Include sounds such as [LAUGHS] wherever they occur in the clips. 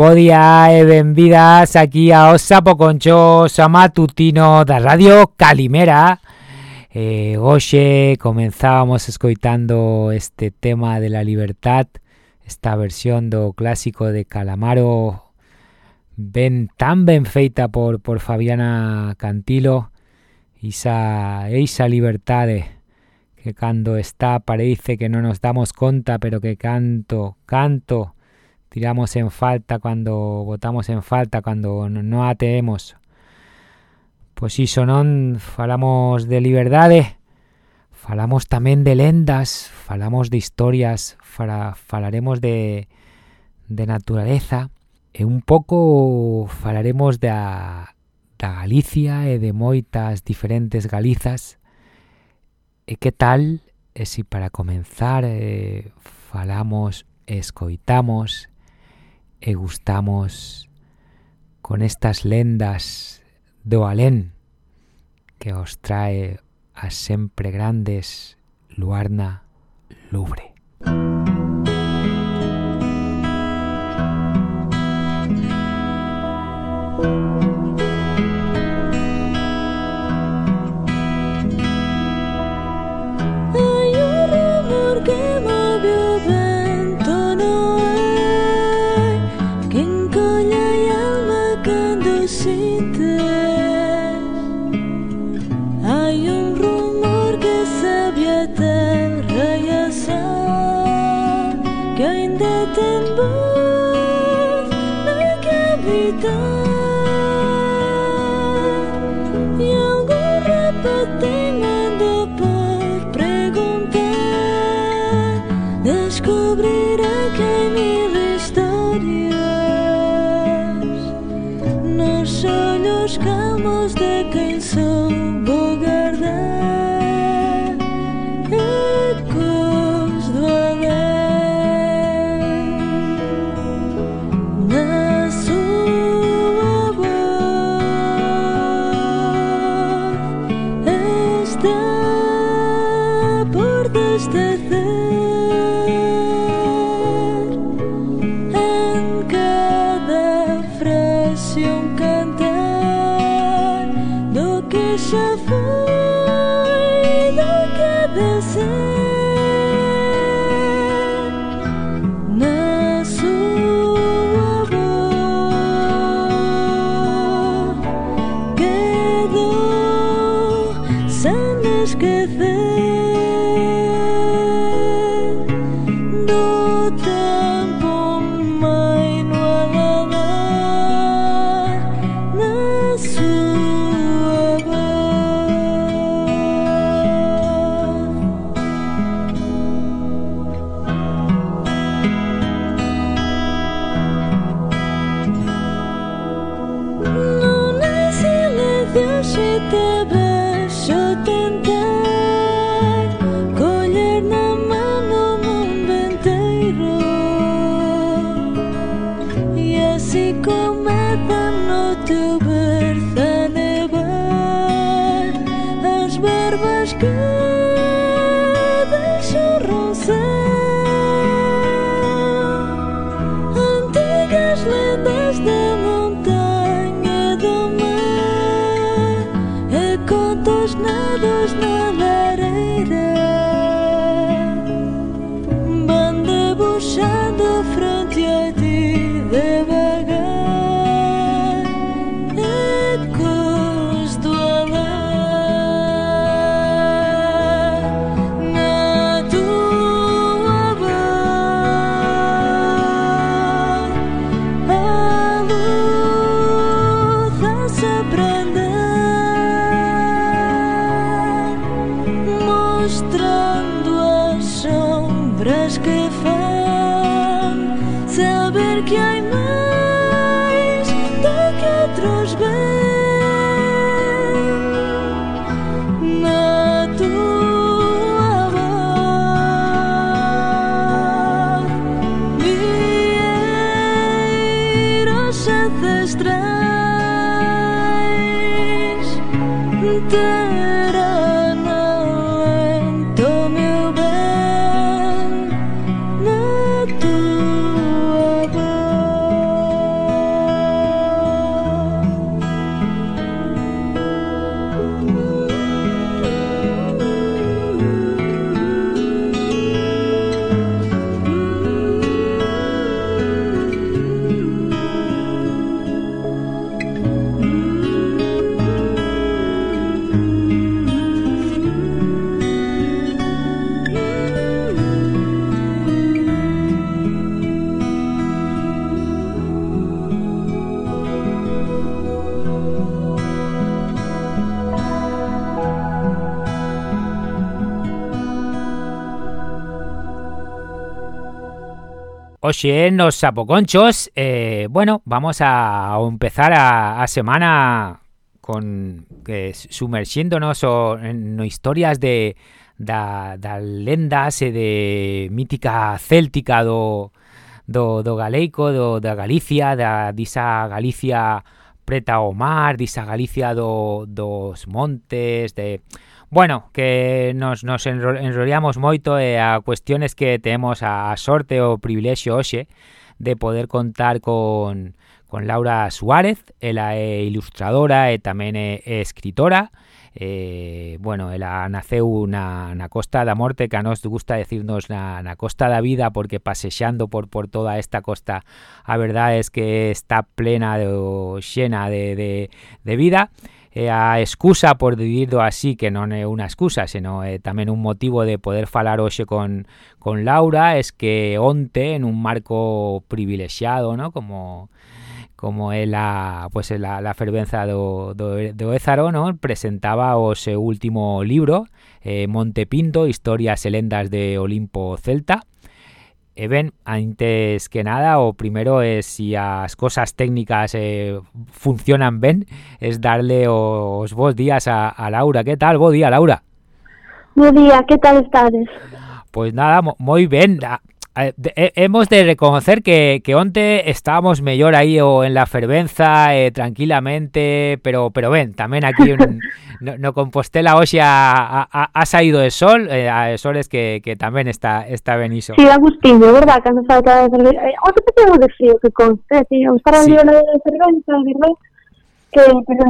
Bo día e benvidas aquí a Osapo Conchoso Matutino da Radio Calimera. Eh, Hoxe comenzábamos escoitando este tema de la libertad Esta versión do clásico de Calamaro ben tan ben feita por, por Fabiana Cantilo Isa, esa libertade que cando está parece que non nos damos conta, pero que canto, canto, tiramos en falta cando votamos en falta cando non a teemos. Pois iso non falamos de liberdade, falamos tamén de lendas, falamos de historias, fala, falaremos de, de naturaleza e un pouco falaremos da, da Galicia e de moitas diferentes Galizas E que tal e si para comenzar eh, falamos, escoitamos e gustamos con estas lendas do alén que os trae as sempre grandes Luarna Lubre. Oye, nos sapoconchos, eh, bueno, vamos a empezar a, semana con eh, sumergiéndonos en historias de da, da lendas e de mítica céltica do, do, do galeico, do, da Galicia, da disa Galicia preta ao mar, disa Galicia do, dos montes, de Bueno, que nos, nos enrollamos moito e a cuestiones que temos a sorte o privilexio hoxe de poder contar con, con Laura Suárez, ela é ilustradora e tamén é, é escritora, eh, bueno, ela naceu na, na Costa da Morte, que a nos gusta decirnos na, na Costa da Vida, porque pasexando por, por toda esta costa, a verdade es que está plena de, xena de, de, de vida, e a excusa por dicirlo así que non é unha excusa, senón é tamén un motivo de poder falar hoxe con, con Laura es que onte en un marco privilexiado, ¿no? como como é la, pues, la, la fervenza do, do, do Ézaro, ¿no? presentaba o seu último libro, eh, Montepinto, Historias e lendas de Olimpo Celta, E ben, antes que nada, o primero es si as cosas técnicas eh, funcionan ben, es darle os bons días a, a Laura. Que tal? Bo día, Laura. Bo día, que tal estades? Pois nada, moi ben. Eh, eh, hemos de reconocer que, que onte estábamos mellor aí o en la fervenza eh, tranquilamente, pero pero ben, tamén aquí un, [LAUGHS] no, no Compostela hoxe ha, ha, ha saído el sol, eh, a soles que, que tamén está está. Sí, Agustín, verdad, cando de. Eh, o de frío que conste, tío, estar sí. de cerveza, verdad? Que, pero pero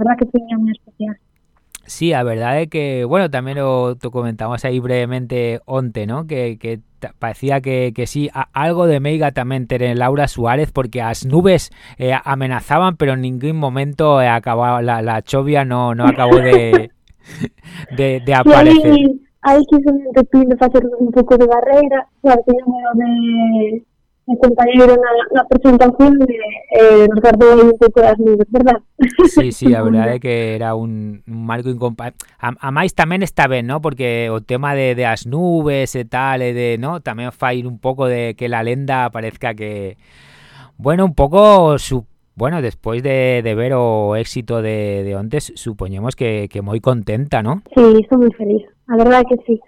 verdad. Sí, a verdade é que, bueno, tamén o to comentamos aí brevemente onte, ¿no? Que, que parecía que, que sí, a, algo de meiga tamén ter en Laura Suárez porque as nubes eh, amenazaban, pero en ningún momento eh, acababa la, la chovia no, no acabó de, [LAUGHS] de, de aparecer. Sí, aí, aí quiso un pouco de barreira, claro, de un compañero na, na presentación de eh, pouco das nubes, verdad? Sí, sí, a [LAUGHS] verdade é que era un, un marco incomparable. A, a máis tamén está ben, ¿no? Porque o tema de, de as nubes e tal, e de, ¿no? Tamén fai un pouco de que la lenda parezca que bueno, un pouco su Bueno, despois de, de ver o éxito de, de ontes, supoñemos que, que moi contenta, ¿no? Sí, estou moi feliz, a verdade que sí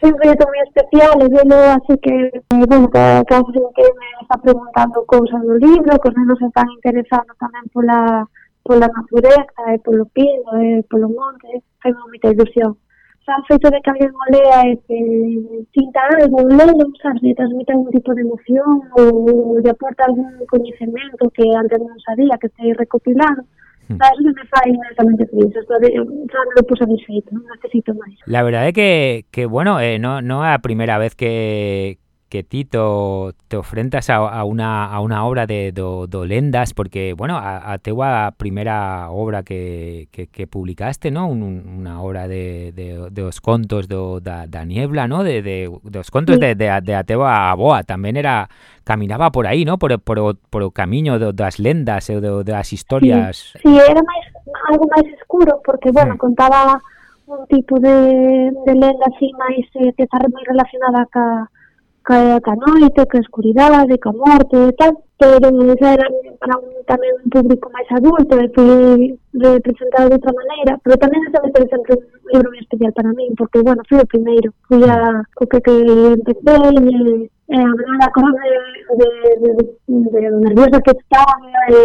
foi un proxecto moi especial e velo así que, eh, bueno, cada caso en que me está preguntando cousas do libro, que os nenos están interesando tamén pola, pola natureza e polo pino e polo monte, fai moita ilusión. O sea, o feito de que alguén o lea e que sinta algo, lelo, sabes, le transmite algún tipo de emoción ou lle aporta algún coñecemento que antes non sabía, que está recopilado, Hmm. La verdade é que, que bueno, eh, no, no é a primeira vez que, que ti to, te ofrentas a, a, una, a una obra de, do, do lendas, porque, bueno, a, a teua primeira obra que, que, que publicaste, ¿no? Un, una obra de, de, de os contos do, da, da niebla, ¿no? De, de, de os contos sí. de, de, de a teua aboa, tamén era, caminaba por aí, ¿no? Por, por, por o camiño do, das lendas e do, das historias. Sí, sí era máis, algo máis escuro, porque, bueno, mm. contaba un tipo de, de lenda así máis eh, que está moi relacionada ca, ca, ca noite, ca escuridade, ca morte e tal, pero esa era para un, tamén un público máis adulto e foi representado de outra maneira, pero tamén ese me sempre un libro moi especial para min, porque, bueno, fui o primeiro, fui a, o que, que empecé e eh, hablar a cosa de, de, de, de, de nerviosa que estaba e,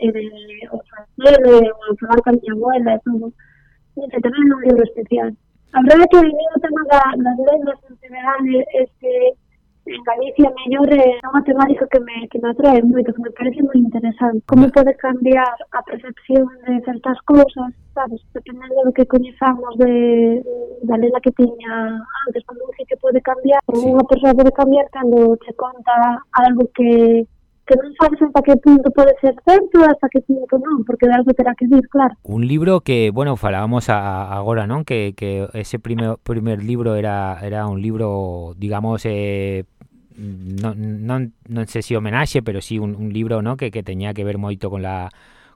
e de o facer, e o falar con a miña abuela e todo. E que tamén un libro especial. A verdade que o tema da, das lendas en general é que en Galicia mellor é unha temática que me, que me atrae moito, que me parece moi interesante. Como pode cambiar a percepción de certas cousas, sabes, dependendo do que coñezamos de, da lenda que tiña antes, cando un sitio pode cambiar, sí. unha persoa pode cambiar cando che conta algo que que non sabes hasta que punto pode ser certo hasta que punto non, porque de algo terá que dir, claro. Un libro que, bueno, falábamos a, agora, non? Que, que ese primer, primer libro era, era un libro, digamos, eh, no, non, non sei se homenaxe, pero sí un, un libro no que, que teñía que ver moito con la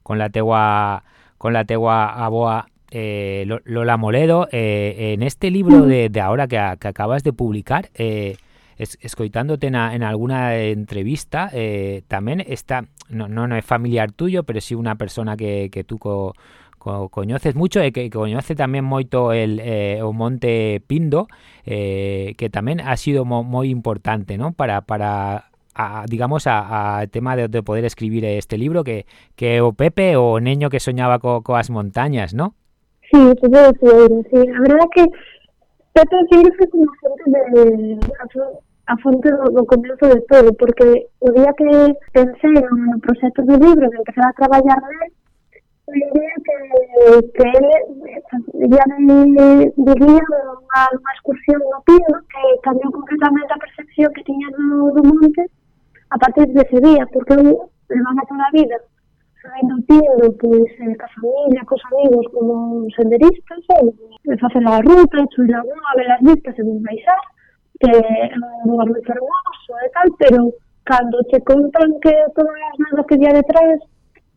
con la teua con la teua aboa eh, Lola Moledo. Eh, en este libro de, de ahora que, que acabas de publicar eh, es, escoitándote en, en alguna entrevista, eh, también está, no, no, es familiar tuyo, pero sí una persona que, que tú co, conoces mucho e que, conoce tamén moito el eh, o Monte Pindo eh, que tamén ha sido mo, moi importante ¿no? para, para a, digamos a, a tema de, de poder escribir este libro que, que o Pepe o neño que soñaba co, coas montañas, ¿no? Sí, yo sí, sí. A verdade que Pepe Figueiro foi como a fonte de a, a fonte do, do de todo, porque o día que pensei no proxecto do libro, de empezar a traballar diría que, que ele ya diría unha, unha excursión no Pino que cambiou completamente a percepción que tiña do, do monte a partir dese día, porque eu levaba toda a vida sabendo tindo, pois, eh, ca familia, cos amigos, como senderistas, e facer a ruta, subir a unha, ver as vistas e baixar, que é un lugar moi fermoso e tal, pero cando te contan que todas as nada que día detrás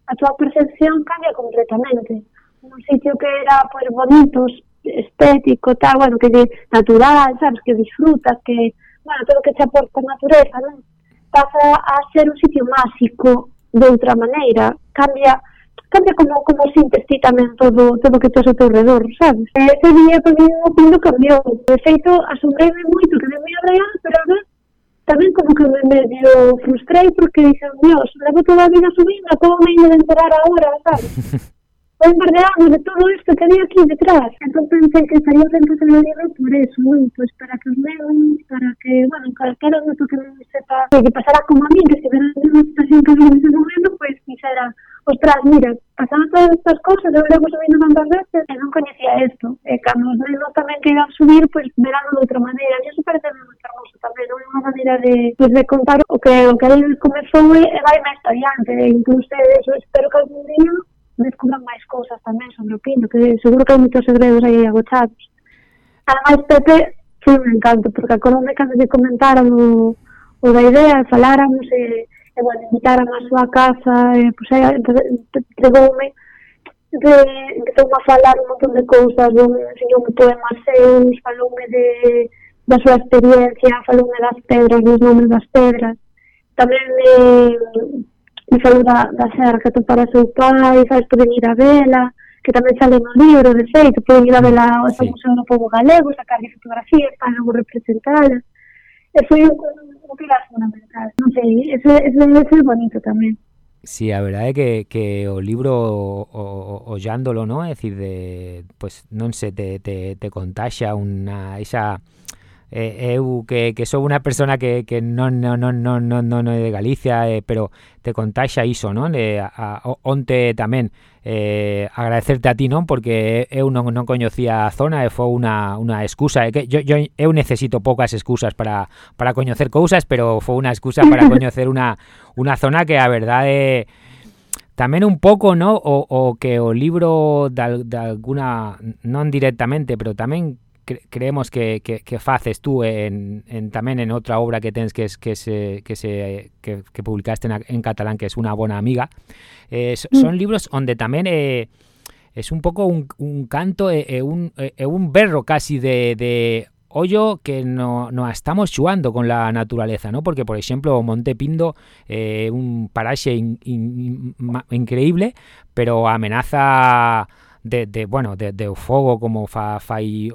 a tua percepción cambia completamente. Un sitio que era pois pues, bonito, estético, tal, bueno, que é natural, sabes, que disfrutas, que, bueno, todo que te aporta a natureza, non? Pasa a ser un sitio máxico de outra maneira, cambia cambia como como sintes ti tamén todo todo que tes ao teu redor, sabes? E ese día para mí o pindo cambiou. De feito, asombrei moito que me a pero a ver, tamén como que me medio frustrei porque dixen, Dios, levo toda a vida subindo, como me iba a enterar agora, sabes? [LAUGHS] Foi anos de todo isto que había aquí detrás. Entón pensei que estaría facer o libro por eso, non? Pois para que os nenos, para que, bueno, calquera noto que non sepa que pasara como a mí, que se vera unha situación que non se momento, pois quixera ostras, mira, pasaban todas estas cosas, eu levo subindo tantas veces e non coñecía isto. E eh, cando os nenos tamén que iban subir, pois pues, verano de outra maneira. E iso parece moi hermoso tamén, non é unha maneira de, pues, de contar o que, o que ele comezou e vai máis adiante. E incluso eso espero que algún día descubran máis cousas tamén sobre o pino, que seguro que hai moitos segredos aí agochados. Ademais, Pepe, foi un encanto, porque acordame cando lle comentaron o, o da idea, faláramos e e, bueno, invitaron a súa casa, e, pois, aí, entregoume, de, empezou a falar un montón de cousas, de un enseñoume poemas seus, faloume de, da súa experiencia, faloume das pedras, dos nomes das pedras, tamén me, me falou da, da serra que topara seu pai, sabes, poden ir a vela, que tamén sale no libro, de feito, poden ir a vela ao sí. Museo do Pobo Galego, sacarlle fotografías para non representalas. E foi un, pilar fundamental. Non sei, ese, ese, ese é bonito tamén. Sí, a verdade é que, que o libro o, o, ollándolo, ¿no? É dicir, de, pues, non sei, te, te, te contaxa unha, esa eh, eu que, que sou unha persona que, que non, non, non, non, non, non é de Galicia, eh, pero te contaxa iso, non? Eh, a, a, onte tamén eh, agradecerte a ti, non? Porque eu non, non coñecía a zona e foi unha, unha excusa. É que yo, yo, eu necesito poucas excusas para, para coñecer cousas, pero foi unha excusa para [LAUGHS] coñecer unha, unha zona que a verdade tamén un pouco, no, o, o que o libro de, de alguna non directamente, pero tamén cre creemos que, que, que faces tú en, en tamén en outra obra que tens que es, que se que se que, que publicaste en, en catalán que es Una bona amiga. Eh, mm. son libros onde tamén eh, es un pouco un, un canto e, e un e un berro casi de, de ollo que no, no estamos xugando con la naturaleza, ¿no? Porque, por exemplo, Monte Pindo é eh, un paraxe in, in, in, increíble, pero amenaza de, de bueno, de, de o fogo como fa, fai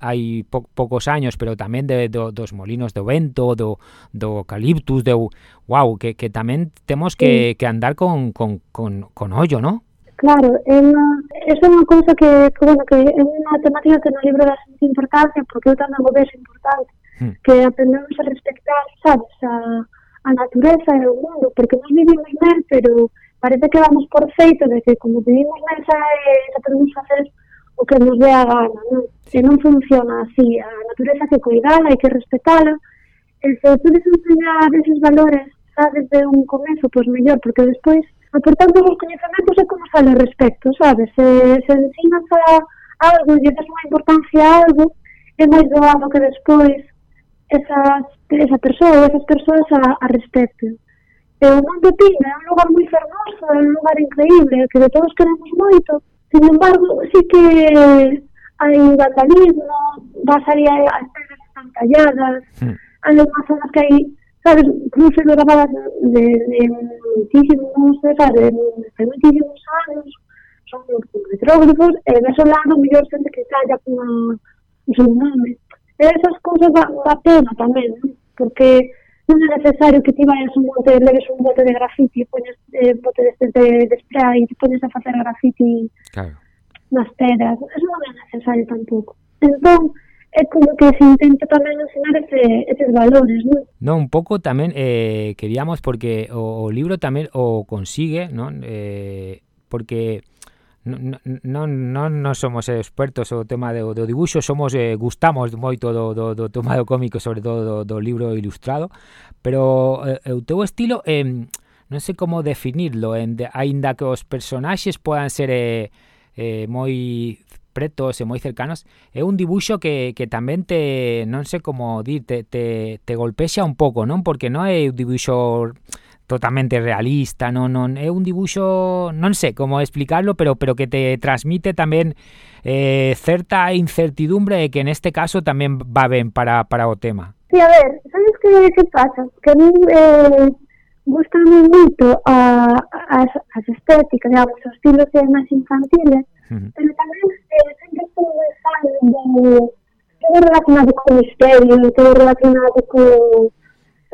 hai po, poucos años, pero tamén de, do, dos molinos do vento, do, do eucaliptus, de wow, que, que tamén temos que, sí. que andar con, con, con, con ollo, ¿no? Claro, é unha, é unha cousa que, que, bueno, que é unha temática que no libro dá importancia, porque eu tamén o ves importante, hmm. que aprendemos a respectar, sabes, a, a natureza e o mundo, porque nós vivimos mal, pero parece que vamos por feito de que como vivimos nesa, eh, xa podemos facer o que nos dé a gana, non? Sí. E non funciona así, a natureza que cuidala, hai que respetala, e se podes enseñar esos valores xa desde un comezo, pois mellor, porque despois aportando os coñecementos é como sale respecto, sabes? Se, se ensinas a algo e das unha importancia a algo, é máis doado que despois esas, esa persoa ou esas persoas a, a respecten. E o Monte Pina é un lugar moi fermoso, é un lugar increíble, que de todos queremos moito. Sin embargo, sí que hai vandalismo, vas ali a as pedras están talladas, mm. hai unhas zonas que hai, sabes, cruces grabadas de, de muitísimos, sabes, de muitísimos anos, son retrógrafos, e de ese lado, mellor xente que calla con o seu nome. E esas cousas da, da pena tamén, ¿no? porque non é necesario que ti vayas un bote, leves un bote de grafiti, poñes eh, bote de, de, de spray, e poñes a facer grafiti claro. nas pedras. Eso non é necesario tampouco. Entón, é como que se intenta tamén ensinar ese, eses valores, non? Non, un pouco tamén eh, queríamos, porque o, o libro tamén o consigue, non? Eh, porque non, non, non, non somos expertos o tema do, do dibuixo, somos eh, gustamos moito do, do, do tema do cómico, sobre todo do, do libro ilustrado, pero eh, o teu estilo eh, non sei como definirlo, en, de, aínda que os personaxes podan ser eh, eh, moi pretos e moi cercanos, é un dibuixo que, que tamén te, non sei como dir, te, te, te golpexa un pouco, non? Porque non é un dibuixo totalmente realista, non, non é un dibuixo, non sei como explicarlo, pero pero que te transmite tamén eh, certa incertidumbre e que en este caso tamén va ben para, para o tema. Sí, a ver, sabes que, que pasa? Que a mí eh, gusta moito a, as, as estéticas, digamos, os estilos máis infantiles, uh -huh. pero tamén eh, sempre estou pensando de todo relacionado con misterio, todo relacionado con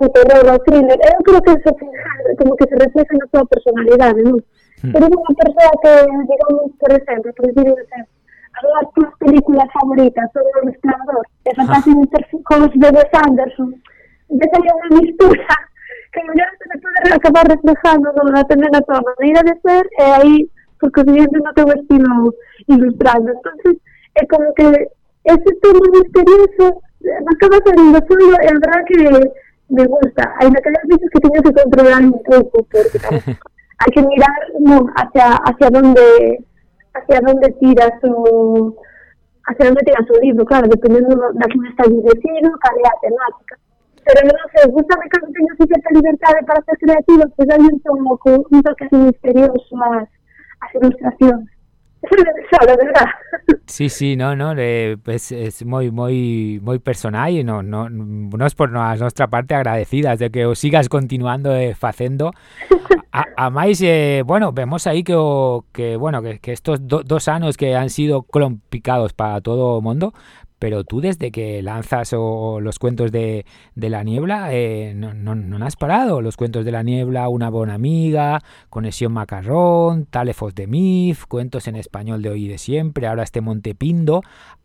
o terror, o thriller, eu creo que se como que se refleja na súa personalidade, non? Mm. Pero unha persoa que, digamos, por exemplo, por decir un exemplo, as túas películas favoritas son O Resplandor e Fantastic Mr. Fox de Wes Anderson, ves aí unha mistura que mellor se pode acabar reflejando no, tamén a tua maneira de ser e aí porque evidente no teu estilo ilustrado. Entonces, é como que ese tema misterioso me acaba saliendo solo, é verdad que me gusta. Hay aquellas veces que tengo que controlar un poco, porque [LAUGHS] hay que mirar no, hacia, hacia dónde hacia dónde tiras o hacia dónde tiras o libro, claro, dependiendo de quién está dirigido, cada temática. Pero no sé, gusta que teño cierta libertad para ser creativo, pues hay un toque, un toque así misterioso as, as Sí, sí, no, no, pues es moi moi moi personal e no, no, nos por a nosa parte agradecidas de que os sigas continuando eh, facendo. A, a máis, eh, bueno, vemos aí que que bueno, que, que estos do, dos anos que han sido complicados para todo mundo, pero tú desde que lanzas o, los cuentos de, de la niebla eh, no, no, no, has parado. Los cuentos de la niebla, Una buena amiga, Conexión Macarrón, Talefos de Mif, cuentos en español de hoy y de siempre, ahora este Montepindo.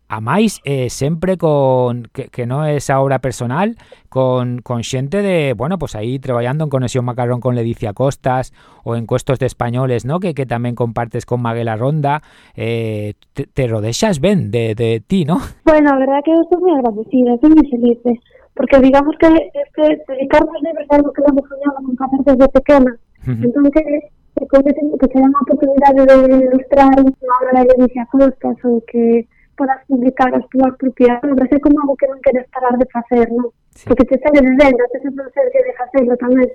A máis eh, sempre con que, que non é esa obra personal con, con xente de, bueno, pues aí traballando en Conexión Macarrón con Ledicia Costas ou en Cuestos de Españoles, ¿no? que, que tamén compartes con Maguela Ronda eh, te, te rodexas ben de, de ti, ¿no? Bueno, a verdad que eu estou moi agradecida, estou moi feliz porque digamos que este, dedicarnos libros é algo que hemos soñado con facer desde pequena uh -huh. entón que que, que se unha oportunidade de ilustrar unha obra de Ledicia Costas ou que podas publicar as túas propias obras, é como algo que non queres parar de facer, non? Sí. Porque te sale de dentro, te sempre ser que de facelo tamén.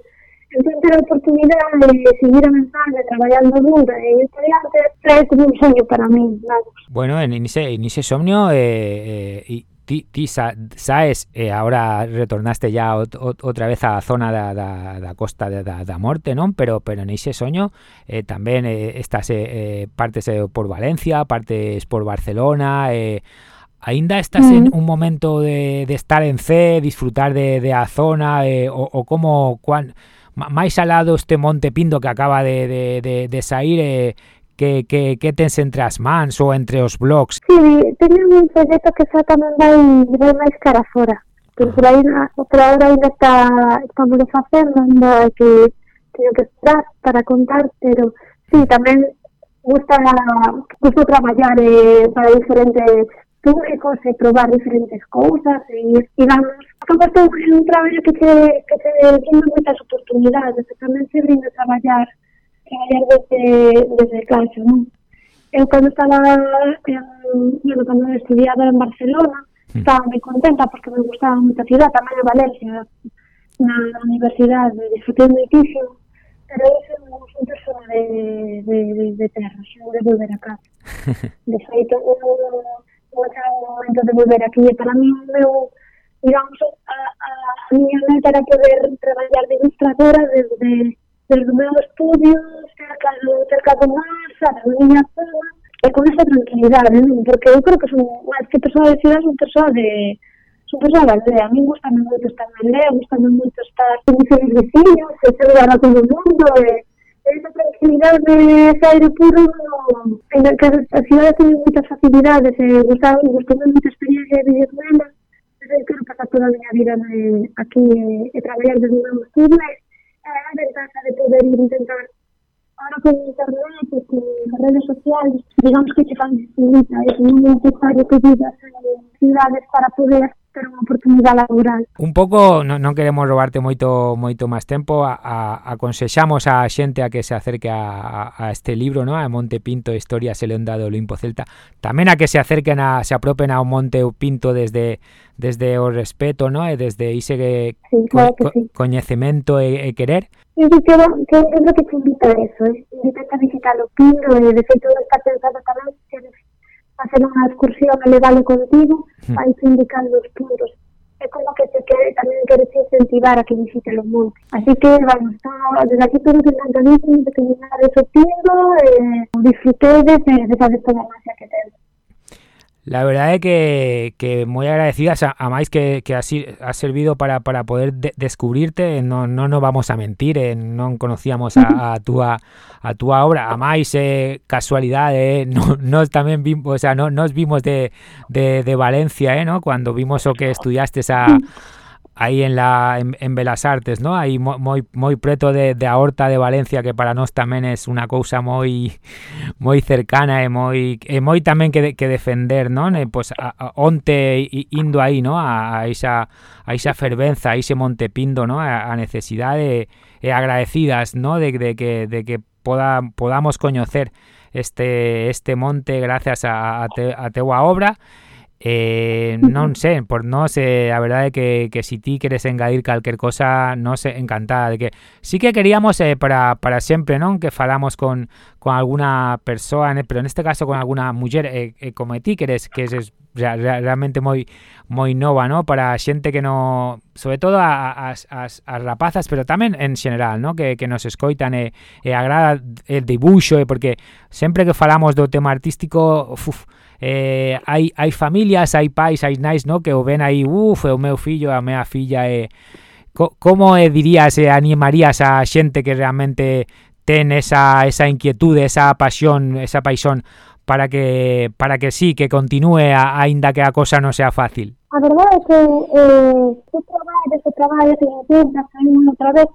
Entón, ter a oportunidade de seguir a mensaje, traballando duro e estudiante, é como un soño para mí, claro. Bueno, en ese, en ese somnio, eh, eh, ti, ti sa, saes eh, ahora retornaste ya ot, ot, outra vez á zona da, da, da costa de, da, da morte, non? Pero pero nese soño eh, tamén eh, estás eh, eh, partes eh, por Valencia, partes por Barcelona, eh, Ainda estás mm. en un momento de, de estar en C, disfrutar de, de a zona eh, o, o como cuán máis alado este Monte Pindo que acaba de, de, de, de sair eh, que, que, que tens entre as mans ou entre os blogs? Sí, teño un proxecto que xa tamén vai, vai máis cara fora. Pero por, aí, por ahora ainda está, estamos facendo, ainda que teño que esperar para contar, pero sí, tamén gusta, gusta traballar eh, para diferentes públicos e probar diferentes cousas e, digamos, como estou un traballo que te, que te brinda moitas oportunidades e tamén se brinda traballar traballar desde, desde casa, non? Eu cando estaba, en, bueno, cando estudiaba en Barcelona, hmm. estaba moi contenta porque me gustaba moita cidade, tamén a Valencia, na, na universidade, disfrutei moitísimo, pero eu non un persona de, de, de, de terra, xa de volver a casa. [LAUGHS] De feito, eu non achaba o momento de volver aquí, e para mí o meu, digamos, a, a, a miña meta era poder traballar de ilustradora desde desde o meu estudio, cerca, cerca do mar, sabes, da miña zona, e con esa tranquilidade, non? Porque eu creo que son, máis que persoa de cidade, son persoa de son persoa de aldea. A mí gusta moito estar na aldea, gusta moito estar con mis vecinos, e saludar a todo o mundo, e, e esa tranquilidade de aire puro, en que a cidade ten moitas facilidades, e gustame, gustame moita experiencia de Venezuela, eu quero pasar toda a miña vida aquí e, e traballar desde o meu estudio e a ventaja de poder intentar ahora con internet e con redes sociales digamos que fan facilita non é necesario que vivas en cidades para poder ter unha oportunidade laboral. Un pouco, non, non queremos robarte moito moito máis tempo, a, a, aconsexamos a xente a que se acerque a, a, a este libro, no? a Monte Pinto, Historia Selenda do Olimpo Celta, tamén a que se acerquen a, se apropen ao Monte Pinto desde desde o respeto, no? e desde ese que, sí, claro co, que sí. coñecemento e, e querer. Sí, sí, que é que te invita a eso, eh? invita a visitar o Pinto, e de feito está pensado tamén que facer unha excursión e leválo contigo, mm. vai te indicando os puntos. É como que te quere, tamén queres incentivar a que visite los montes. Así que, vamos, desde aquí todos encantadísimos de que vinades o Pindo, eh, disfrutedes e eh, de fazer toda a magia que tens. La verdad é que, que moi agradecidas, a, a máis que, que así ha servido para, para poder de, descubrirte, no no, no vamos a mentir, eh, non conocíamos a, a túa a túa obra, a máis eh, casualidade, eh, no, nos tamén vimos, o sea, no, nos vimos de, de, de Valencia, eh, no? cuando vimos o que estudiaste a aí en la en, en Belas Artes, ¿no? Aí moi, moi, preto de, de a Horta de Valencia que para nós tamén é unha cousa moi moi cercana e moi e moi tamén que, de, que defender, non? E, eh, pois a, a, onte indo aí, ¿no? A, a esa a esa fervenza, a ese Montepindo, ¿no? A, a necesidade e eh, agradecidas, ¿no? De, de que de que poda, podamos coñecer este este monte gracias a, a, te, a teua obra e Eh, non sé, por no sé, a verdade que, que si ti queres engadir calquer cosa, no sé, encantada de que sí que queríamos eh, para, para sempre, non? Que falamos con, con alguna persoa, pero neste caso con alguna muller eh, eh, como ti que eres que es realmente moi moi nova, ¿no? Para xente que no, sobre todo a, as, as, as rapazas, pero tamén en general, ¿no? Que, que nos escoitan e, e agrada el dibuixo e porque sempre que falamos do tema artístico, uf, eh, hai, hai familias, hai pais, hai nais, ¿no? Que o ven aí, uf, o meu fillo, a mea filla e eh, Co como eh, dirías e eh, animarías a xente que realmente ten esa, esa inquietude, esa pasión, esa paixón para que para que sí, que continúe aínda que a cosa non sea fácil? A verdade é que eh, tu traballo, ese traballo que intentas unha outra vez,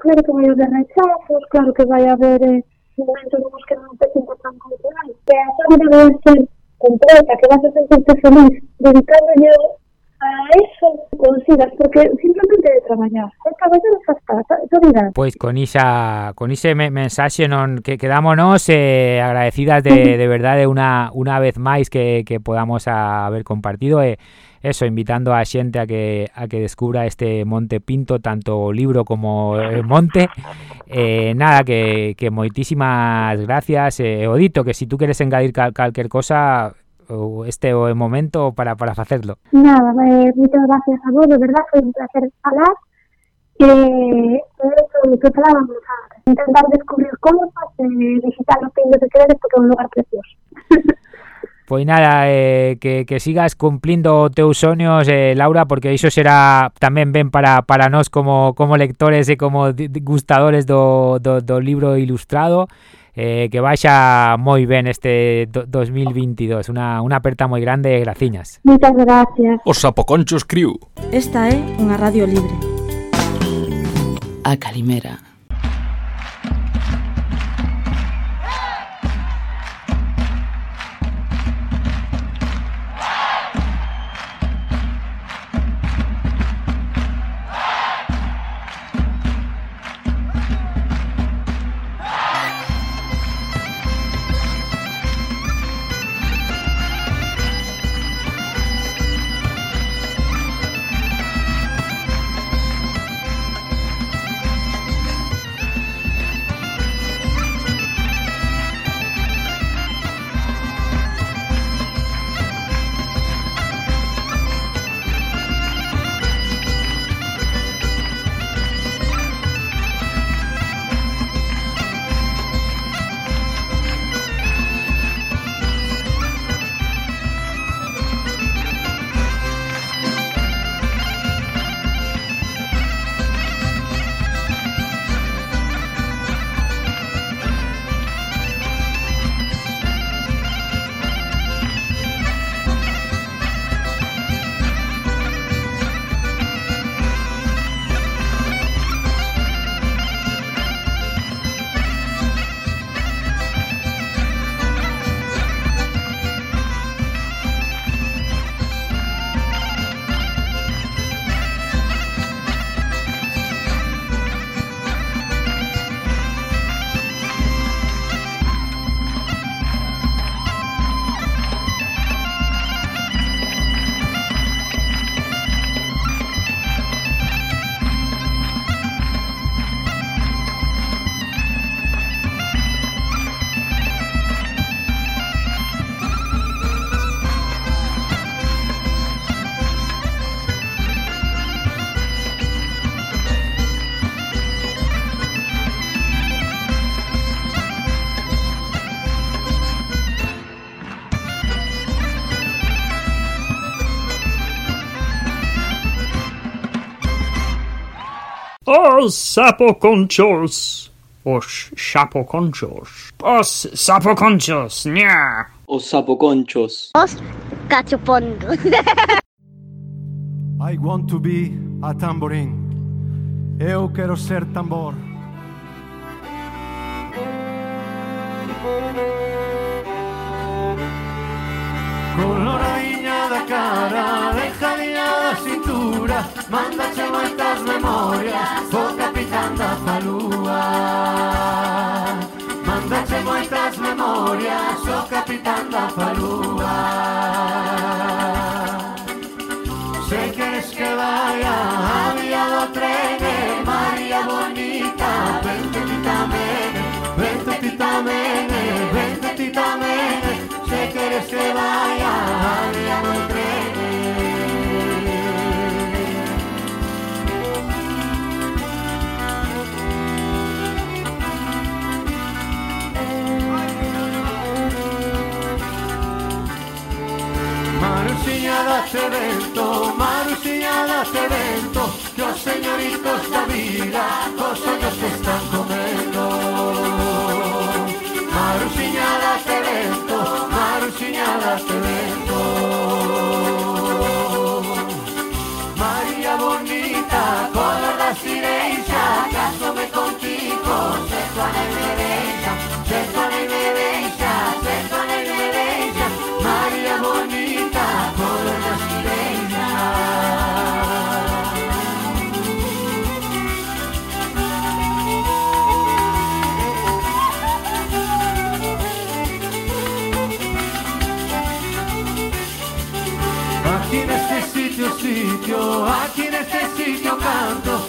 claro que vai haber rechazos, claro que vai haber eh, momentos nos que non te sientes tan confiado, que a tua vida debe ser completa, que vas a sentirte feliz dedicándolle a eso consigas, porque simplemente de. Pois con esa con ese me mensaxe non que quedámonos eh, agradecidas de, de verdade unha unha vez máis que, que podamos haber compartido eh, eso, invitando a xente a que a que descubra este Monte Pinto, tanto libro como el monte. Eh, nada, que, que moitísimas gracias. Eh, Odito, que si tú queres engadir cal, calquer cosa, este momento para, para hacerlo. Nada, eh, moitas gracias a vos, de verdad, foi un placer falar. Eh, eso que falábamos antes, intentar descubrir cosas, eh, visitar los pintos de quereres porque é un lugar precioso. Pois [LAUGHS] nada, eh, que, que sigas cumplindo teus soños, eh, Laura, porque iso será tamén ben para, para nós como, como lectores e como gustadores do, do, do libro ilustrado. eh, que vaya moi ben este 2022. Una, una aperta moi grande e graciñas. Moitas gracias. Os Sapoconchos Criu. Esta é unha radio libre. A Calimera. Os sapoconchos. Os sapoconchos. Os sapoconchos. Nya. Os sapoconchos. Os cachopondos. [LAUGHS] I want to be a tamborim. Eu quero ser tambor. Coloradiña da cara, cintura Mándache moitas memorias O capitán da falúa. Mándache moitas memorias O capitán da falúa. Se queres que vaya A vía do trene María bonita Vente ti tamén Vente ti tamén Vente ti tamén Se queres que vaya A vía do trene Marusiña date vento, Marusiña date vento Que os señoritos da vida Cos ollos están comendo que necessite eu canto.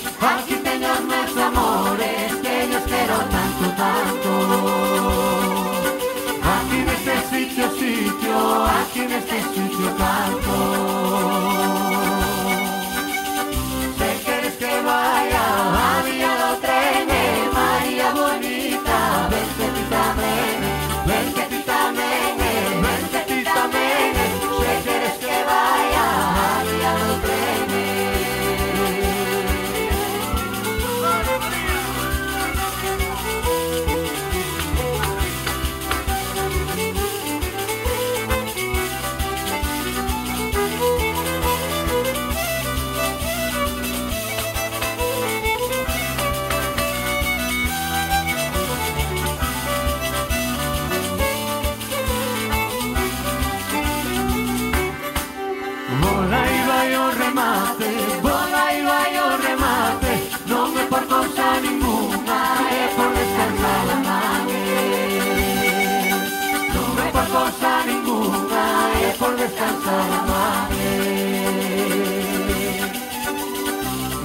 Por descansar a nave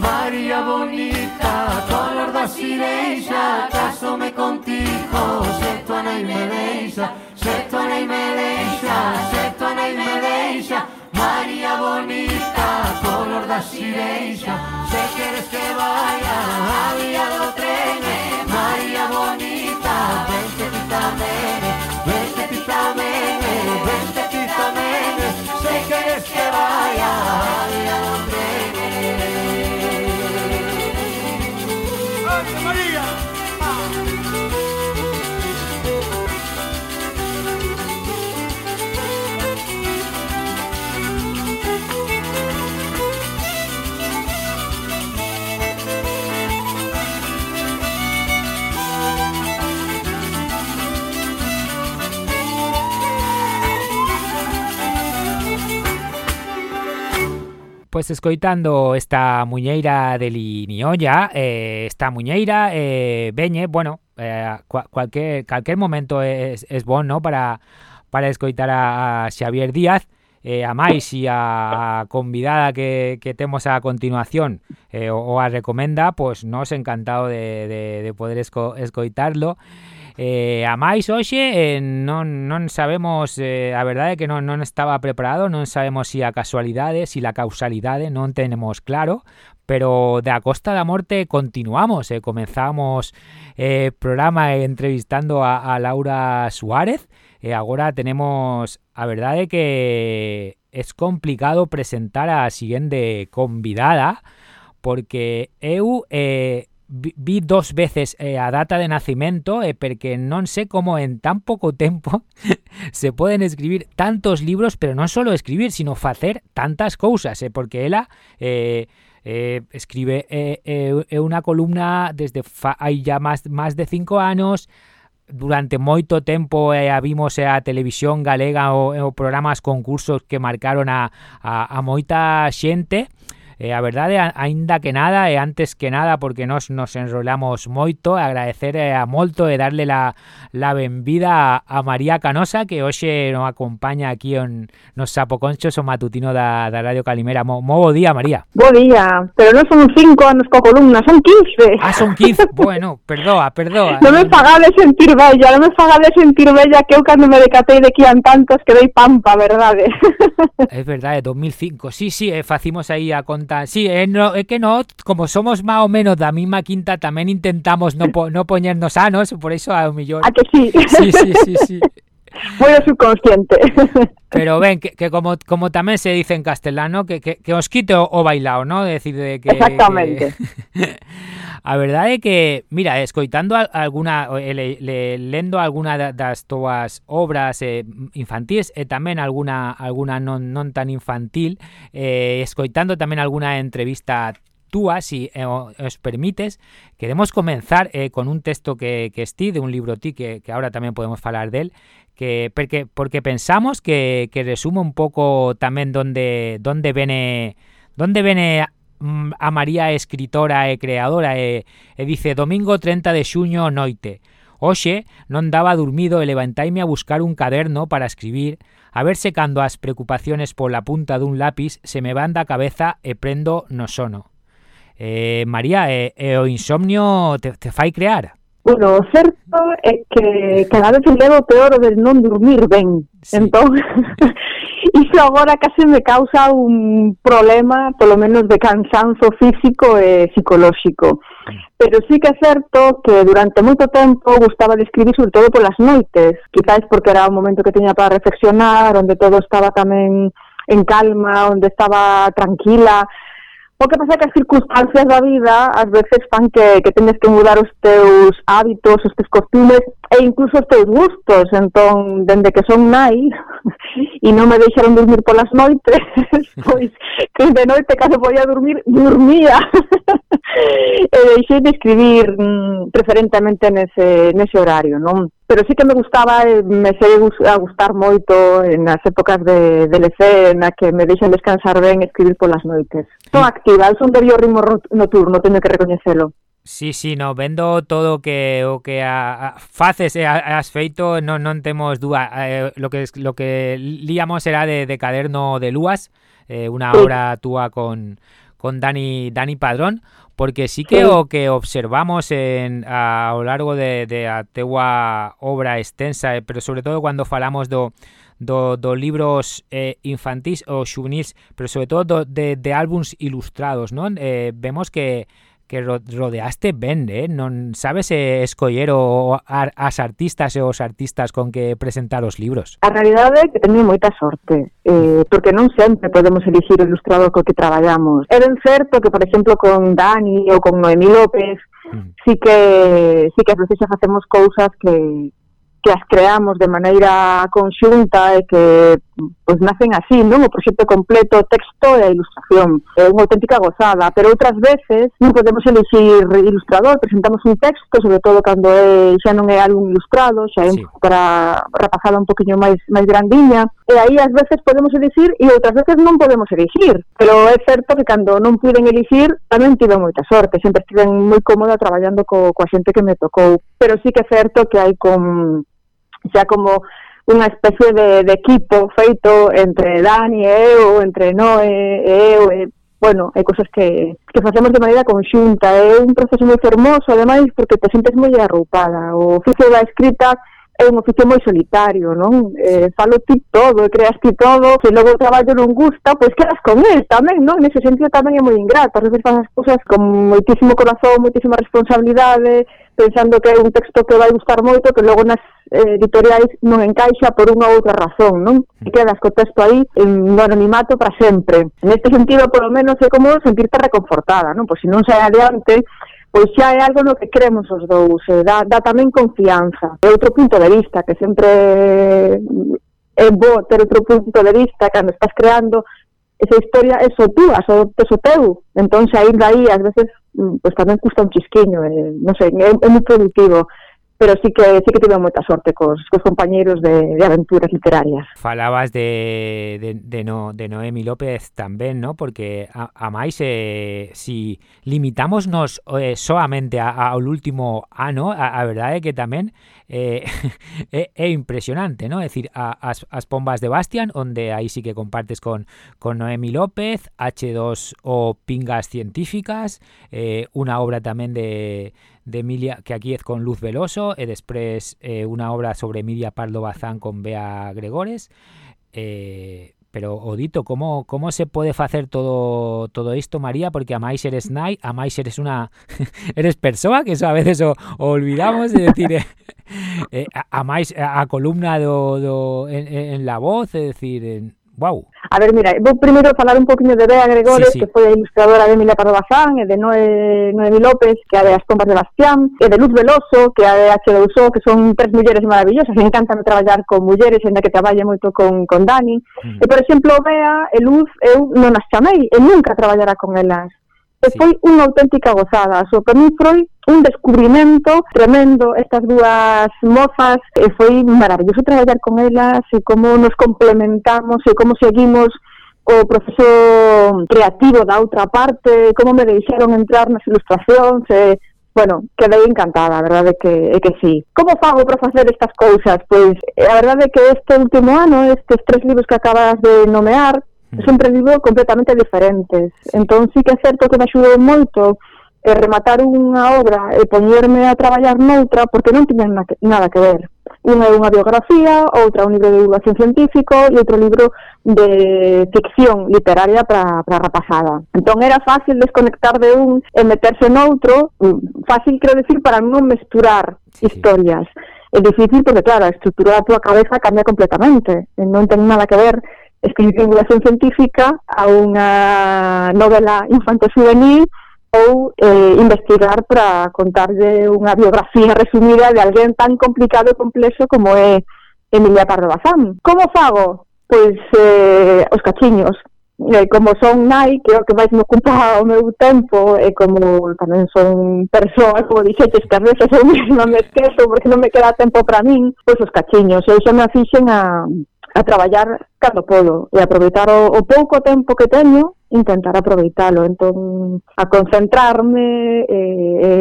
María bonita, color da sireixa Casome contigo, se tu anai me deixa Se tu anai me deixa, se tu anai me deixa María bonita, color da sireixa Se queres que vaya a vía do trene María bonita, 나야. Pois escoitando esta muñeira de Liniolla, eh, esta muñeira eh, veñe, bueno, eh, cualquier, cualquier momento es, es bon, ¿no? Para, para escoitar a, a Xavier Díaz, eh, a máis e a, a convidada que, que temos a continuación eh, o, o a recomenda, pois pues, nos encantado de, de, de poder esco, escoitarlo. Eh, a máis hoxe eh, non, non sabemos eh, a verdade é que non, non estaba preparado non sabemos si a casualidade si la causalidade non tenemos claro pero de a costa da morte continuamos eh, comenzamos eh, programa entrevistando a, Laura Suárez. E agora tenemos a verdade que es complicado presentar a siguiente convidada porque eu eh, vi dos veces eh, a data de nacimento e eh, porque non sé como en tan pouco tempo [LAUGHS] se poden escribir tantos libros, pero non só escribir, sino facer tantas cousas, eh, porque ela eh, eh, escribe eh, eh, eh unha columna desde fa, hai ya máis máis de cinco anos, durante moito tempo eh, vimos eh, a televisión galega o, eh, o programas concursos que marcaron a, a, a moita xente, e Eh, a verdade, aínda que nada, e antes que nada, porque nos nos enrolamos moito, agradecer eh, a molto e darle la, la benvida a, María Canosa, que hoxe nos acompaña aquí en nos sapoconchos o matutino da, da Radio Calimera. Mo, mo bo día, María. Bo día, pero non son cinco anos coa columna, son 15. Ah, son 15. [LAUGHS] bueno, perdoa, perdoa. Non me fagades sentir bella, non me fagades sentir bella que eu cando me decatei de que ian tantos que dei pampa, verdade? [LAUGHS] Es verdade, 2005. Sí, sí, eh, facimos aí a conta. Sí, é, no, é que no, como somos máis ou menos da mesma quinta, tamén intentamos no, po, no poñernos anos, por iso ao millón. A que sí? Sí, sí, sí, sí. [LAUGHS] Do subconsciente. [LAUGHS] Pero ven, que, que como, como tamén se dice en castellano, que, que, que os quite o, o bailao, ¿no? Decir de que... Exactamente. Que... [LAUGHS] a verdade é que, mira, escoitando alguna, eh, le, le, lendo alguna da- das túas obras eh, infantis e tamén alguna alguna non, non tan infantil, eh, escoitando tamén alguna entrevista túa, si eh, os permites, queremos comenzar eh, con un texto que, que esti de un libro ti que, que ahora tamén podemos falar del, que porque porque pensamos que, que resume un pouco tamén donde donde vene donde vene mm, a María escritora e creadora e, e dice domingo 30 de xuño noite Oxe, non daba dormido e levantaime a buscar un caderno para escribir a ver se cando as preocupaciones pola punta dun lápis se me van da cabeza e prendo no sono. Eh, María, e, e o insomnio te, te fai crear? Bueno, o certo é que cada vez levo peor del non dormir ben. Sí. Entón, iso [LAUGHS] agora case me causa un problema, polo menos de cansanzo físico e psicolóxico. Pero sí que é certo que durante moito tempo gustaba de escribir sobre todo polas noites, quizáis porque era un momento que teña para reflexionar, onde todo estaba tamén en calma, onde estaba tranquila, O que pasa é que as circunstancias da vida ás veces fan que, que tenes que mudar os teus hábitos, os teus costumes e incluso os teus gustos. Entón, dende que son nai, e non me deixaron dormir polas noites, pois [LAUGHS] que de noite cando podía dormir, dormía. [LAUGHS] Eh, e deixei de escribir mm, preferentemente nese, nese horario, non? Pero sí que me gustaba, eh, me sei a gustar moito nas épocas de, de lecer, na que me deixan descansar ben escribir polas noites. Estou activa, son de biorritmo noturno, teño que recoñecelo. Sí, sí, no, vendo todo o que o que a, a, faces e a- has feito, non non temos dúa. Eh, lo que lo que líamos era de, de caderno de Lúas, eh, unha Sí. hora túa con con Dani Dani Padrón, porque sí que o que observamos en a, ao largo de, de a obra extensa, eh, pero sobre todo cando falamos do do, do libros eh, infantís ou xuvenils, pero sobre todo do, de, de álbums ilustrados? Eh, vemos que que rodeaste vende, eh? non sabes eh, escoller o ar, as artistas e os artistas con que presentar os libros? A realidade é que teño moita sorte, eh, porque non sempre podemos elegir o ilustrador co que traballamos. É ben certo que, por exemplo, con Dani ou con Noemí López, mm. sí que, sí que a veces xa facemos cousas que, que as creamos de maneira conxunta e que pois nacen así, non? O proxecto completo, o texto e a ilustración. Eh, é unha auténtica gozada, pero outras veces non podemos elixir ilustrador, presentamos un texto, sobre todo cando é, xa non é algún ilustrado, xa é sí. para rapazada un poquinho máis máis grandiña, e aí ás veces podemos elixir e outras veces non podemos elixir, pero é certo que cando non puiden elixir tamén tive moita sorte, sempre estiven moi cómoda traballando co, coa xente que me tocou, pero sí que é certo que hai con xa como unha especie de, de equipo feito entre Dani e eu, entre Noé e eu, e, bueno, hai cosas que, que facemos de maneira conxunta, é un proceso moi fermoso, ademais, porque te sentes moi arroupada, o oficio da escrita é un oficio moi solitario, non? Eh, falo ti todo, creas ti todo, se logo o traballo non gusta, pois quedas con el tamén, non? Nese sentido tamén é moi ingrato, a veces faz as cousas con moitísimo corazón, moitísima responsabilidade, pensando que é un texto que vai gustar moito, que logo nas eh, editoriais non encaixa por unha ou outra razón, non? E quedas co texto aí en no anonimato para sempre. Neste sentido, polo menos, é como sentirte reconfortada, non? Pois se non sai adiante, pois xa é algo no que cremos os dous, eh, dá, dá tamén confianza. É outro punto de vista que sempre eh, é bo ter outro punto de vista cando estás creando esa historia é só túa, só so, teu. Entón, xa ir aí, ás veces, mm, pois pues, tamén custa un chisquiño, eh, non sei, é, é moi productivo. Pero sí que sí que tive moita sorte cos, cos compañeros de, de aventuras literarias. Falabas de, de, de, no, de Noemi López tamén, ¿no? Porque a, a máis eh, si limitámonos eh, solamente ao último ano, a, a verdade é que tamén eh, [LAUGHS] é, é impresionante, ¿no? É dicir, a, as, as pombas de Bastian, onde aí sí que compartes con, con Noemi López, H2 o Pingas Científicas, eh, unha obra tamén de de Emilia, que aquí es con Luz Veloso, e después eh, una obra sobre Emilia Pardo Bazán con Bea Gregores. Eh, pero Odito, ¿cómo, cómo se puede hacer todo todo esto, María? Porque a máis eres nai, a máis eres una [LAUGHS] eres persona, que eso a veces o, olvidamos, de decir, eh, [LAUGHS] eh, a, columna do, do en, en la voz, é decir, en, Wow. A ver, mira, vou primeiro falar un poquinho de Bea Gregores, sí, sí. que foi a ilustradora de Emilia Pardo Bazán, e de Noé, Noemi López, que é de As Combas de Bastián, e de Luz Veloso, que é de H. Douso, que son tres mulleres maravillosas, e encantan traballar con mulleres, en que traballe moito con, con Dani. Mm. E, por exemplo, Bea e Luz, eu non as chamei, e nunca traballara con elas E foi unha auténtica gozada. So, para mí foi un descubrimento tremendo estas dúas mozas e foi maravilloso traballar con elas e como nos complementamos e como seguimos o proceso creativo da outra parte, como me deixaron entrar nas ilustracións, e, bueno, quedei encantada, a verdade que, é que sí. Como fago para facer estas cousas? Pois a verdade que este último ano, estes tres libros que acabas de nomear, Mm. sempre vivo completamente diferentes. Entón sí que é certo que me axudou moito e rematar unha obra e poñerme a traballar noutra porque non tiñan na nada que ver. Unha é unha biografía, outra un libro de divulgación científico e outro libro de ficción literaria para a rapazada. Entón era fácil desconectar de un e meterse noutro, mm, fácil quero decir para non mesturar sí. historias. É difícil porque, claro, a estrutura da tua cabeza cambia completamente, non ten nada que ver escribir divulgación científica a unha novela infanto-juvenil ou eh, investigar para contarlle unha biografía resumida de alguén tan complicado e complexo como é Emilia Pardo Bazán. Como fago? Pois eh, os cachiños. Eh, como son nai, que é o que máis me ocupa o meu tempo, e eh, como tamén son persoa, como dixetes, que a veces eu mesma me esquezo porque non me queda tempo para min, pois os cachiños. Eu xa me afixen a, a traballar cando podo e aproveitar o, o pouco tempo que teño intentar aproveitalo entón a concentrarme e, e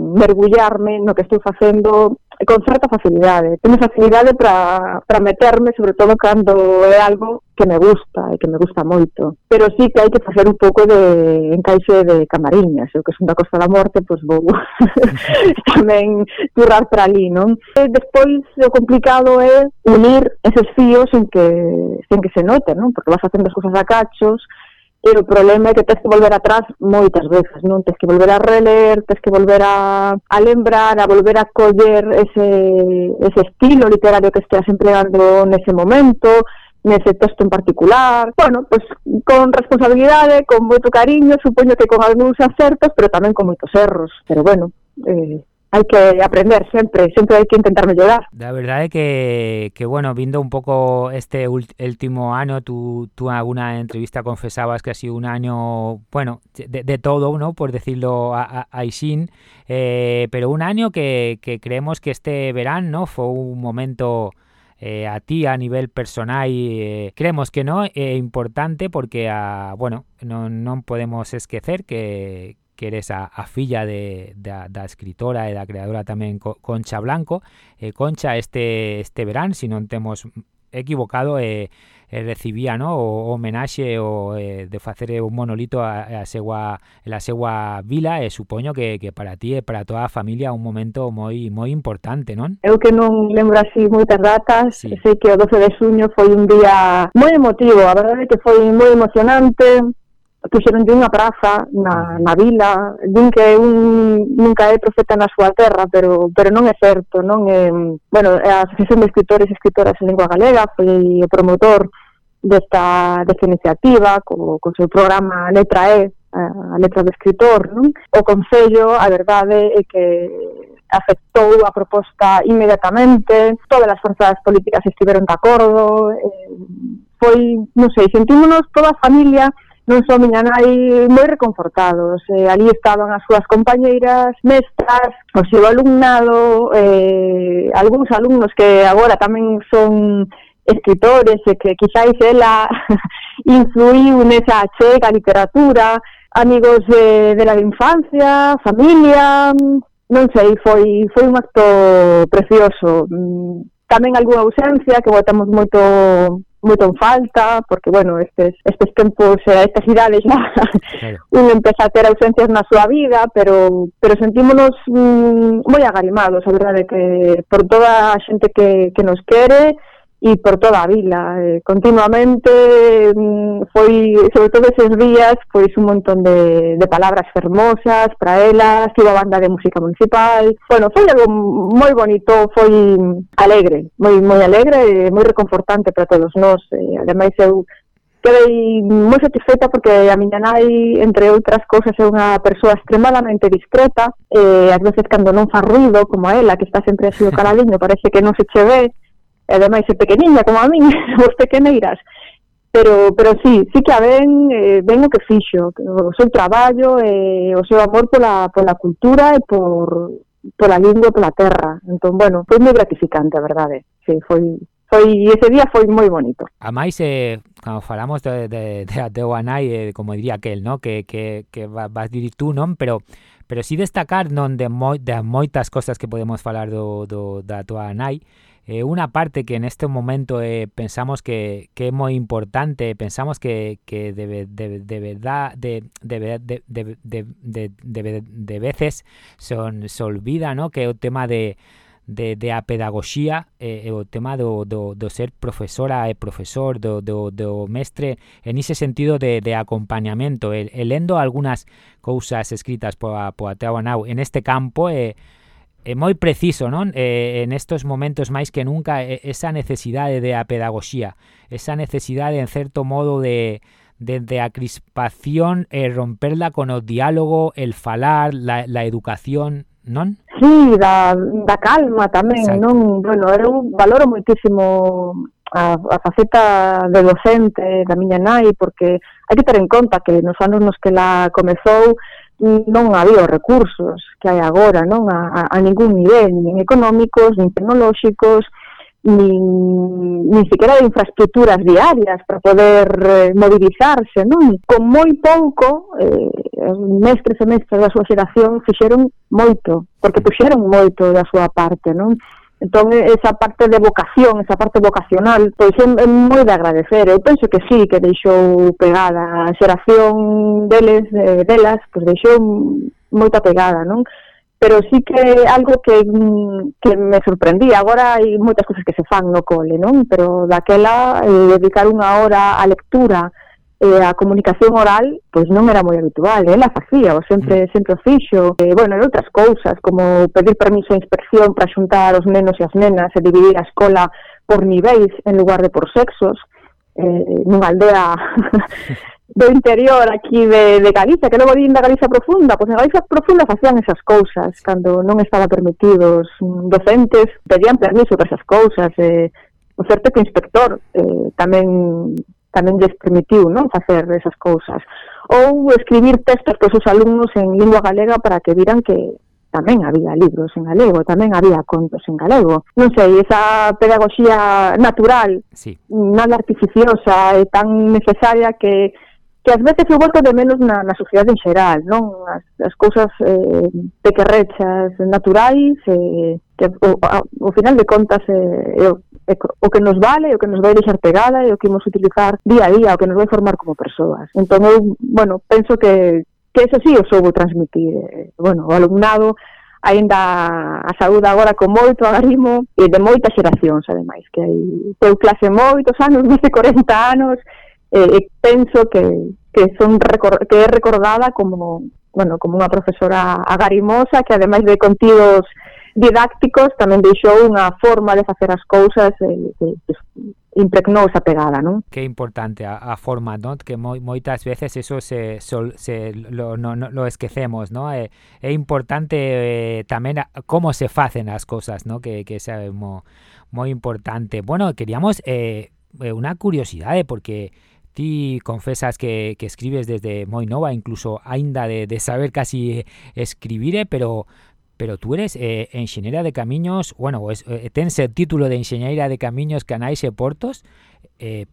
mergullarme no que estou facendo con certa facilidade teño facilidade para meterme sobre todo cando é algo que me gusta e que me gusta moito pero sí que hai que facer un pouco de encaixe de camariñas eu que son da Costa da Morte pois vou [LAUGHS] tamén turrar para ali non? E eh, despois o complicado é unir eses fíos en que en que se noten non? porque vas facendo as cousas a cachos e o problema é que tens que volver atrás moitas veces, non? Tens que volver a reler, tens que volver a, a lembrar, a volver a coller ese, ese estilo literario que esteas empleando nese momento, nese texto en particular. Bueno, pues con responsabilidade, con moito cariño, supoño que con algúns acertos, pero tamén con moitos erros. Pero bueno, eh, hay que aprender siempre, siempre hay que intentar mejorar. La verdad es que, que bueno, viendo un poco este último año, tú, tú en alguna entrevista confesabas que ha sido un año, bueno, de, de todo, ¿no? Por decirlo a, a, Isin, eh, pero un año que, que creemos que este verano ¿no? fue un momento... Eh, a ti a nivel personal eh, creemos que no eh, importante porque a, bueno, non, non podemos esquecer que, que eres a, a filla de, da, da escritora e da creadora tamén Concha Blanco. Eh, Concha, este, este verán, se si non temos equivocado, eh, eh, recibía no o, homenaxe o eh, de facer un monolito a, a segua a segua vila e supoño que, que para ti e para toda a familia un momento moi moi importante, non? Eu que non lembro así moitas datas, sí. sei que o 12 de xuño foi un día moi emotivo, a verdade que foi moi emocionante, puxeron unha praza na, na vila, din que un nunca é profeta na súa terra, pero, pero non é certo, non é... Bueno, a Asociación de Escritores e Escritoras en Lingua Galega foi o promotor desta, desta iniciativa, co, co seu programa Letra E, a letra do escritor, non? O Concello, a verdade, é que aceptou a proposta inmediatamente, todas as forzas políticas estiveron de acordo, eh, foi, non sei, sentímonos toda a familia non só miña nai moi reconfortados. Eh, ali estaban as súas compañeiras, mestras, o seu alumnado, eh, algúns alumnos que agora tamén son escritores e que quizáis ela [LAUGHS] influiu nesa chega a literatura, amigos de, de la infancia, familia, non sei, foi, foi un acto precioso. Mm. Tamén algunha ausencia que botamos moito moito en falta, porque, bueno, estes, estes tempos, eh, estas idades [LAUGHS] xa, claro. un empeza a ter ausencias na súa vida, pero, pero sentímonos mm, moi agarimados, a verdade, que por toda a xente que, que nos quere, e por toda a vila, eh, continuamente mm, foi, sobre todo eses días, pois un montón de, de palabras fermosas para ela, estivo a banda de música municipal, bueno, foi algo moi bonito, foi alegre, moi moi alegre e moi reconfortante para todos nós, e, eh, ademais eu quedei moi satisfeita porque a miña nai, entre outras cousas, é unha persoa extremadamente discreta, e ás veces cando non fa ruido, como ela, que está sempre así o [LAUGHS] caladiño, parece que non se che ve, e ademais é pequeniña como a min, [LAUGHS] vos pequeneiras, pero, pero sí, sí que a ben, eh, ben o que fixo, o seu traballo, e eh, o seu amor pola, pola cultura e por, pola lingua e pola terra. Entón, bueno, foi moi gratificante, a verdade. Sí, foi, foi ese día foi moi bonito. A máis, eh, cando falamos de, de, de, de Oanai, eh, como diría aquel, ¿no? que, que, que vas dir tú, non? Pero pero sí destacar non de, moi, de moitas cosas que podemos falar do, do, da tua nai, eh, una parte que en este momento eh, pensamos que, que, es muy importante, pensamos que, que de, de, de, verdad, de, de veces son, se olvida, ¿no? Que el tema de, de, de pedagogía, eh, tema do, do, do, ser profesora e profesor, do, do, mestre, en ese sentido de, de acompañamiento, el, algunas cousas escritas por, por Teo Anau en este campo, eh, é moi preciso, non? Eh, en estos momentos máis que nunca e- esa necesidade de a pedagogía, esa necesidade en certo modo de de, de a crispación e romperla con o diálogo, el falar, la, la educación, non? Sí, da, da calma tamén, Exacto. non? Bueno, eu valoro moitísimo a, a faceta de docente da miña nai, porque hai que ter en conta que nos anos nos que la comezou non había os recursos que hai agora, non? A, a, a ningún nivel, nin económicos, nin tecnolóxicos, nin, nin siquiera de infraestructuras diarias para poder eh, mobilizarse, non? Con moi pouco, eh, mestres e mestres da súa xeración fixeron moito, porque puxeron moito da súa parte, non? Entón, esa parte de vocación, esa parte vocacional, pois é, é moi de agradecer. Eu penso que sí, que deixou pegada a xeración deles, eh, delas, pois deixou moita pegada, non? Pero sí que algo que, que me sorprendía. Agora hai moitas cousas que se fan no cole, non? Pero daquela, eh, dedicar unha hora á lectura, eh, a comunicación oral pois non era moi habitual, eh, ela facía, o sempre, mm. sempre o fixo, eh, bueno, e outras cousas, como pedir permiso a inspección para xuntar os nenos e as nenas e dividir a escola por niveis en lugar de por sexos, eh, nunha aldea [LAUGHS] do interior aquí de, de Galicia, que logo din da Galicia profunda, pois en Galicia profunda facían esas cousas, cando non estaba permitidos. Mm, docentes, pedían permiso para esas cousas, eh, o certo que o inspector eh, tamén tamén lles permitiu non facer esas cousas. Ou escribir textos para os alumnos en lingua galega para que viran que tamén había libros en galego, tamén había contos en galego. Non sei, esa pedagogía natural, sí. nada artificiosa e tan necesaria que que ás veces eu volto de menos na, na sociedade en xeral, non? As, as cousas eh, pequerrechas, naturais, eh, que o, ao final de contas eh, é o Eh, o que nos vale, o que nos vai deixar pegada e o que imos utilizar día a día, o que nos vai formar como persoas. Entón, eu, bueno, penso que, que eso sí o soubo transmitir. Eh, bueno, o alumnado aínda a saúde agora con moito agarimo e de moitas xeracións, ademais, que hai teu clase moitos anos, [LAUGHS] máis de 40 anos, e, e penso que, que, son que é recordada como, bueno, como unha profesora agarimosa que ademais de contidos didácticos tamén deixou unha forma de facer as cousas e, e, e impregnou esa pegada, non? Que importante a, a forma, non? Que moi, moitas veces eso se, sol, se lo, no, no, lo esquecemos, non? É, é importante eh, tamén a, como se facen as cousas, non? Que, que é moi, moi importante. Bueno, queríamos eh, unha curiosidade, porque ti confesas que, que escribes desde moi nova, incluso aínda de, de saber casi escribir, pero pero tú eres eh, enxeñeira de camiños, bueno, es, eh, tense o título de enxeñeira de camiños canais e portos, eh,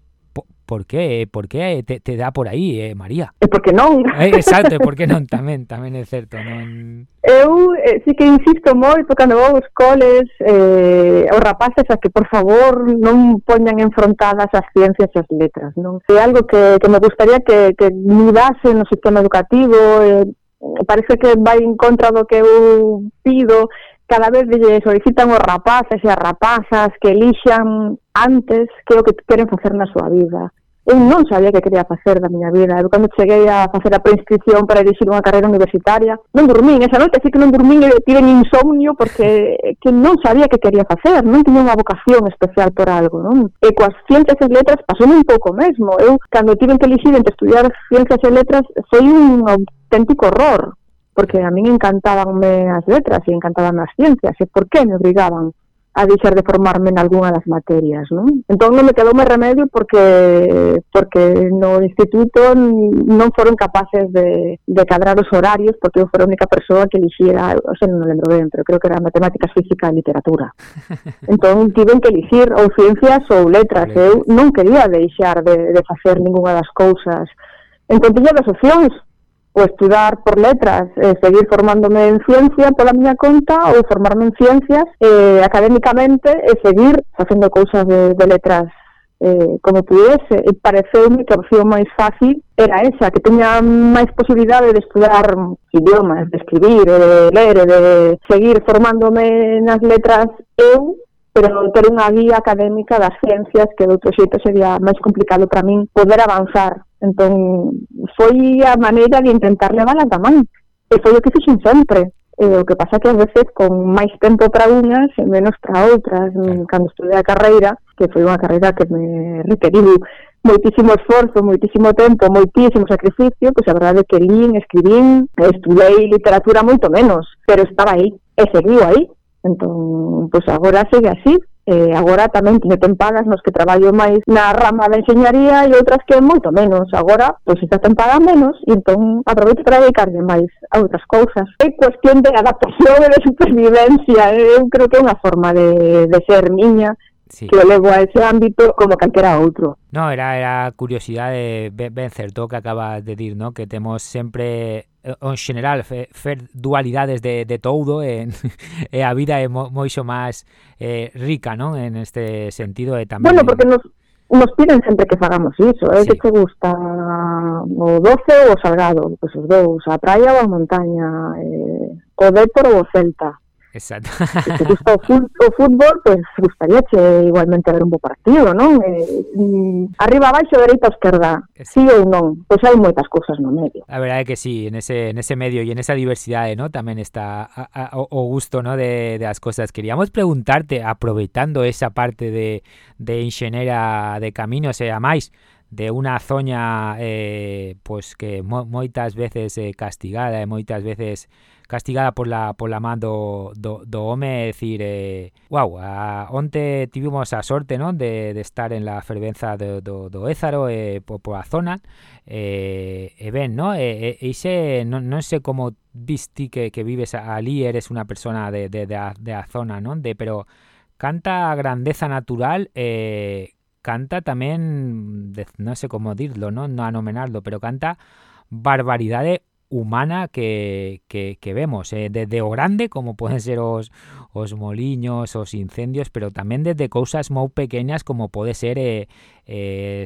por qué, eh, por qué eh, te, te dá por aí, eh, María? É porque non. Eh, exacto, por porque non, [LAUGHS] tamén, tamén é certo. Non... Eu eh, sí que insisto moito cando vou aos coles, eh, aos rapaces a que, por favor, non poñan enfrontadas as ciencias e as letras. Non? É algo que, que me gustaría que, que mudase no sistema educativo, eh, Eh, parece que vai en contra do que eu pido, cada vez lle solicitan os rapaces e as rapazas que elixan antes que o que queren facer na súa vida eu non sabía que quería facer da miña vida. Eu cando cheguei a facer a preinscripción para elixir unha carreira universitaria, non dormín, esa noite así que non dormín e tive insomnio porque que non sabía que quería facer, non tiña unha vocación especial por algo, non? E coas ciencias e letras pasou un pouco mesmo. Eu cando tive que elixir entre estudiar ciencias e letras foi un auténtico horror, porque a min encantabanme as letras e encantaban as ciencias, e por que me obrigaban a deixar de formarme en algunha das materias, non? Entón non me quedou máis remedio porque porque no instituto non foron capaces de, de cadrar os horarios porque eu fora a única persoa que elixiera, o sea, non lembro ben, pero creo que era matemáticas, física e literatura. [LAUGHS] Entón tiven que elixir ou ciencias ou letras, eu non quería deixar de, de facer ninguna das cousas. Entón tiña das opcións, o estudar por letras, eh, seguir formándome en ciencia pola miña conta ou formarme en ciencias eh, académicamente e seguir facendo cousas de, de letras eh, como pudese. E pareceume que a opción máis fácil era esa, que teña máis posibilidade de estudar idiomas, de escribir, de ler, de seguir formándome nas letras eu pero ter unha guía académica das ciencias que de outro xeito sería máis complicado para min poder avanzar Entón, foi a maneira de intentar levar a tamán. E foi o que fixen sempre. E eh, o que pasa que a veces con máis tempo para unhas e menos para outras. Mm, Cando estudei a carreira, que foi unha carreira que me requeriu moitísimo esforzo, moitísimo tempo, moitísimo sacrificio, pois a verdade é que lín, escribín, estudei literatura moito menos, pero estaba aí e seguiu aí. Entón, pois agora segue así, eh, agora tamén tiño tempadas nos que traballo máis na rama da enxeñaría e outras que moito menos. Agora, pois está tempada menos e entón aproveito para dedicarme máis a outras cousas. É cuestión de adaptación e de supervivencia. Eu creo que é unha forma de, de ser miña Sí. Que levo a ese ámbito como calquera outro. No, era era curiosidade ben certo que acabas de dir, no? que temos sempre eh, en general fer, dualidades de, de todo eh, en, [LAUGHS] eh, e a vida é mo, moixo máis eh, rica, non? En este sentido e tamén... Bueno, porque nos, nos piden sempre que fagamos iso, é eh? sí. que te gusta o doce ou o salgado, pois pues os dous, a praia ou a montaña, eh, o Dépor ou o Celta. Exacto. o fútbol, pues, gustaría che igualmente ver un bo partido, non? Eh, arriba, abaixo, dereita, esquerda. Sí ou non? Pois hai moitas cousas no medio. A verdade é que sí, en ese, en ese medio e en esa diversidade, ¿no? Tamén está a, a, o gusto, ¿no? De, de as cousas. Queríamos preguntarte, aproveitando esa parte de, de enxenera de caminos e a máis, de unha zoña eh, pois que mo, moitas veces eh, castigada e moitas veces castigada pola pola man do, do, do home, é dicir, eh, wow, a, onte tivemos a sorte non de, de estar en la fervenza do, do, do Ézaro eh, eh, por a zona, eh, e ben, non? E, e, ise, non, non sei como visti que, que vives ali, eres unha persona de, de, de, a, de a zona, non? De, pero canta grandeza natural eh, canta tamén, non sei como dirlo, non, non anomenarlo, pero canta barbaridade humana que, que, vemos, eh, desde o grande, como pueden ser os, os moliños, os incendios, pero tamén desde cousas moi pequeñas como pode ser eh, eh,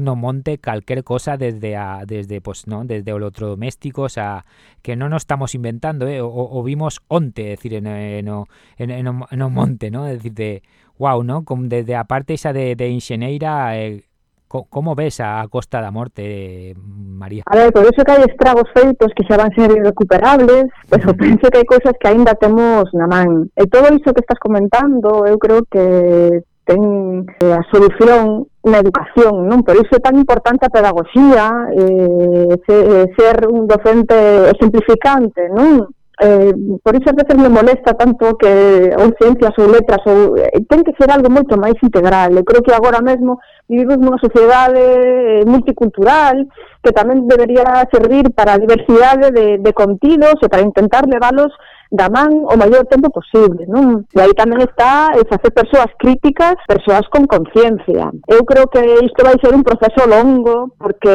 no monte calquer cosa desde a, desde pues, no, desde electrodomésticos a que non nos estamos inventando, eh, o, o vimos onte, decir, en, en, en, en, monte, ¿no? decir, de, wow, ¿no? Como desde a parte xa de, de Inxeneira, eh, como ves a, Costa da Morte, María? A ver, por iso que hai estragos feitos que xa van ser irrecuperables, [LAUGHS] pero penso que hai cousas que aínda temos na man. E todo iso que estás comentando, eu creo que ten eh, a solución na educación, non? Por iso é tan importante a pedagogía, eh, ser, ser un docente exemplificante, non? eh, por iso a veces me molesta tanto que ou ciencias ou letras ou eh, ten que ser algo moito máis integral eu creo que agora mesmo vivimos nunha sociedade eh, multicultural que tamén debería servir para a diversidade de, de contidos e para intentar leválos da man o maior tempo posible, non? E aí tamén está el facer persoas críticas, persoas con conciencia. Eu creo que isto vai ser un proceso longo, porque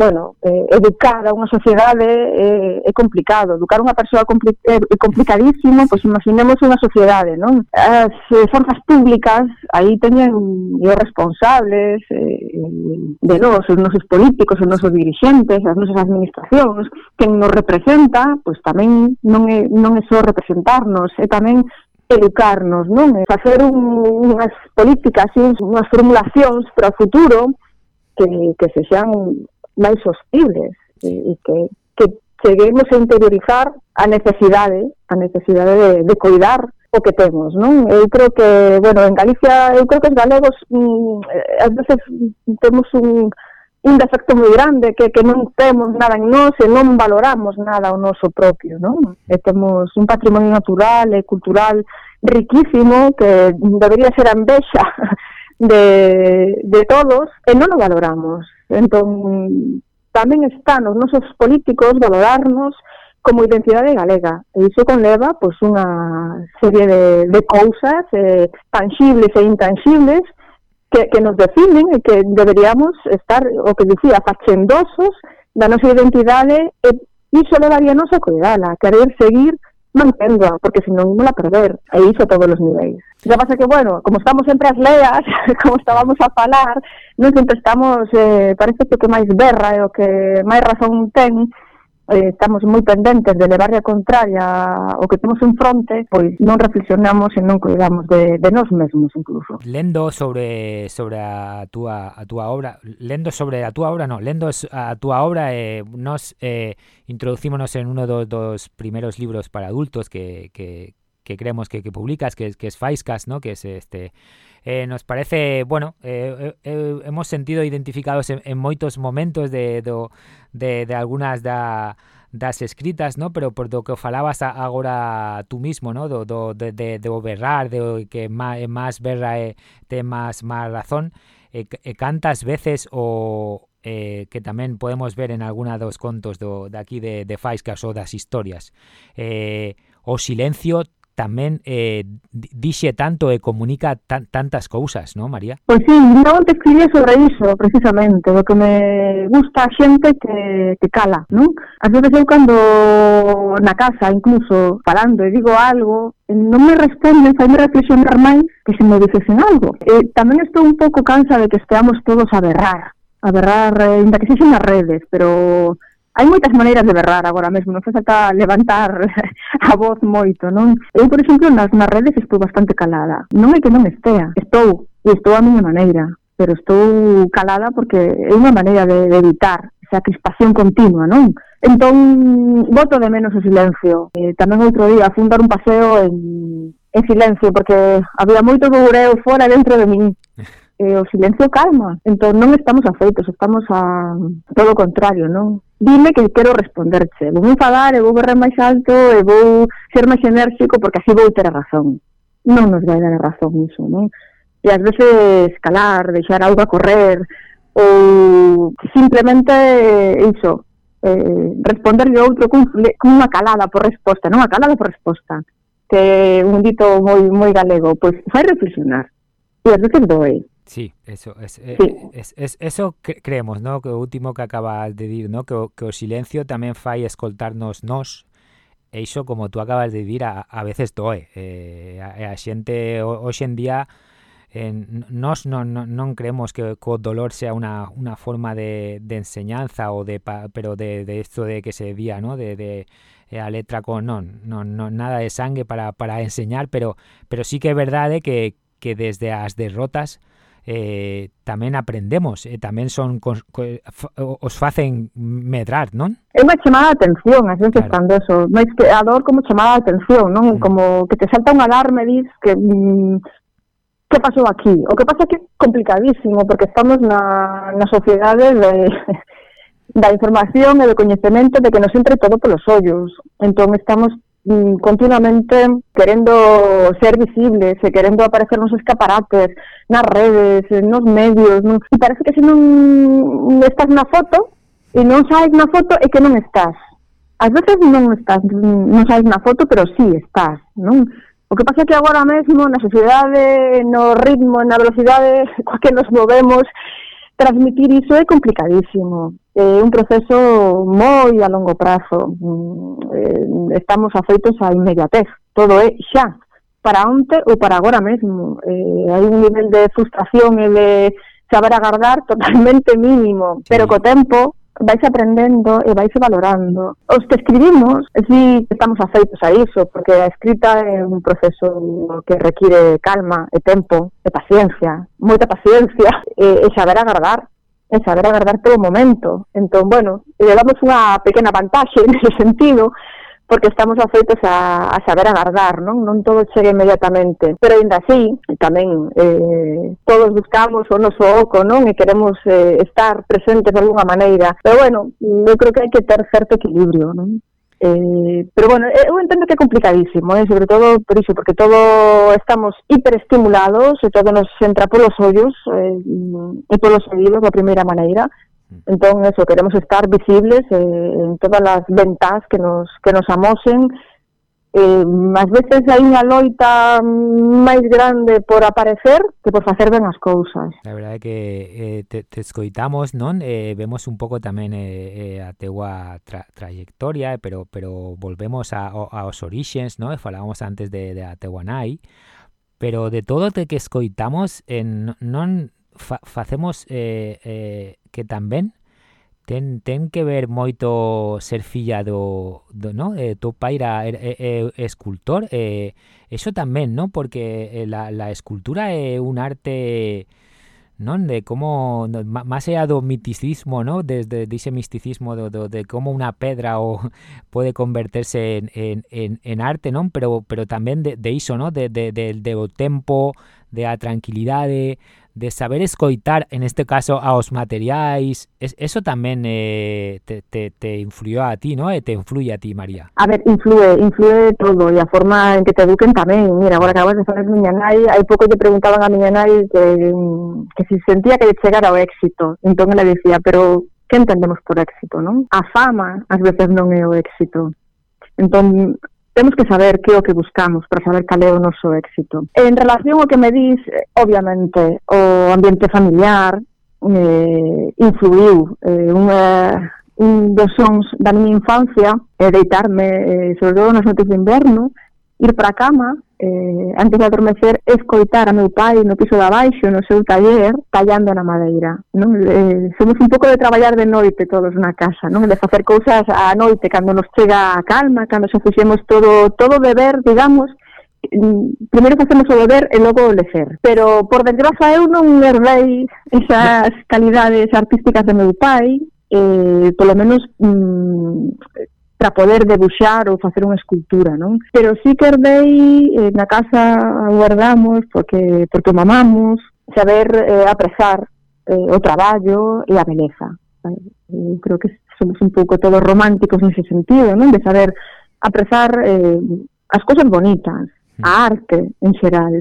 bueno, eh, educar a unha sociedade é, é complicado. Educar unha persoa compli é complicadísimo, pois imaginemos unha sociedade, non? As eh, forzas públicas aí teñen os responsables eh, de nós, os nosos políticos, os nosos dirigentes, as nosas administracións, que nos representa, pois tamén non é, non é só representarnos, é tamén educarnos, non? É facer un, unhas políticas, unhas formulacións para o futuro que, que se sean máis hostibles e, e que, que cheguemos a interiorizar a necesidade, a necesidade de, de cuidar o que temos, non? Eu creo que, bueno, en Galicia, eu creo que os galegos mm, ás veces temos un, un defecto moi grande que, que non temos nada en nós e non valoramos nada o noso propio, non? E temos un patrimonio natural e cultural riquísimo que debería ser a envexa [LAUGHS] de, de todos e non o valoramos. Entón, tamén está nos nosos políticos valorarnos como identidade galega. E iso conleva pois, unha serie de, de cousas eh, tangibles e intangibles que, que nos definen e que deberíamos estar, o que dicía, fachendosos da nosa identidade e iso levaría nos a cuidala, querer seguir manténdoa, porque senón imos a perder, e iso a todos os niveis. O que pasa que, bueno, como estamos sempre as leas, [LAUGHS] como estábamos a falar, non sempre estamos, eh, parece que o que máis berra e o que máis razón ten, eh, estamos moi pendentes de levarle a contraria o que temos en fronte, pois non reflexionamos e non cuidamos de, de nós mesmos incluso. Lendo sobre sobre a túa a túa obra, lendo sobre a túa obra, non, lendo a túa obra eh, nos eh, introducímonos en uno dos, dos primeros libros para adultos que, que, que creemos que, que publicas, que, que es Faiscas, ¿no? que es este eh, nos parece, bueno, eh, eh, eh, hemos sentido identificados en, en moitos momentos de, do, de, de algunas da das escritas, ¿no? Pero por do que falabas agora tú mismo, ¿no? Do, do de, de, de o berrar, de o que máis, máis berra e te máis, máis razón, e, e cantas veces o eh, que tamén podemos ver en alguna dos contos do, de aquí de, de Faiscas ou das historias. Eh, o silencio tamén eh, dixe tanto e comunica tan, tantas cousas, non, María? Pois sí, non te escribí sobre iso, precisamente, o que me gusta a xente que, que cala, non? As veces eu cando na casa, incluso, falando e digo algo, non me responden, faime reflexionar máis que se me dicesen algo. E tamén estou un pouco cansa de que esteamos todos a berrar, a berrar, eh, inda que sexen nas redes, pero Hai moitas maneiras de berrar agora mesmo, non falta levantar [LAUGHS] a voz moito, non? Eu, por exemplo, nas, nas redes estou bastante calada. Non é que non estea, estou, e estou a miña maneira, pero estou calada porque é unha maneira de, de evitar esa crispación continua, non? Entón, voto de menos o silencio. Eh, e tamén outro día fui dar un paseo en, en silencio, porque había moito bureo fora dentro de min. [LAUGHS] E eh, o silencio calma. Entón, non estamos afeitos, estamos a todo o contrario, non? dime que quero responderche. Vou me enfadar, e vou berrar máis alto, e vou ser máis enérxico, porque así vou ter a razón. Non nos vai dar a razón iso, non? E ás veces calar, deixar auga correr, ou simplemente iso, eh, responderle outro cun, unha calada por resposta, non unha calada por resposta, que un dito moi moi galego, pois fai reflexionar. E ás veces doe. Sí, eso es, sí. es, es eso que creemos, ¿no? Que último que acabas de dir, ¿no? Que que o silencio tamén fai escoltarnos nós e iso como tú acabas de dir a, a veces doe eh, a, a xente hoxe en día eh, nos non, non, non creemos que, que o dolor sea una, una forma de, de enseñanza o de pero de, de esto de que se día, ¿no? De, de a letra con non, non, non nada de sangue para, para enseñar, pero pero sí que é verdade que, que desde as derrotas eh, tamén aprendemos e eh, tamén son cos, cos, os facen medrar, non? É unha chamada de atención, ás veces claro. cando eso, máis que a dor como chamada de atención, non? Mm. Como que te salta un alarme e dis que mm, que pasou aquí? O que pasa é que é complicadísimo, porque estamos na, na sociedade de, [LAUGHS] da información e do coñecemento de que nos entre todo polos ollos. Entón estamos Mm, continuamente querendo ser visibles, eh, e querendo aparecer nos escaparates, nas redes, nos medios, non? e parece que se non mm, estás na foto e non saes na foto é que non estás. Ás veces non estás, mm, non saes na foto, pero sí estás, non? O que pasa é que agora mesmo na sociedade, no ritmo, na velocidade [LAUGHS] coa que nos movemos, transmitir iso é complicadísimo é un proceso moi a longo prazo. Mm, eh, estamos afeitos á inmediatez. Todo é xa, para onte ou para agora mesmo. Eh, hai un nivel de frustración e de saber agardar [LAUGHS] totalmente mínimo, pero co tempo vais aprendendo e vais valorando. Os que escribimos, si estamos afeitos a iso, porque a escrita é un proceso que require calma e tempo e paciencia, moita paciencia [LAUGHS] e, e saber agardar e saber todo o momento. Entón, bueno, le damos unha pequena vantaxe [LAUGHS] nese sentido, porque estamos afeitos a, a saber agardar, non? Non todo chega inmediatamente. Pero ainda así, tamén eh, todos buscamos o noso oco, non? E queremos eh, estar presentes de alguna maneira. Pero bueno, eu creo que hai que ter certo equilibrio, non? Eh, pero bueno, eu entendo que é complicadísimo, eh, sobre todo por iso, porque todo estamos hiperestimulados e todo nos entra polos ollos eh, e polos oídos da primeira maneira, Entón, eso, queremos estar visibles eh, en todas as ventas que nos, que nos amosen. eh, ás veces hai unha loita máis grande por aparecer que por facer ben as cousas. A verdade é que eh, te, te escoitamos, non? Eh, vemos un pouco tamén eh, eh a teua tra trayectoria, pero pero volvemos a, a, aos orixens, non? Falábamos antes de, de a teua nai, pero de todo te que escoitamos, eh, non fa facemos eh, eh, que tamén ten, ten que ver moito ser filla do, do no? eh, teu pai era eh, eh, escultor eh, eso tamén, no? porque eh, la, la escultura é un arte non de como máis allá do miticismo, ¿no? Desde dice misticismo do, do, de como unha pedra o [LAUGHS] pode converterse en, en, en, en arte, non? Pero pero tamén de, de iso, ¿no? De, de, de, de o tempo, de a tranquilidade, de saber escoitar, en este caso, aos materiais, es, eso tamén eh, te, te, te influyó a ti, ¿no? E te influye a ti, María. A ver, influye, influye todo, e a forma en que te eduquen tamén. Mira, agora acabas de falar miña nai, hai pouco lle preguntaban a miña nai que, que si sentía que lle chegara o éxito. Entón, ela dicía, pero que entendemos por éxito, non? A fama, ás veces, non é o éxito. Entón, Temos que saber que é o que buscamos para saber cal é o noso éxito. En relación ao que me dís, eh, obviamente, o ambiente familiar eh, influiu. Eh, unha, eh, un dos sons da miña infancia é deitarme, eh, sobre todo nas noites de inverno, ir para a cama, eh, antes de adormecer, escoitar a meu pai no piso de abaixo, no seu taller, tallando na madeira. Non? Eh, somos un pouco de traballar de noite todos na casa, non? de facer cousas a noite, cando nos chega a calma, cando xa fixemos todo, todo deber, digamos, mm, primeiro facemos o beber e logo o lecer. Pero, por desgraza, eu non herdei esas calidades artísticas de meu pai, eh, polo menos mm, para poder debuxar ou facer unha escultura, non? Pero sí que herdei eh, na casa guardamos porque porque mamamos saber eh, apresar eh, o traballo e a beleza. Eh, creo que somos un pouco todos románticos nese sentido, non? De saber apresar eh, as cousas bonitas, a mm. arte en xeral.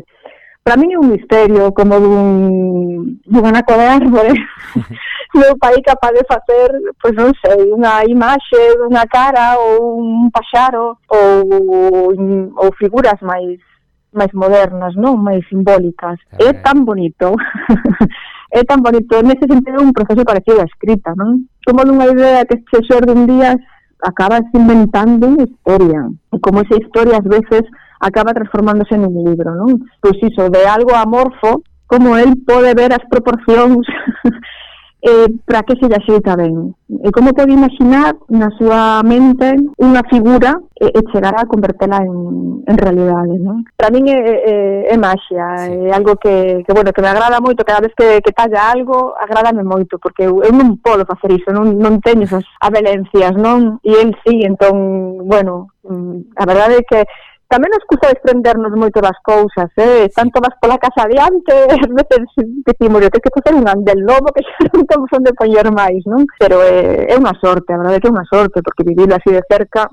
Para mí é un misterio como dun, dun anaco de árbore [LAUGHS] meu pai capaz de facer, pois non sei, unha imaxe dunha cara ou un paxaro ou, ou figuras máis máis modernas, non? Máis simbólicas. Okay. É eh. tan bonito. [LAUGHS] é tan bonito. Nese sentido, un proceso parecido a escrita, non? Como dunha idea que se xorde un día acabas inventando unha historia. E como esa historia, ás veces, acaba transformándose nun libro, non? Pois iso, de algo amorfo, como el pode ver as proporcións [LAUGHS] eh, para que se lle axeita ben. E eh, como pode imaginar na súa mente unha figura eh, eh, e, e chegar a convertela en, en realidade, non? Para min é, é, é maxia, sí. é algo que, que, bueno, que me agrada moito, cada vez que, que talla algo, agrádame moito, porque eu, eu non podo facer iso, non, non teño esas [LAUGHS] avelencias, non? E el sí, entón, bueno, mm, a verdade é que tamén nos custa desprendernos moito das cousas, eh? Están todas pola casa adiante, [LAUGHS] ás veces decimos, eu que facer un andel novo que [LAUGHS] xa non temos onde poñer máis, non? Pero é, eh, é unha sorte, a verdade é que é unha sorte, porque vivirlo así de cerca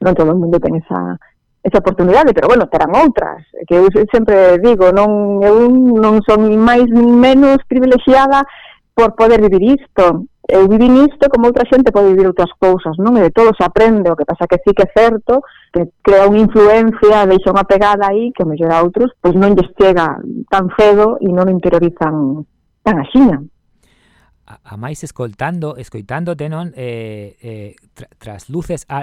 non todo o mundo ten esa, esa oportunidade, pero bueno, terán outras, que eu sempre digo, non eu non son máis nin menos privilexiada por poder vivir isto eu vivi isto como outra xente pode vivir outras cousas, non? E de todo se aprende, o que pasa que sí que é certo, que crea unha influencia, deixa unha pegada aí, que mellor a outros, pois non lles chega tan cedo e non interiorizan tan axiña. A, a máis escoltando, escoitándote, non? Eh, eh, tra,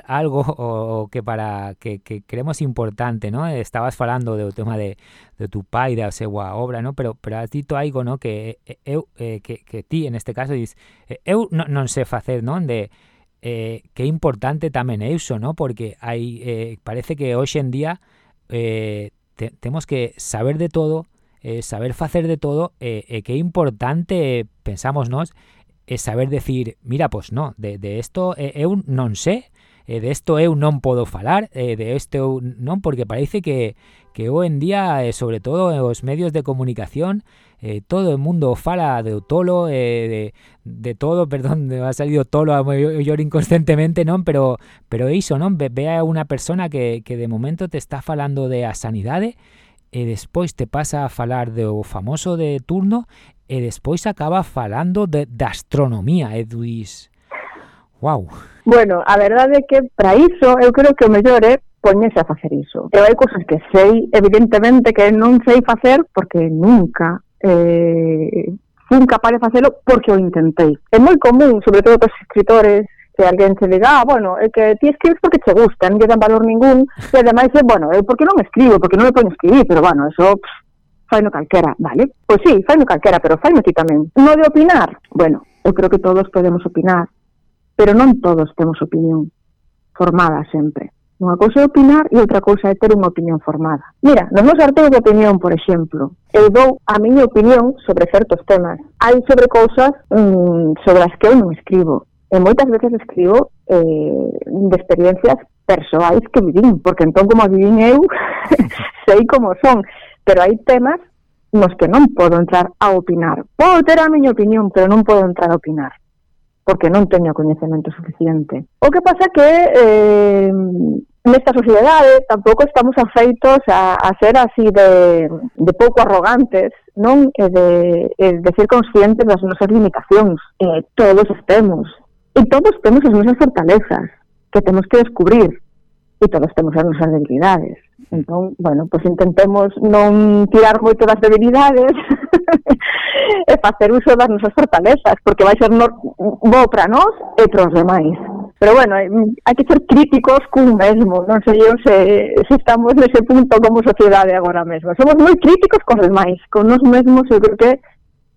algo [LAUGHS] o, que para que, que creemos importante, non? Estabas falando do tema de, de tu pai, da súa obra, non? Pero, pero has dito algo, non? Que eh, eu, eh, que, que ti, en este caso, dis, eh, eu non, non sei facer, non? De, eh, que importante tamén é iso, non? Porque hai, parece que hoxe en día eh, te, temos que saber de todo, eh, saber facer de todo eh, eh, que é importante, eh, pensamos nós, é saber decir, mira, pois no, de, de esto eh, eu non sé, eh, de isto eu non podo falar, eh, de isto eu non, porque parece que, que hoxe en día, eh, sobre todo os medios de comunicación, eh, todo o mundo fala de tolo, eh, de, de todo, [LAUGHS] perdón, me ha salido tolo a mellor inconscientemente, non? Pero, pero iso, non? Ve, ve a unha persona que, que de momento te está falando de a e despois te pasa a falar do famoso de turno e despois acaba falando de, de astronomía e duís Wow. Bueno, a verdade é que para iso eu creo que o mellor é poñese a facer iso. Eu hai cousas que sei, evidentemente que non sei facer porque nunca eh, fun capaz de facelo porque o intentei. É moi común, sobre todo para os escritores se alguén se diga, ah, bueno, é que ti escribes porque che gusta, non lle dan valor ningún, e ademais, bueno, eu porque non escribo, porque non me poño escribir, pero bueno, eso pff, faino calquera, vale? Pois sí, faino calquera, pero faino ti tamén. No de opinar, bueno, eu creo que todos podemos opinar, pero non todos temos opinión formada sempre. Unha cousa é opinar e outra cousa é ter unha opinión formada. Mira, nos meus artigos de opinión, por exemplo, eu dou a miña opinión sobre certos temas. Hai sobre cousas mm, sobre as que eu non escribo e moitas veces escribo eh, de experiencias persoais que vivín, porque entón como vivín eu, [LAUGHS] sei como son, pero hai temas nos que non podo entrar a opinar. Podo ter a miña opinión, pero non podo entrar a opinar porque non teño coñecemento suficiente. O que pasa que eh, nesta sociedade tampouco estamos afeitos a, a ser así de, de pouco arrogantes, non? E de, e de ser conscientes das nosas limitacións. Eh, todos estemos, E todos temos as nosas fortalezas que temos que descubrir e todos temos as nosas debilidades. Entón, bueno, pois intentemos non tirar moito das debilidades [LAUGHS] eh, e facer uso das nosas fortalezas, porque vai ser no, bo para nós e para os demais. Pero bueno, hai que ser críticos cun mesmo, non sei eu se, se estamos nese punto como sociedade agora mesmo. Somos moi críticos con os demais, con nos mesmos, eu creo que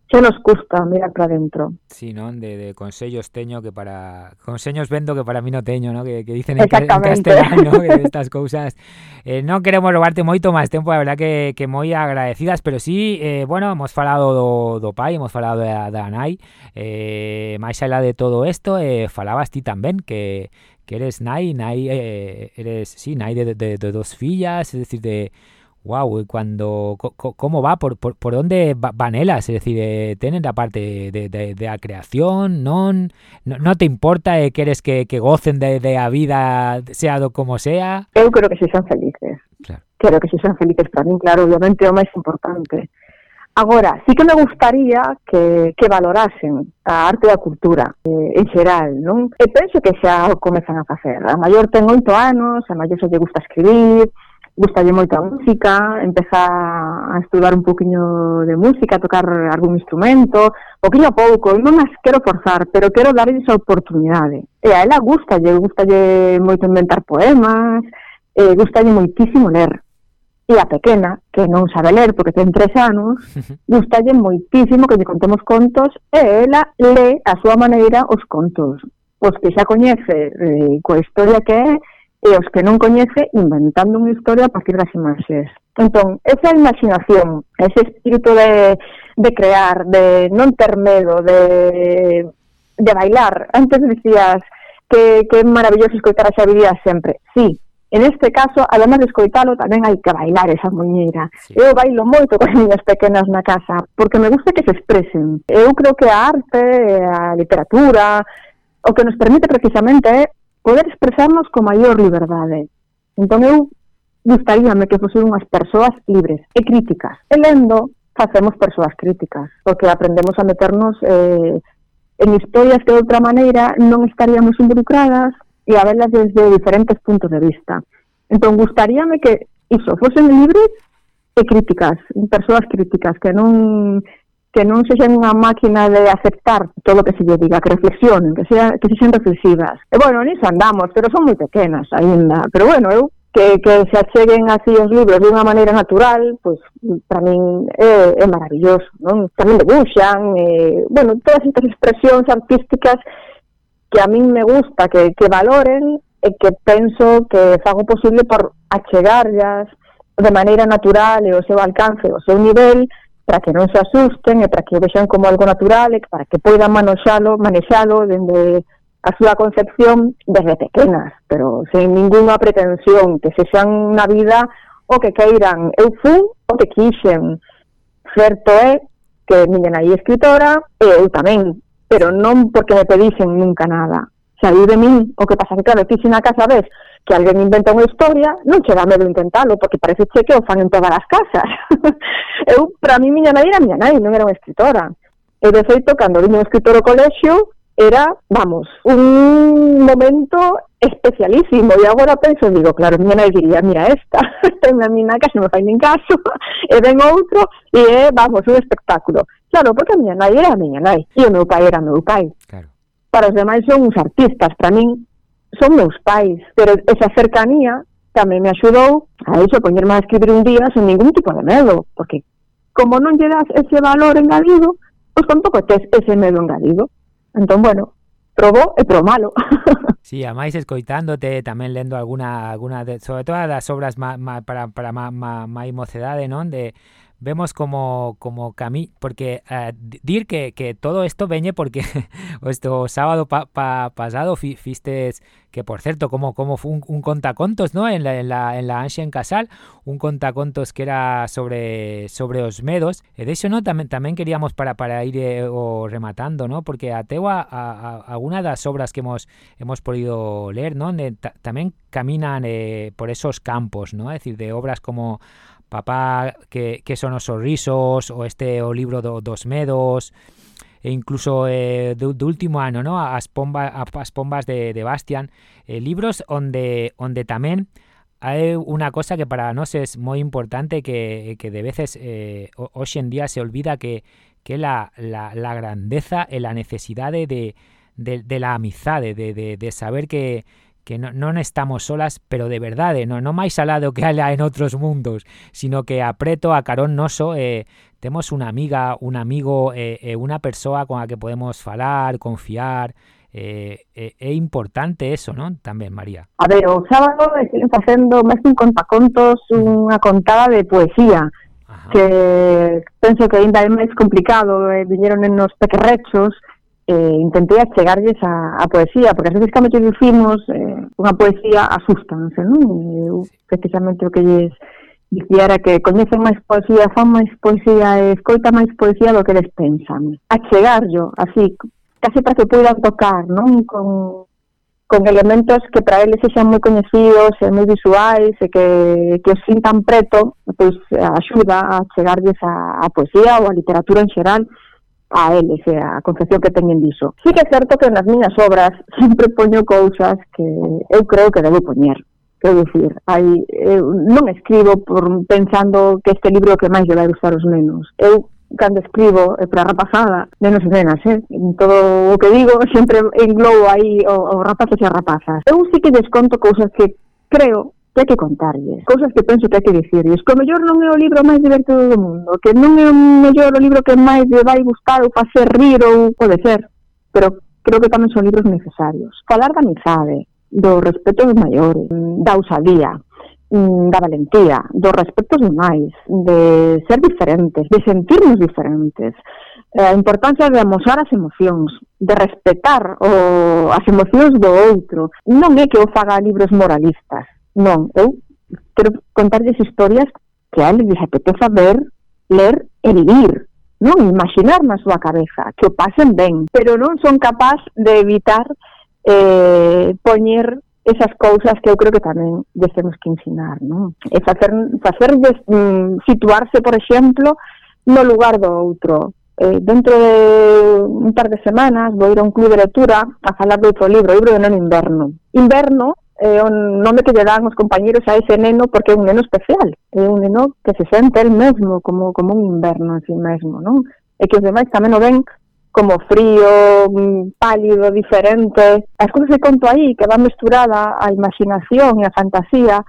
xa nos custa mirar para dentro. Sí, non? De, de consellos teño que para... Consellos vendo que para mí no teño, ¿no? Que, que dicen en, en castelano que estas cousas. Eh, non queremos robarte moito máis tempo, a verdad que, que moi agradecidas, pero sí, eh, bueno, hemos falado do, do pai, hemos falado da, da nai, eh, máis alá de todo isto, eh, falabas ti tamén que, que eres nai, nai eh, eres, sí, nai de, de, de dos fillas, es decir, de Wow, cuando co, co, cómo va por, por, por dónde van elas, es decir, eh, tenen a parte de, de, de a creación, non no, no te importa eh, queres que, que gocen de, de a vida sea do como sea? Eu creo que se son felices. Claro. Creo que se son felices para mí, claro, obviamente o máis importante. Agora, sí que me gustaría que, que valorasen a arte e a cultura eh, en xeral, non? E penso que xa o comezan a facer. A maior ten oito anos, a maior se lle gusta escribir, gustalle moito a música, empeza a estudar un poquinho de música, a tocar algún instrumento, poquinho a pouco, non as quero forzar, pero quero darlle esa oportunidade. E a ela gustalle, gustalle moito inventar poemas, e gustalle moitísimo ler. E a pequena, que non sabe ler porque ten tres anos, [LAUGHS] gustalle moitísimo que lle contemos contos e ela lee a súa maneira os contos. Pois que xa coñece eh, coa historia que é e os que non coñece inventando unha historia a partir das imaxes. Entón, esa imaginación, ese espírito de, de crear, de non ter medo, de, de bailar. Antes dicías que, que é maravilloso escoitar a Xaviría sempre. Sí, En este caso, además de escoitalo, tamén hai que bailar esa muñeira. Sí. Eu bailo moito con [LAUGHS] as miñas pequenas na casa, porque me gusta que se expresen. Eu creo que a arte, a literatura, o que nos permite precisamente é poder expresarnos con maior liberdade. Entón eu gustaríame que fosen unhas persoas libres e críticas. E lendo facemos persoas críticas, porque aprendemos a meternos eh, en historias que de outra maneira non estaríamos involucradas e a velas desde diferentes puntos de vista. Entón, gustaríame que iso, fosen libres e críticas, persoas críticas, que non que non sexan unha máquina de aceptar todo o que se lle diga, que reflexionen, que, sean, que sexan reflexivas. E bueno, niso andamos, pero son moi pequenas aínda. Pero bueno, eu que, que se acheguen así os libros de unha maneira natural, pois pues, para min é, é maravilloso, non? Tamén debuxan, e, bueno, todas estas expresións artísticas que a min me gusta que, que valoren e que penso que fago posible por achegarlas de maneira natural e o seu alcance, o seu nivel, para que non se asusten e para que o vexan como algo natural e para que poidan manexalo, manexalo dende a súa concepción desde pequenas, pero sen ningunha pretensión, que se sean na vida o que queiran. Eu fui o que quixen. Certo é que miña nai é escritora e eu tamén, pero non porque me pedixen nunca nada. Saí de min, o que pasa que claro, ti na casa ves que alguén inventa unha historia, non che dá medo intentalo, porque parece che que o fan en todas as casas. [LAUGHS] eu, para mí, miña nai era miña nai, non era unha escritora. E, de feito, cando viño un escritor ao colexio, era, vamos, un momento especialísimo. E agora penso, digo, claro, miña nai diría, mira esta, [LAUGHS] ten a miña casa, non me fai nin caso, [LAUGHS] e ven outro, e é, vamos, un espectáculo. Claro, porque a miña nai era a miña nai, e o meu pai era meu pai. Claro. Para os demais son uns artistas, para min son meus pais, pero esa cercanía tamén me axudou a iso, poñerme a escribir un día sen ningún tipo de medo, porque como non lle das ese valor engadido, pois tampouco tes ese medo engadido. Entón, bueno, probó e pro malo. [LAUGHS] Sí, a máis escoitándote, tamén lendo alguna alguna de, sobre todo das obras ma, ma, para para má ma, ma mocedade, non? De vemos como como cami porque uh, dir que, que todo esto veñe porque [LAUGHS] esto sábado pa, pa, pasado fi, que por cierto como como fue un, un contacontos no en la en la en la Ancien Casal un contacontos que era sobre sobre os medos e de eso no tamén tamén queríamos para para ir eh, o rematando no porque ateo a, a, a alguna das obras que hemos hemos podido leer no de, tamén caminan eh, por esos campos no es decir de obras como Papá, que, que son os sorrisos, o este o libro do, dos medos, e incluso eh, de, de último ano, ¿no? As, pomba, as pombas de, de Bastian, eh, libros onde onde tamén hai unha cosa que para nós é moi importante que, que de veces eh, hoxe en día se olvida que que la, la, la grandeza e la necesidade de, de, de la amizade, de, de, de saber que, que no, non estamos solas, pero de verdade, non, non máis alá do que haya en outros mundos, sino que apreto a carón noso eh, temos unha amiga, un amigo eh, eh, unha persoa con a que podemos falar, confiar, eh, eh, é importante eso, non? Tamén, María. A ver, o sábado estive facendo máis un contacontos, unha contada de poesía, Ajá. que penso que ainda é máis complicado, eh, viñeron en nos pequerrechos, eh, intentei achegarlles a, a poesía, porque as veces cando lle dicimos eh, unha poesía asustanse, non? Eu precisamente o que lles dicía era que coñecen máis poesía, fan máis poesía, escoita máis poesía do que les pensan. Achegarllo, así, casi para que poidan tocar, non? Con, con elementos que para eles sexan moi coñecidos e moi visuais e que, que os sintan preto, pois axuda a chegarlles a, a poesía ou a literatura en xeral, a eles e a concepción que teñen diso. Sí que é certo que nas miñas obras [LAUGHS] sempre poño cousas que eu creo que debo poñer. Quero dicir, hai, eu eh, non escribo por pensando que este libro que máis lle vai gustar os nenos. Eu cando escribo é para a rapazada, nenos e nenas, eh? todo o que digo [LAUGHS] sempre englobo aí o, o rapazes e as rapazas. Eu sí que desconto cousas que creo que hai que contarlles, cousas que penso que hai que dicirlles. Que o mellor non é o libro máis divertido do mundo, que non é o mellor o libro que máis lle vai gustar ou facer rir ou pode ser, pero creo que tamén son libros necesarios. Falar da amizade, do respeto dos maiores, da usadía, mm, da valentía, dos respectos demais, de ser diferentes, de sentirnos diferentes, eh, a importancia de amosar as emocións, de respetar o, as emocións do outro. Non é que eu faga libros moralistas, Non, eu quero contarles historias que a eles apeteza ver, ler e vivir non imaginar na súa cabeza, que o pasen ben, pero non son capaz de evitar eh, poñer esas cousas que eu creo que tamén lles temos que ensinar, non? E facer, facer des, mm, situarse, por exemplo, no lugar do outro. Eh, dentro de un par de semanas vou ir a un club de lectura a falar de outro libro, o libro de Non Inverno. Inverno é o nome que lle dan os compañeros a ese neno porque é un neno especial, é un neno que se sente el mesmo como como un inverno en si sí mesmo, non? E que os demais tamén o ven como frío, mm, pálido, diferente. As cousas que conto aí, que va mesturada a imaginación e a fantasía,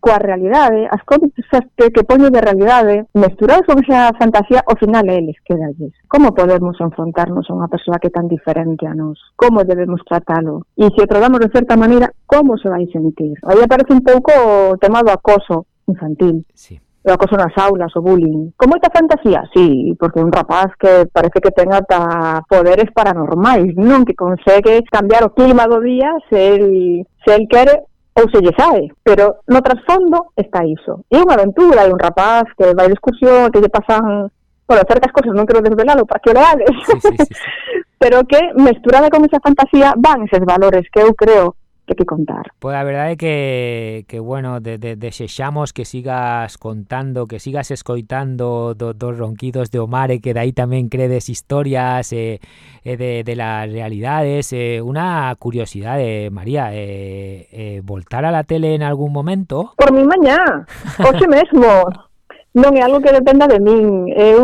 coa realidade, as cousas que, que poño de realidade, mesturados con esa fantasía, ao final é eles que dalles. Como podemos enfrontarnos a unha persoa que é tan diferente a nós? Como debemos tratalo? E se o tratamos de certa maneira, como se vai sentir? Aí aparece un pouco o tema do acoso infantil. Sí o acoso nas aulas, o bullying. Con moita fantasía, sí, porque un rapaz que parece que ten ata poderes paranormais, non? Que consegue cambiar o clima do día se el, se el quere ou se lle sae, pero no trasfondo está iso. É unha aventura, hai un rapaz que vai de excursión, que lle pasan, bueno, certas cosas, non quero desvelalo para que o leades, sí, sí, sí, sí. [LAUGHS] pero que mesturada con esa fantasía van eses valores que eu creo que que contar. Pues a verdade é que, que bueno, de, de, desexamos que sigas contando, que sigas escoitando dos do ronquidos de Omar e que de aí tamén credes historias eh, eh, de, de las realidades. Eh, una curiosidade, María, eh, eh, voltar a la tele en algún momento? Por mi mañá, [LAUGHS] hoxe mesmo. Non é algo que dependa de min. Eu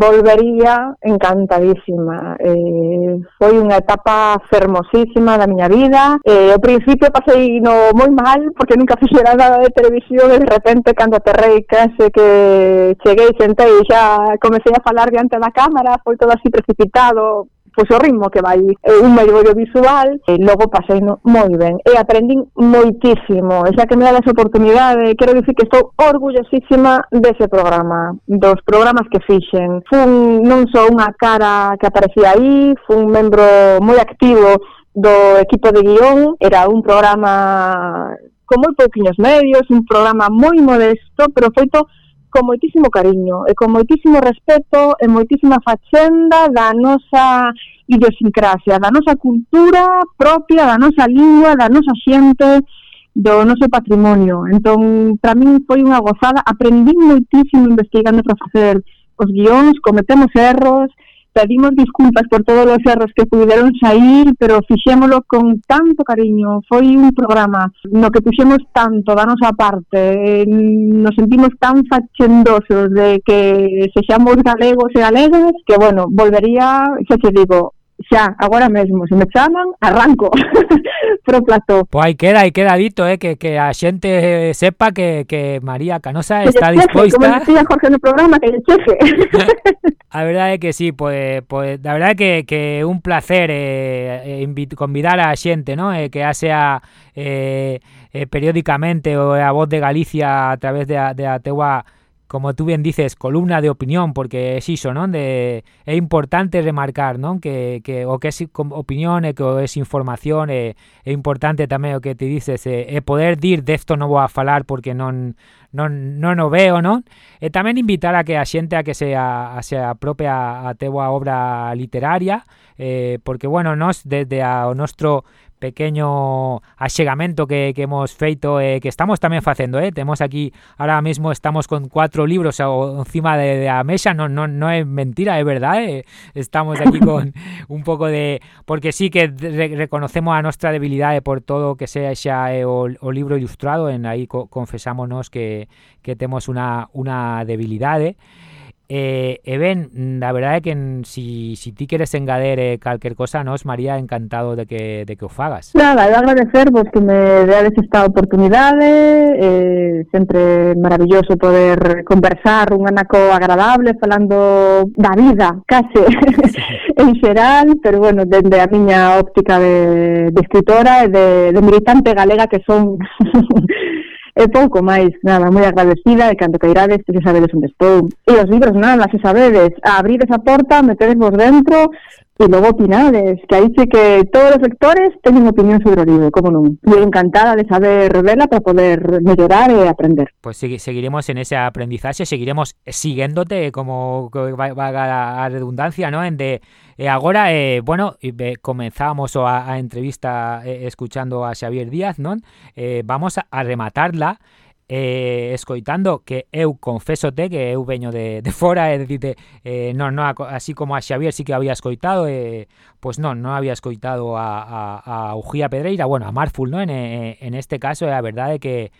volvería encantadísima. Eh, foi unha etapa fermosísima da miña vida. Eh, ao principio pasei no moi mal porque nunca [LAUGHS] fixera nada de televisión e de repente cando aterrei case que cheguei, sentei e xa comecei a falar diante da cámara, foi todo así precipitado, pois o ritmo que vai eh, un medio visual e logo pasei no, moi ben. E aprendín moitísimo. E xa que me dades oportunidade quero dicir que estou orgullosísima dese programa dos programas que fixen. Fun non só unha cara que aparecía aí fun un membro moi activo do equipo de guión. Era un programa con moi pouquiños medios un programa moi modesto pero feito con moitísimo cariño e con moitísimo respeto e moitísima facenda da nosa idiosincrasia, da nosa cultura propia, da nosa lingua, da nosa xente, do noso patrimonio. Entón, para min foi unha gozada, aprendí moitísimo investigando para facer os guións, cometemos erros, pedimos disculpas por todos os erros que puderon sair, pero fixémolo con tanto cariño. Foi un programa no que puxemos tanto da nosa parte, eh, nos sentimos tan fachendosos de que sexamos galegos e galegas, que, bueno, volvería, xa te digo, xa, agora mesmo, se me chaman, arranco [LAUGHS] pro plató. Pois aí queda, aí queda dito, eh, que, que a xente sepa que, que María Canosa que está chefe, disposta. Como decía Jorge no programa, que chefe. [LAUGHS] a verdade é que sí, pois, pois a verdade é que, que un placer eh, eh convidar a xente, ¿no? Eh, que sea eh, eh, periódicamente o a voz de Galicia a través de a, de a teua como tú bien dices, columna de opinión, porque es iso, non? De, é importante remarcar, non? Que, que o que é opinión e que o é información eh, es é importante tamén o que te dices eh, e poder dir desto non vou a falar porque non non, non o veo, non? E eh, tamén invitar a que a xente a que se, a, a se apropia a teua obra literaria eh, porque, bueno, nos desde a, o nostro pequeño axegamento que, que hemos feito e eh, que estamos tamén facendo, eh? Temos aquí, ahora mismo estamos con cuatro libros encima de, de a mesa, non no, no é mentira, é verdade, eh? estamos aquí [LAUGHS] con un pouco de... Porque sí que re reconocemos a nostra debilidade eh, por todo que sea xa eh, o, o libro ilustrado, en aí co confesámonos que, que temos una, unha debilidade, eh? Eh, e, e ben, da verdade que en, si, si ti queres engader eh, calquer cosa, nos, María, encantado de que, de que o fagas. Nada, eu agradecer vos que me deades esta oportunidade, eh, sempre maravilloso poder conversar un anaco agradable, falando da vida, case, sí. [LAUGHS] en xeral, pero bueno, dende a miña óptica de, de escritora e de, de militante galega que son... [LAUGHS] E pouco máis, nada, moi agradecida de canto que irades, se sabedes onde estou. E os libros, nada, se sabedes, abrides a porta, metedesvos dentro, e logo opinades, que aí sí que todos os lectores teñen opinión sobre o libro, como non. E encantada de saber vela para poder mellorar e aprender. Pues segui- seguiremos en ese aprendizaje, seguiremos siguiéndote como que va- valga a redundancia, ¿no? En de eh, agora, eh, bueno, y comenzábamos o a, entrevista eh, escuchando a Xavier Díaz, ¿no? Eh, vamos a rematarla eh, escoitando que eu confésote que eu veño de, de fora e dite, eh, non, non, así como a Xavier sí que había escoitado eh, pois non, non había escoitado a, a, a Ujía Pedreira, bueno, a Marful non? En, en este caso é a verdade que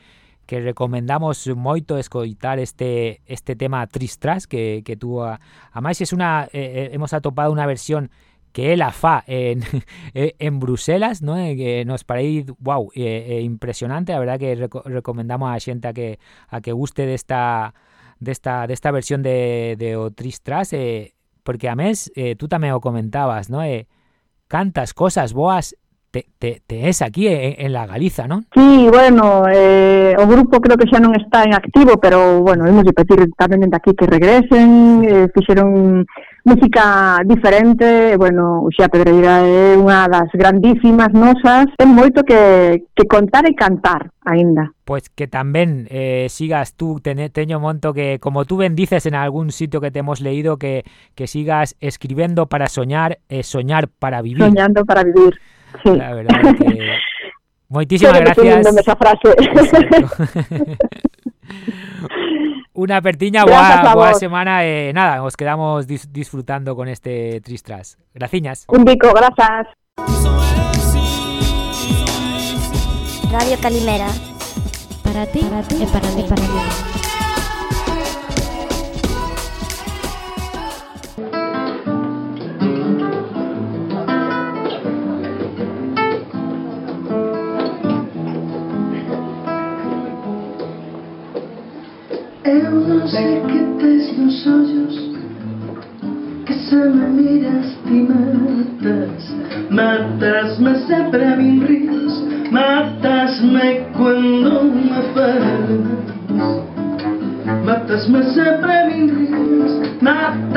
que recomendamos moito escoitar este este tema Tristras que, que tú a, a máis es una eh, eh hemos atopado unha versión que é la fa en, [LAUGHS] eh, en Bruselas, ¿no? Eh, que nos parei wow, eh, eh, impresionante, a verdad que reco recomendamos a xente a que a que guste desta desta desta versión de de O Tristras, eh, porque a mes eh, tú tamén o comentabas, ¿no? Eh, cantas cosas boas te, te, te es aquí en, en, la Galiza, non? Sí, bueno, eh, o grupo creo que xa non está en activo, pero bueno, hemos de pedir tamén dende aquí que regresen, eh, fixeron música diferente, bueno, Uxía Pedreira é unha das grandísimas nosas, ten moito que, que contar e cantar aínda. Pois pues que tamén eh, sigas tú, teño monto que, como tú bendices en algún sitio que te hemos leído, que, que sigas escribendo para soñar e eh, soñar para vivir. Soñando para vivir. Sí. La verdad es que... [LAUGHS] Quero gracias. esa frase. [LAUGHS] Una pertiña, Gracias boa, a boa vos. semana. eh, nada, os quedamos dis- disfrutando con este Tristras. Graciñas. Un bico, grazas. Radio Calimera. Para ti, para ti para mí. Para mí. Eu non sei que tes nos ollos Que se me miras ti matas. Matasme sempre a ríos Matasme cuando me falas Matasme sempre a min ríos Matasme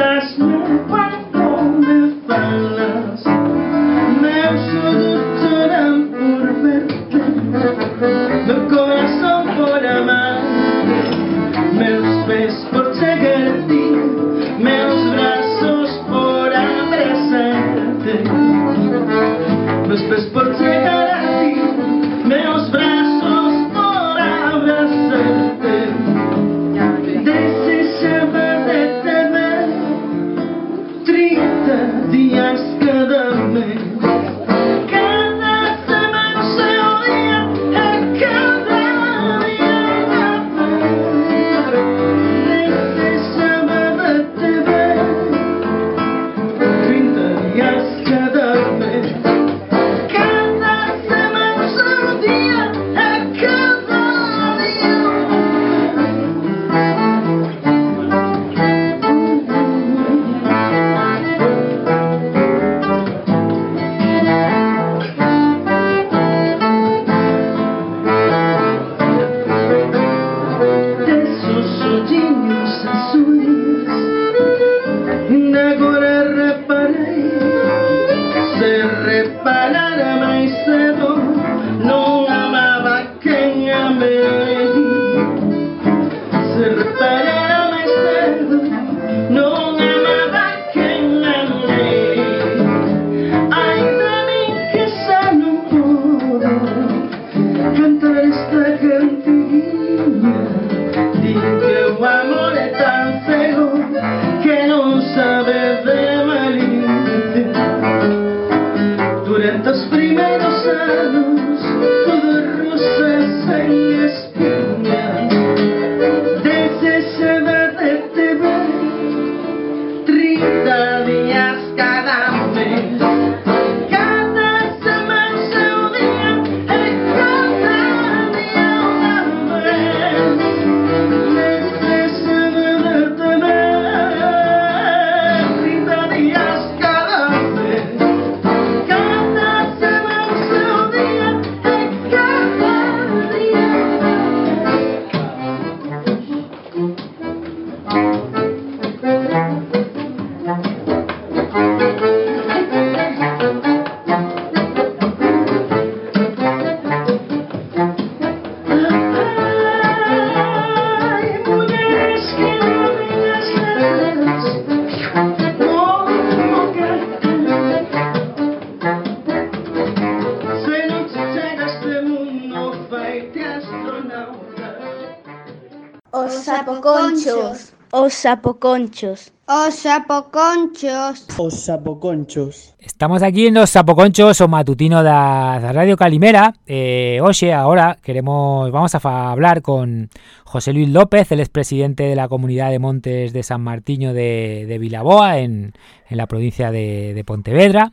Os sapoconchos. Os sapoconchos. Os sapoconchos. Estamos aquí en los sapoconchos o matutino da, da Radio Calimera. Eh, oye, ahora queremos, vamos a hablar con José Luis López, el expresidente de la Comunidad de Montes de San Martiño de, de Vilaboa, en, en, la provincia de, de Pontevedra.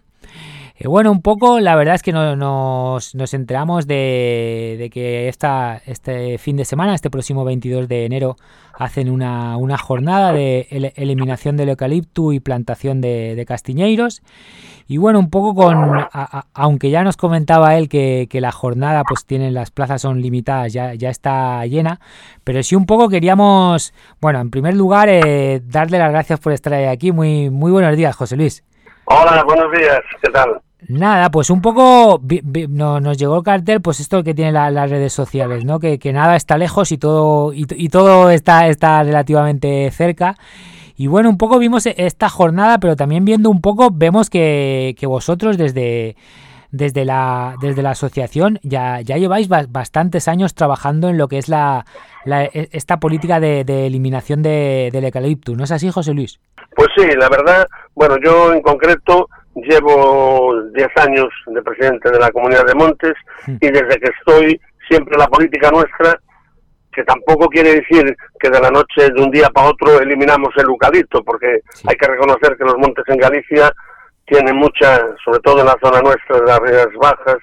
Eh, bueno, un poco la verdad es que no, nos, nos, enteramos de, de, que esta, este fin de semana, este próximo 22 de enero, hacen una, una jornada de el, eliminación del eucalipto y plantación de, de castiñeiros. Y bueno, un poco con, aunque ya nos comentaba él que, que, la jornada pues tienen las plazas son limitadas, ya, ya está llena, pero sí un poco queríamos, bueno, en primer lugar, eh, darle las gracias por estar aquí. Muy, muy buenos días, José Luis. Hola, buenos días, ¿qué tal? Nada, pues un poco vi, vi, no, nos llegó el cartel, pues esto que tiene la, las redes sociales, ¿no? Que, nada está lejos y todo y, todo está, está relativamente cerca. Y bueno, un poco vimos esta jornada, pero también viendo un poco, vemos que, vosotros desde, desde, la, desde la asociación ya, ya lleváis bastantes años trabajando en lo que es la, la esta política de, de eliminación de, del eucalipto. ¿No es así, José Luis? Pues sí, la verdad, bueno, yo en concreto llevo 10 años de presidente de la Comunidad de Montes y desde que estoy siempre la política nuestra, que tampoco quiere decir que de la noche de un día para otro eliminamos el eucalipto, porque sí. hay que reconocer que los montes en Galicia tienen mucha, sobre todo en la zona nuestra de las Rías Bajas,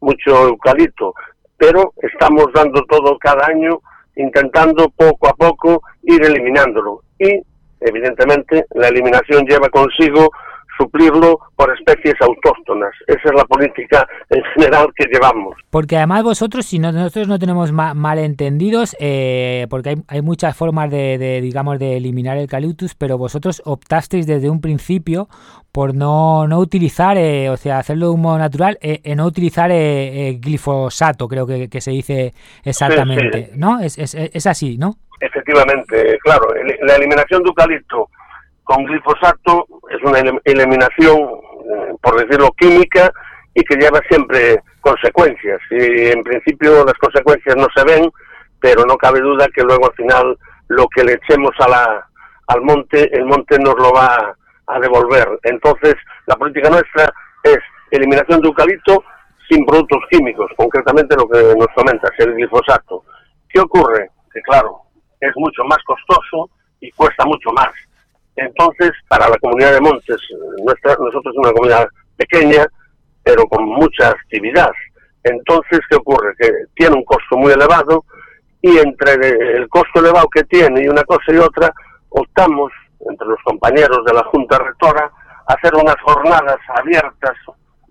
mucho eucalipto, pero estamos dando todo cada año, intentando poco a poco ir eliminándolo. Y, evidentemente, la eliminación lleva consigo suplirlo por especies autóctonas. Esa es la política en general que llevamos. Porque además vosotros, si no, nosotros no tenemos ma malentendidos, eh, porque hay, hay, muchas formas de, de, digamos, de eliminar el eucaliptus, pero vosotros optasteis desde un principio por no, no utilizar, eh, o sea, hacerlo de un modo natural, eh, no utilizar eh, glifosato, creo que, que, se dice exactamente, sí, sí. ¿no? Es, es, es así, ¿no? Efectivamente, claro, la eliminación de eucalipto con glifosato es una eliminación, eh, por decirlo, química y que lleva siempre consecuencias. Y en principio las consecuencias no se ven, pero no cabe duda que luego al final lo que le echemos a la, al monte, el monte nos lo va a devolver. Entonces, la política nuestra es eliminación de eucalipto sin productos químicos, concretamente lo que nos comenta, el glifosato. ¿Qué ocurre? Que claro, es mucho más costoso y cuesta mucho más. Entonces, para la comunidad de Montes, nuestra, nosotros es una comunidad pequeña, pero con mucha actividad. Entonces, ¿qué ocurre? Que tiene un costo muy elevado y entre el costo elevado que tiene y una cosa y otra, optamos, entre los compañeros de la Junta Rectora, a hacer unas jornadas abiertas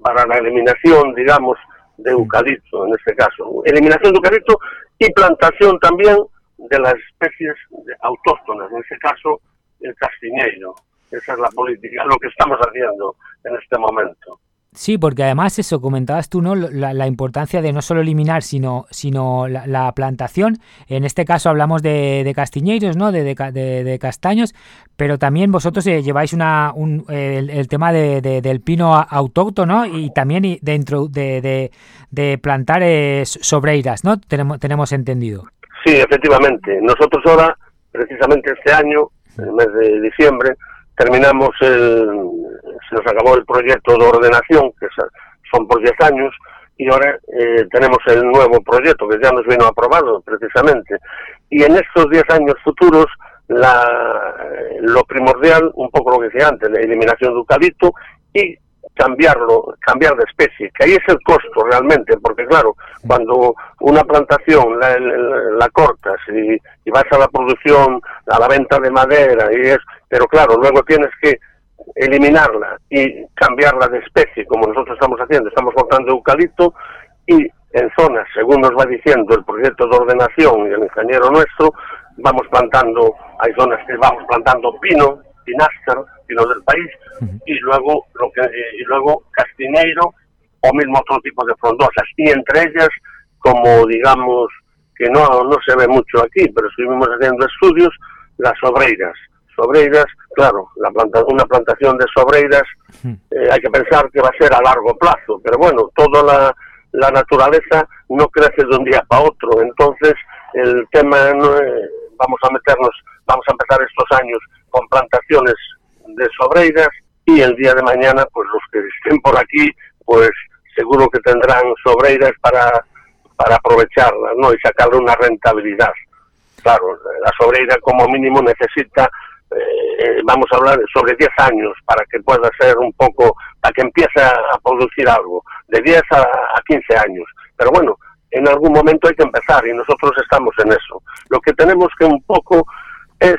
para la eliminación, digamos, de eucalipto, en este caso. Eliminación de eucalipto y plantación también de las especies autóctonas, en este caso el castiñeiro. Esa es la política, lo que estamos haciendo en este momento. Sí, porque además eso, comentabas tú, ¿no? La, la importancia de no solo eliminar, sino, sino la, la, plantación. En este caso hablamos de, de castiñeiros, ¿no? De, de, de, castaños, pero también vosotros eh, lleváis una, un, el, el, tema del pino autóctono y también dentro de, plantar eh, sobreiras, ¿no? Tenemos, tenemos entendido. Sí, efectivamente. Nosotros ahora, precisamente este año, en el mes de diciembre, terminamos el, se nos acabó el proyecto de ordenación, que son por 10 años, y ahora eh, tenemos el nuevo proyecto que ya nos vino aprobado precisamente. Y en estos 10 años futuros, la, lo primordial, un poco lo que decía antes, la eliminación de eucalipto y cambiarlo, cambiar de especie, que ahí es el costo realmente, porque claro, cuando una plantación la, cortas y, vas a la producción, a la venta de madera, y es, pero claro, luego tienes que eliminarla y cambiarla de especie, como nosotros estamos haciendo, estamos cortando eucalipto y en zonas, según nos va diciendo el proyecto de ordenación y el ingeniero nuestro, vamos plantando, hay zonas que vamos plantando pino, pinástar, pino del país, y luego lo que y luego castineiro o mismo otro tipo de frondosas, y entre ellas, como digamos que no, no se ve mucho aquí, pero estuvimos haciendo estudios, las obreiras, sobreiras, claro, la planta, una plantación de sobreiras eh, hay que pensar que va a ser a largo plazo, pero bueno, toda la, la naturaleza no crece de un día para otro, entonces el tema no vamos a meternos, vamos a empezar estos años con plantaciones de sobreiras y el día de mañana, pues los que estén por aquí, pues seguro que tendrán sobreiras para, para aprovecharlas, ¿no? Y sacarle una rentabilidad. Claro, la sobreira como mínimo necesita eh, vamos a hablar sobre 10 años para que pueda ser un poco, para que empiece a, producir algo, de 10 a, 15 años. Pero bueno, en algún momento hay que empezar y nosotros estamos en eso. Lo que tenemos que un poco es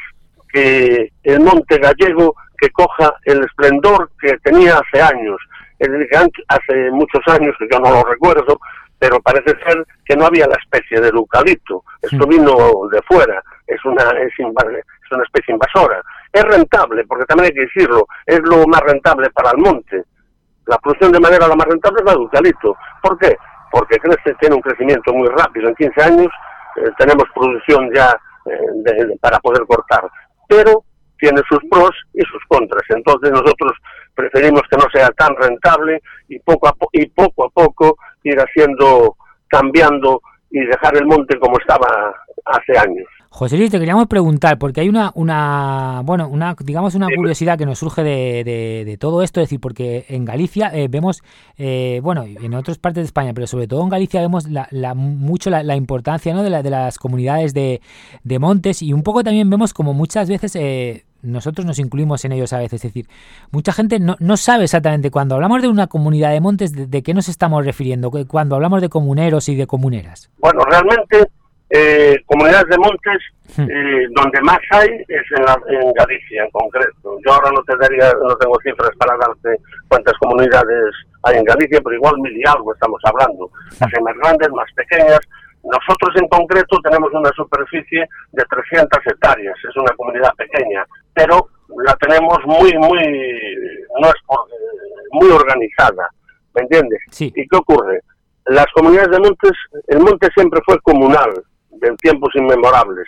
que el monte gallego que coja el esplendor que tenía hace años. Es decir, hace muchos años, que yo no lo recuerdo, pero parece ser que no había la especie del eucalipto. Esto vino de fuera, es una, es, es una especie invasora. Es rentable, porque también hay que decirlo, es lo más rentable para el monte. La producción de madera la más rentable es la de eucalipto. ¿Por qué? Porque crece, tiene un crecimiento muy rápido. En 15 años eh, tenemos producción ya eh, para poder cortar. Pero tiene sus pros y sus contras. Entonces nosotros preferimos que no sea tan rentable y poco a, y poco, a poco ir haciendo, cambiando y dejar el monte como estaba hace años. José Luis, te queríamos preguntar, porque hay una, una bueno, una, digamos una curiosidad que nos surge de, de, todo esto, es decir, porque en Galicia eh, vemos, eh, bueno, en otras partes de España, pero sobre todo en Galicia vemos la, la, mucho la, importancia ¿no? de, la, de las comunidades de, de, montes y un poco también vemos como muchas veces eh, nosotros nos incluimos en ellos a veces. Es decir, mucha gente no, no sabe exactamente cuando hablamos de una comunidad de montes de, qué nos estamos refiriendo, cuando hablamos de comuneros y de comuneras. Bueno, realmente eh, comunidades de montes, hmm. eh, donde más hay es en, Galicia en concreto. Yo ahora no te daría, no tengo cifras para darte cuántas comunidades hay en Galicia, pero igual mil y algo estamos hablando. Las hay más grandes, más pequeñas. Nosotros en concreto tenemos una superficie de 300 hectáreas, es una comunidad pequeña, pero la tenemos muy, muy, no es muy organizada, ¿me entiendes? ¿Y qué ocurre? Las comunidades de montes, el monte siempre fue comunal, de tiempos inmemorables.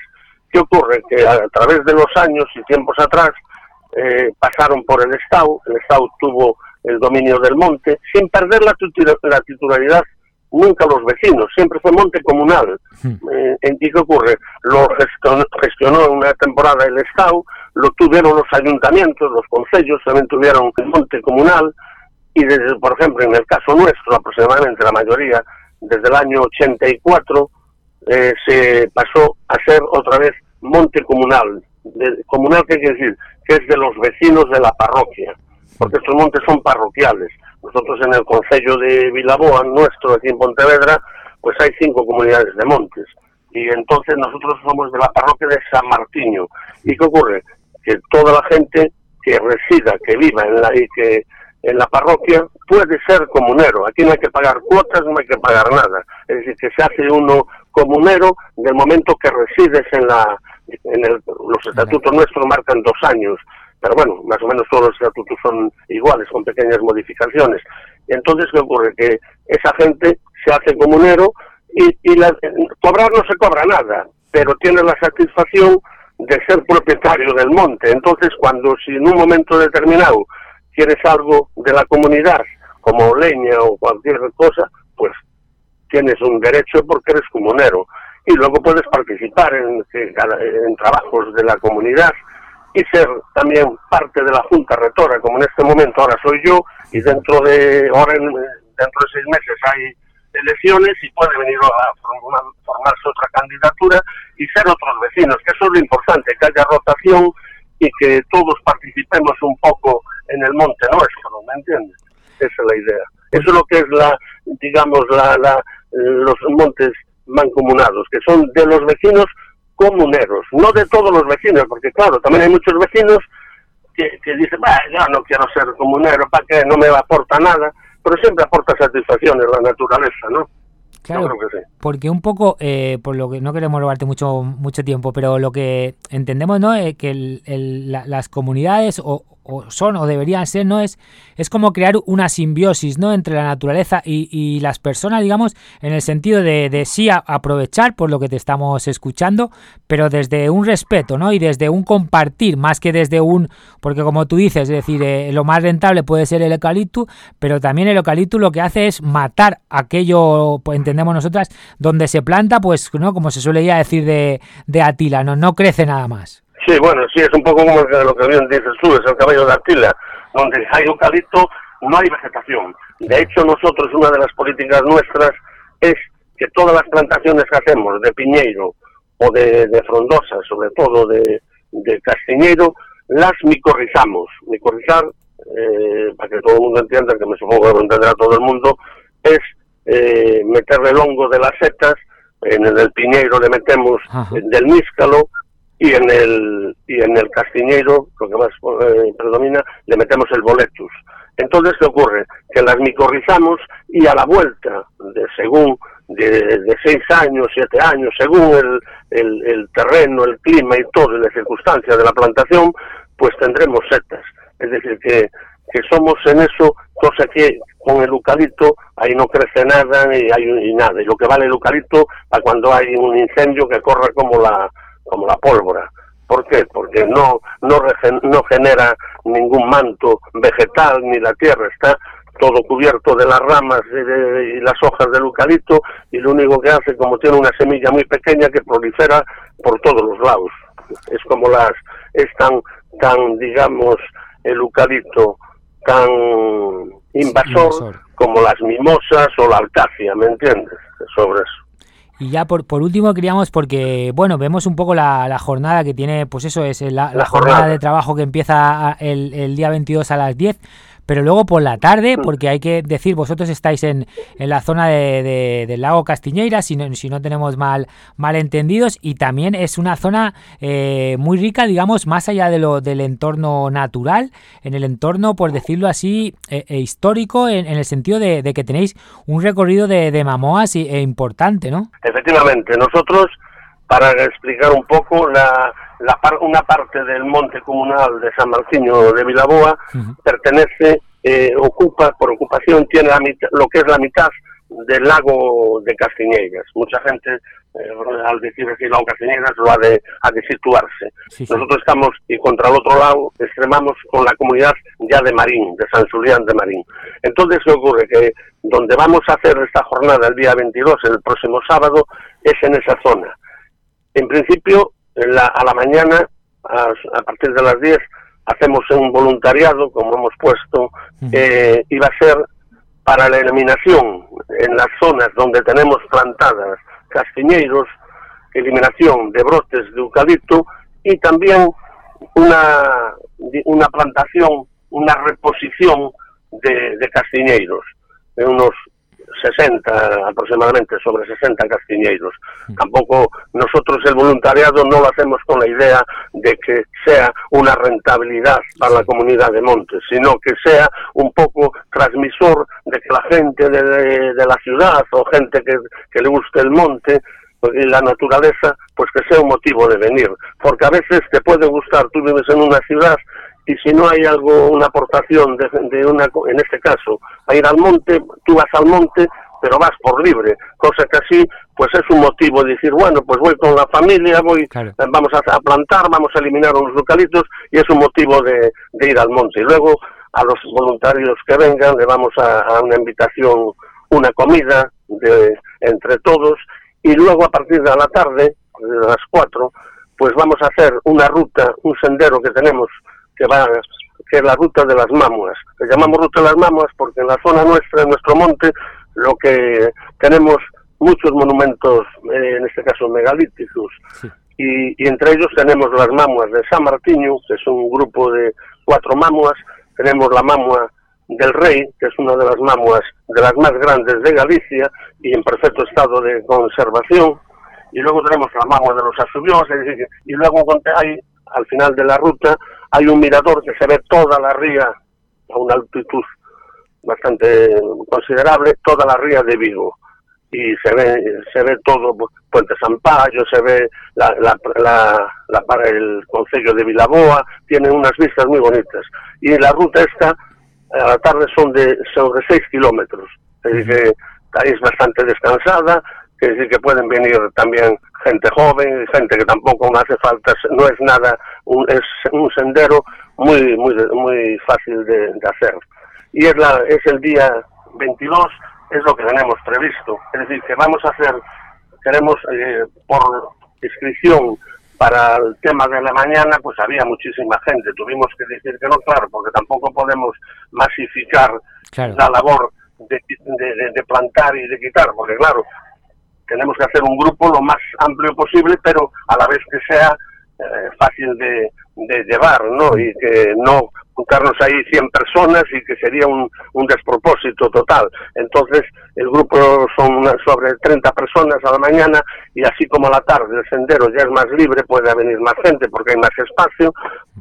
¿Qué ocurre? Que a, través de los años y tiempos atrás eh, pasaron por el Estado, el Estado tuvo el dominio del monte, sin perder la, la titularidad nunca los vecinos, siempre fue monte comunal. Eh, ¿En qué ocurre? Lo gestionó, en una temporada el Estado, lo tuvieron los ayuntamientos, los concellos también tuvieron el monte comunal, y desde, por ejemplo, en el caso nuestro, aproximadamente la mayoría, desde el año 84, eh, se pasó a ser otra vez monte comunal. De, comunal, ¿qué quiere decir? Que es de los vecinos de la parroquia, porque estos montes son parroquiales. Nosotros en el Concello de Vilaboa, nuestro, aquí en Pontevedra, pues hay cinco comunidades de montes. Y entonces nosotros somos de la parroquia de San Martiño. ¿Y qué ocurre? Que toda la gente que resida, que viva en la, y que en la parroquia puede ser comunero. Aquí no hay que pagar cuotas, no hay que pagar nada. Es decir, que se hace uno comunero del momento que resides en la... En el, los estatutos nuestros marcan dos años, pero bueno, más o menos todos los estatutos son iguales, con pequeñas modificaciones. Entonces, ¿qué ocurre? Que esa gente se hace comunero y, y la, cobrar no se cobra nada, pero tiene la satisfacción de ser propietario del monte. Entonces, cuando si en un momento determinado quieres algo de la comunidad, como leña o cualquier cosa, pues tienes un derecho porque eres comunero. Y luego puedes participar en, en trabajos de la comunidad y ser también parte de la Junta Retora, como en este momento ahora soy yo, y dentro de, ahora dentro de seis meses hay elecciones y puede venir a formarse otra candidatura y ser otros vecinos, que eso es lo importante, que haya rotación y que todos participemos un poco en el monte nuestro, ¿me entiendes? Esa es la idea. Eso es lo que es la, digamos, la, la, los montes mancomunados, que son de los vecinos comuneros, no de todos los vecinos, porque claro, también hay muchos vecinos que, que dicen, ya no quiero ser comunero, ¿para qué? No me aporta nada, pero siempre aporta satisfacciones la naturaleza, ¿no? Claro, porque un poco, eh, por lo que no queremos robarte mucho mucho tiempo, pero lo que entendemos, ¿no? Eh, que el, las comunidades o, son o deberían ser, ¿no? Es, es como crear una simbiosis, ¿no? Entre la naturaleza y, las personas, digamos, en el sentido de, de sí aprovechar por lo que te estamos escuchando, pero desde un respeto, ¿no? Y desde un compartir, más que desde un, porque como tú dices, es decir, eh, lo más rentable puede ser el eucalipto, pero también el eucalipto lo que hace es matar aquello, pues, entendemos nosotras, donde se planta, pues, ¿no? Como se suele ya decir de, de Atila, ¿no? No crece nada más. Sí, bueno, sí, es un poco como lo que bien dices tú, es el caballo de Atila, donde hay eucalipto, no hay vegetación. De hecho, nosotros, una de las políticas nuestras es que todas las plantaciones que hacemos de piñeiro o de, frondosa, sobre todo de, de castiñeiro, las micorrizamos. Micorrizar, eh, para que todo el mundo entienda, que me supongo que lo entenderá todo el mundo, es eh, meterle el hongo de las setas, en el, piñeiro le metemos del níscalo y en el y en el castiñeiro, lo que más eh, predomina, le metemos el boletus. Entonces, ¿qué ocurre? Que las micorrizamos y a la vuelta, de según de, seis años, siete años, según el, el, terreno, el clima y todo, y las circunstancias de la plantación, pues tendremos setas. Es decir, que, que somos en eso, cosa que con el eucalipto ahí no crece nada y, hay, y nada. Y lo que vale el eucalipto para cuando hay un incendio que corra como la, como la pólvora. ¿Por qué? Porque no, no, no genera ningún manto vegetal ni la tierra, está todo cubierto de las ramas y, las hojas del eucalipto y lo único que hace, como tiene una semilla muy pequeña que prolifera por todos los lados. Es como las, es tan, tan digamos, el eucalipto tan invasor, como las mimosas o la alcacia, ¿me entiendes? Sobre eso. Y ya por, por último queríamos, porque bueno, vemos un poco la, la jornada que tiene, pues eso es la, la, jornada de trabajo que empieza el, el día 22 a las 10 pero luego por la tarde, mm. porque hay que decir, vosotros estáis en, en la zona de, del lago Castiñeira, si no, si no tenemos mal, mal entendidos, y también es una zona eh, muy rica, digamos, más allá de lo del entorno natural, en el entorno, por decirlo así, eh, eh, histórico, en, el sentido de, que tenéis un recorrido de, de mamoas e importante, ¿no? Efectivamente, nosotros, para explicar un poco, la, una parte del monte comunal de San Martiño de Vilaboa pertenece, eh, ocupa, por ocupación, tiene la mitad, lo que es la mitad del lago de Castiñeiras. Mucha gente, eh, al decir aquí lago Castiñeiras, lo ha de, ha de situarse. Nosotros estamos, y contra el otro lado, extremamos con la comunidad ya de Marín, de San Julián de Marín. Entonces, ¿qué ocurre? Que donde vamos a hacer esta jornada el día 22, el próximo sábado, es en esa zona. En principio, a la mañana, a, partir de las 10, hacemos un voluntariado, como hemos puesto, eh, y va a ser para la eliminación en las zonas donde tenemos plantadas castiñeiros, eliminación de brotes de eucalipto y también una, una plantación, una reposición de, de castiñeiros, de unos 60 aproximadamente, sobre 60 castiñeiros. Tampoco nosotros el voluntariado no lo hacemos con la idea de que sea una rentabilidad para la comunidad de Montes, sino que sea un poco transmisor de que la gente de, la ciudad o gente que, que le guste el monte y la naturaleza, pues que sea un motivo de venir. Porque a veces te puede gustar, tú vives en una ciudad y si no hay algo, una aportación de, de, una, en este caso, a ir al monte, tú vas al monte, pero vas por libre, cosa que así, pues es un motivo de decir, bueno, pues voy con la familia, voy, vamos a, plantar, vamos a eliminar unos eucaliptos, y es un motivo de, ir al monte. Y luego a los voluntarios que vengan le vamos a, una invitación, una comida de, entre todos, y luego a partir de la tarde, de las cuatro, pues vamos a hacer una ruta, un sendero que tenemos que va que es la ruta de las mamuas. Le llamamos ruta de las mamuas porque en la zona nuestra, en nuestro monte, lo que tenemos muchos monumentos, eh, en este caso megalíticos, y, entre ellos tenemos las mamuas de San Martiño, que es un grupo de cuatro mamuas, tenemos la mamua del Rey, que es una de las mamuas de las más grandes de Galicia y en perfecto estado de conservación, y luego tenemos la mamua de los Asubios, y luego hay, al final de la ruta hay un mirador que se ve toda la ría a una altitud bastante considerable, toda la ría de Vigo. Y se ve se ve todo Puente Sampaio, se ve la, la, la, para el concello de Vilaboa, tiene unas vistas muy bonitas. Y la ruta esta a la tarde son de sobre 6 kilómetros, es decir que es bastante descansada, es decir que pueden venir también gente joven, gente que tampoco hace falta, no es nada, un, es un sendero muy muy muy fácil de, de hacer y es la es el día 22 es lo que tenemos previsto. Es decir, que vamos a hacer, queremos eh, por inscripción para el tema de la mañana, pues había muchísima gente. Tuvimos que decir que no, claro, porque tampoco podemos masificar la labor de, de, plantar y de quitar, porque claro, tenemos que hacer un grupo lo más amplio posible, pero a la vez que sea eh, fácil de, llevar, ¿no? Y que no juntarnos ahí 100 personas y que sería un, un despropósito total. Entonces, el grupo son sobre 30 personas a la mañana y así como a la tarde el sendero ya es más libre, puede venir más gente porque hay más espacio,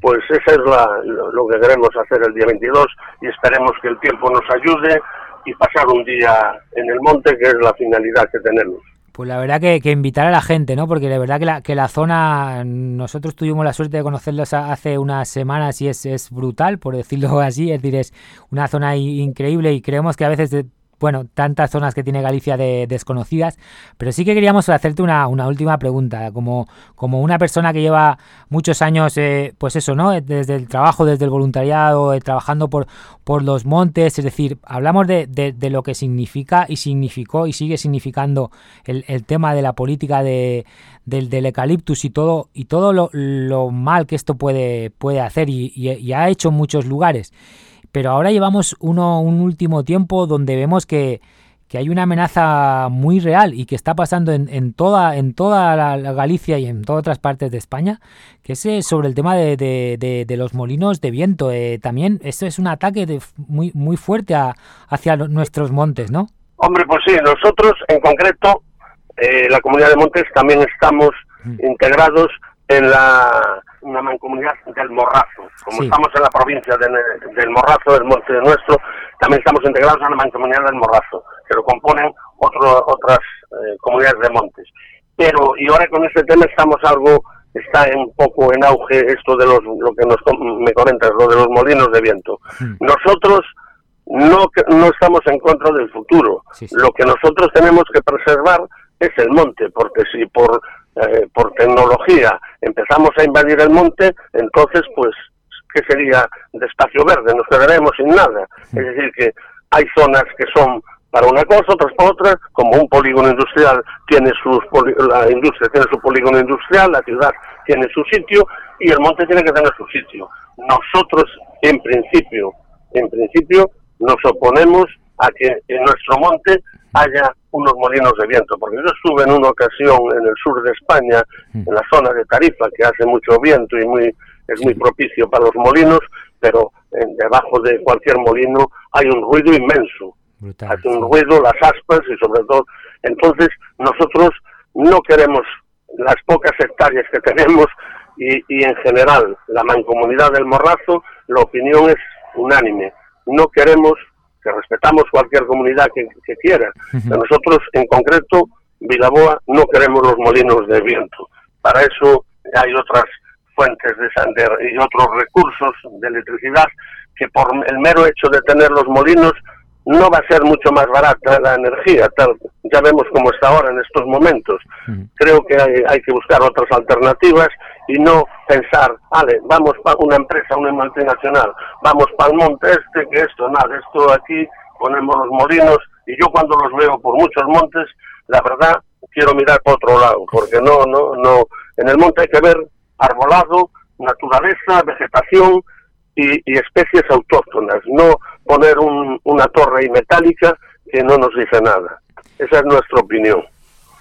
pues eso es la, lo que queremos hacer el día 22 y esperemos que el tiempo nos ayude y pasar un día en el monte, que es la finalidad que tenemos. Pues la verdad que, invitar a la gente, ¿no? Porque la verdad que la, que la zona, nosotros tuvimos la suerte de conocerlos hace unas semanas y es, es brutal, por decirlo [LAUGHS] así, es decir, es una zona increíble y creemos que a veces bueno, tantas zonas que tiene Galicia de desconocidas, pero sí que queríamos hacerte una, una última pregunta, como, como una persona que lleva muchos años, eh, pues eso, ¿no? Desde el trabajo, desde el voluntariado, eh, trabajando por, por los montes, es decir, hablamos de, de, lo que significa y significó y sigue significando el, el tema de la política de, del, del eucaliptus y todo, y todo lo, lo, mal que esto puede, puede hacer y, y ha hecho en muchos lugares. Pero ahora llevamos uno, un último tiempo donde vemos que, hay una amenaza muy real y que está pasando en, en toda en toda la, Galicia y en todas otras partes de España, que es eh, sobre el tema de, de, los molinos de viento. Eh, también esto es un ataque muy muy fuerte hacia nuestros montes, ¿no? Hombre, pues sí, nosotros en concreto, eh, la comunidad de Montes, también estamos mm. integrados en la una mancomunidad del Morrazo. Como estamos en la provincia del Morrazo, del Monte Nuestro, también estamos integrados en la mancomunidad del Morrazo, que lo componen otro, otras eh, comunidades de montes. Pero, y ahora con este tema estamos algo, está un poco en auge esto de los, lo que nos, me comentas, lo de los molinos de viento. Hmm. Nosotros no, no estamos en contra del futuro. Lo que nosotros tenemos que preservar es el monte, porque si por eh, por tecnología empezamos a invadir el monte, entonces, pues, ¿qué sería de espacio verde? Nos quedaremos sin nada. Es decir, que hay zonas que son para una cosa, otras para otra, como un polígono industrial tiene sus la industria tiene su polígono industrial, la ciudad tiene su sitio y el monte tiene que tener su sitio. Nosotros, en principio, en principio, nos oponemos a que en nuestro monte haya unos molinos de viento, porque yo estuve en una ocasión en el sur de España, mm. en la zona de Tarifa, que hace mucho viento y muy es muy propicio para los molinos, pero debajo de cualquier molino hay un ruido inmenso. Hace un ruido, las aspas y sobre todo. Entonces, nosotros no queremos las pocas hectáreas que tenemos y, y en general la mancomunidad del Morrazo, la opinión es unánime. No queremos que respetamos cualquier comunidad que, quiera. nosotros, en concreto, Vilaboa, no queremos los molinos de viento. Para eso hay otras fuentes de Sander y otros recursos de electricidad que por el mero hecho de tener los molinos no va a ser mucho más barata la energía, tal, ya vemos cómo está ahora en estos momentos. Creo que hay, hay, que buscar otras alternativas y no pensar, vale, vamos para una empresa, una multinacional, vamos para el monte este, que esto, nada, esto aquí, ponemos los molinos, y yo cuando los veo por muchos montes, la verdad, quiero mirar para otro lado, porque no, no, no, en el monte hay que ver arbolado, naturaleza, vegetación y, especies autóctonas, no poner una torre metálica que no nos dice nada. Esa es nuestra opinión.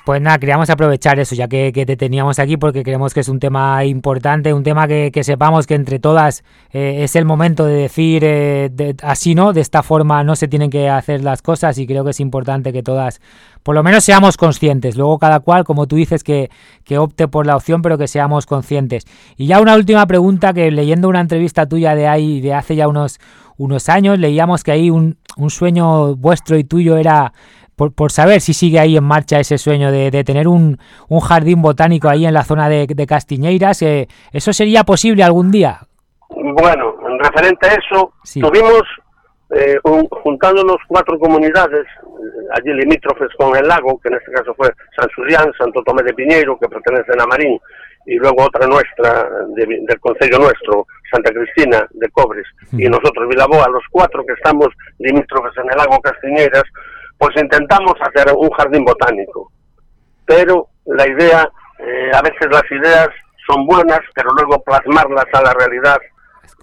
Pues nada, queríamos aprovechar eso, ya que, te teníamos aquí, porque creemos que es un tema importante, un tema que, sepamos que entre todas eh, es el momento de decir eh, así, ¿no? De esta forma no se tienen que hacer las cosas y creo que es importante que todas, por lo menos seamos conscientes. Luego cada cual, como tú dices, que, opte por la opción, pero que seamos conscientes. Y ya una última pregunta que leyendo una entrevista tuya de ahí, de hace ya unos, unos años, leíamos que ahí un, un sueño vuestro y tuyo era por, por, saber si sigue ahí en marcha ese sueño de, de tener un, un, jardín botánico ahí en la zona de, de Castiñeiras. Eh, ¿Eso sería posible algún día? Bueno, en referente a eso, sí. tuvimos, eh, un, juntándonos cuatro comunidades, eh, allí limítrofes con el lago, que en este caso fue San Julián, Santo Tomé de Piñeiro, que pertenecen a Marín, y luego otra nuestra, de, del Consejo nuestro, Santa Cristina de Cobres, y nosotros Vilaboa, los cuatro que estamos limítrofes en el lago Castiñeiras, pues intentamos hacer un jardín botánico. Pero la idea, eh, a veces las ideas son buenas, pero luego plasmarlas a la realidad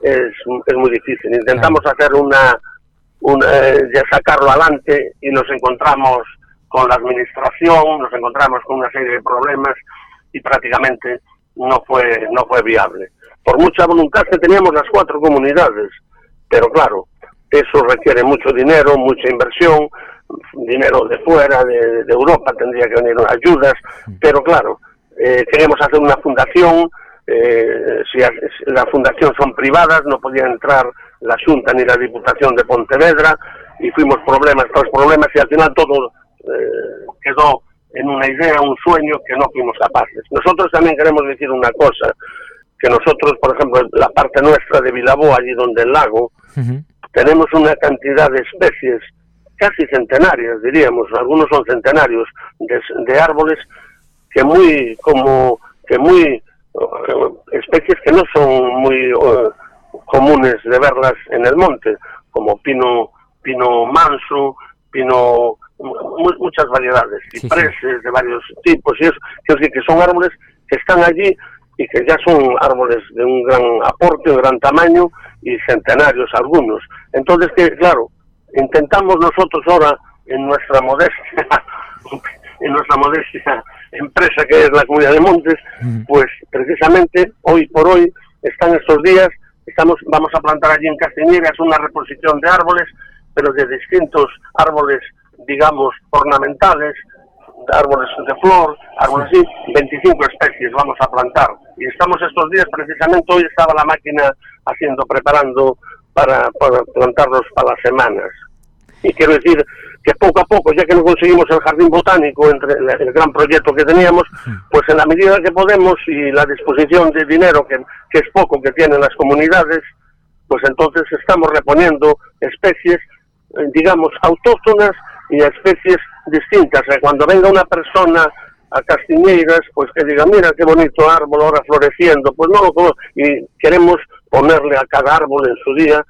es, es muy difícil. Intentamos hacer una, una eh, sacarlo adelante y nos encontramos con la administración, nos encontramos con una serie de problemas y prácticamente no fue no fue viable. Por mucha voluntad que teníamos las cuatro comunidades, pero claro, eso requiere mucho dinero, mucha inversión, dinero de fuera, de, Europa, tendría que venir ayudas, pero claro, eh, queremos hacer una fundación, eh, si la fundación son privadas, no podía entrar la Junta ni la Diputación de Pontevedra, y fuimos problemas tras problemas, y al final todo eh, quedó en una idea, un sueño que no fuimos capaces. Nosotros también queremos decir una cosa, que nosotros, por ejemplo, la parte nuestra de Vilabó, allí donde el lago. Tenemos una cantidad de especies casi centenarias, diríamos, algunos son centenarios, de, de árboles que muy, como, que muy, uh, especies que no son muy uh, comunes de verlas en el monte, como pino, pino manso, pino, muchas variedades, cipreses sí, sí. de varios tipos, y eso, que son árboles que están allí y que ya son árboles de un gran aporte, un gran tamaño y centenarios algunos. Entonces, que claro, intentamos nosotros ahora en nuestra modestia [LAUGHS] en nuestra modestia empresa que es la Comunidad de Montes, pues precisamente hoy por hoy están estos días, estamos vamos a plantar allí en Castiñeras una reposición de árboles, pero de distintos árboles, digamos, ornamentales, árboles de flor, árboles así, 25 especies vamos a plantar. Y estamos estos días, precisamente hoy estaba la máquina haciendo, preparando para, para plantarlos para las semanas. Y quiero decir que poco a poco, ya que no conseguimos el jardín botánico entre el, el gran proyecto que teníamos, pues en la medida que podemos y la disposición de dinero, que, que es poco que tienen las comunidades, pues entonces estamos reponiendo especies, eh, digamos, autóctonas y especies distintas. O sea, cuando venga una persona a Castiñeiras, pues que diga, mira qué bonito árbol ahora floreciendo, pues no lo y queremos ponerle a cada árbol en su día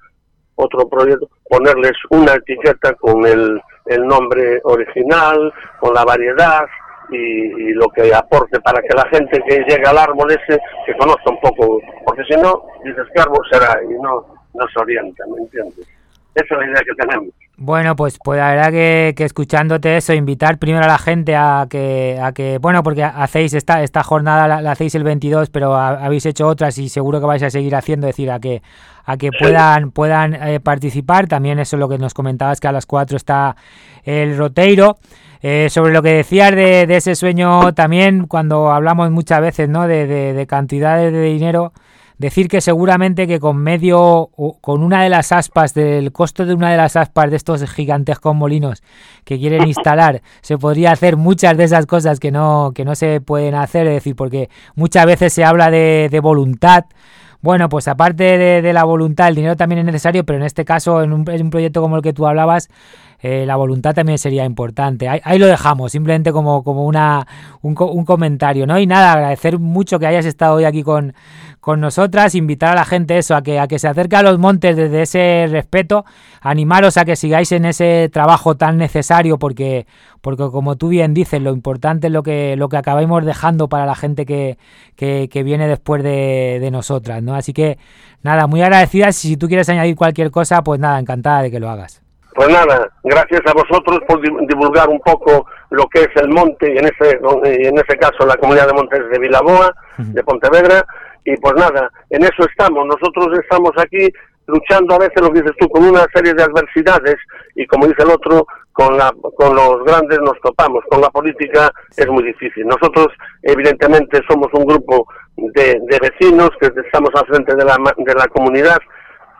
otro proyecto, ponerles una etiqueta con el, el nombre original, con la variedad y, lo que aporte para que la gente que llegue al árbol ese que conozca un poco, porque si no, dices qué árbol será y no, no se orienta, ¿me entiendes? Esa es la idea que tenemos. Bueno, pues, pues la verdad que, que, escuchándote eso, invitar primero a la gente a que, a que bueno, porque hacéis esta, esta jornada, la, la hacéis el 22, pero ha, habéis hecho otras y seguro que vais a seguir haciendo, es decir, a que, a que puedan, puedan eh, participar. También eso es lo que nos comentabas, que a las 4 está el Roteiro. Eh, sobre lo que decías de, de, ese sueño también, cuando hablamos muchas veces ¿no? de, de, de cantidades de dinero, decir que seguramente que con medio con una de las aspas del costo de una de las aspas de estos gigantescos molinos que quieren [LAUGHS] instalar se podría hacer muchas de esas cosas que no que no se pueden hacer. Es decir porque muchas veces se habla de, de voluntad. Bueno, pues aparte de, de, la voluntad, el dinero también es necesario, pero en este caso, en un, en un proyecto como el que tú hablabas, eh, la voluntad también sería importante. Ahí, ahí lo dejamos, simplemente como, como una, un, un, comentario, ¿no? Y nada, agradecer mucho que hayas estado hoy aquí con, con nosotras, invitar a la gente eso, a que, a que se acerque a los montes desde ese respeto, animaros a que sigáis en ese trabajo tan necesario, porque, porque como tú bien dices, lo importante es lo que, lo que acabamos dejando para la gente que, que, que viene después de, de nosotras, ¿no? Así que nada, muy agradecidas. Si tú quieres añadir cualquier cosa, pues nada, encantada de que lo hagas. Pues nada, gracias a vosotros por divulgar un poco lo que es el monte y en ese, en ese caso la comunidad de montes de Vilaboa, de Pontevedra, y pues nada, en eso estamos. Nosotros estamos aquí luchando a veces, lo que dices tú, con una serie de adversidades y como dice el otro, con, la, con los grandes nos topamos. Con la política es muy difícil. Nosotros, evidentemente, somos un grupo de, de vecinos que estamos al frente de la, de la comunidad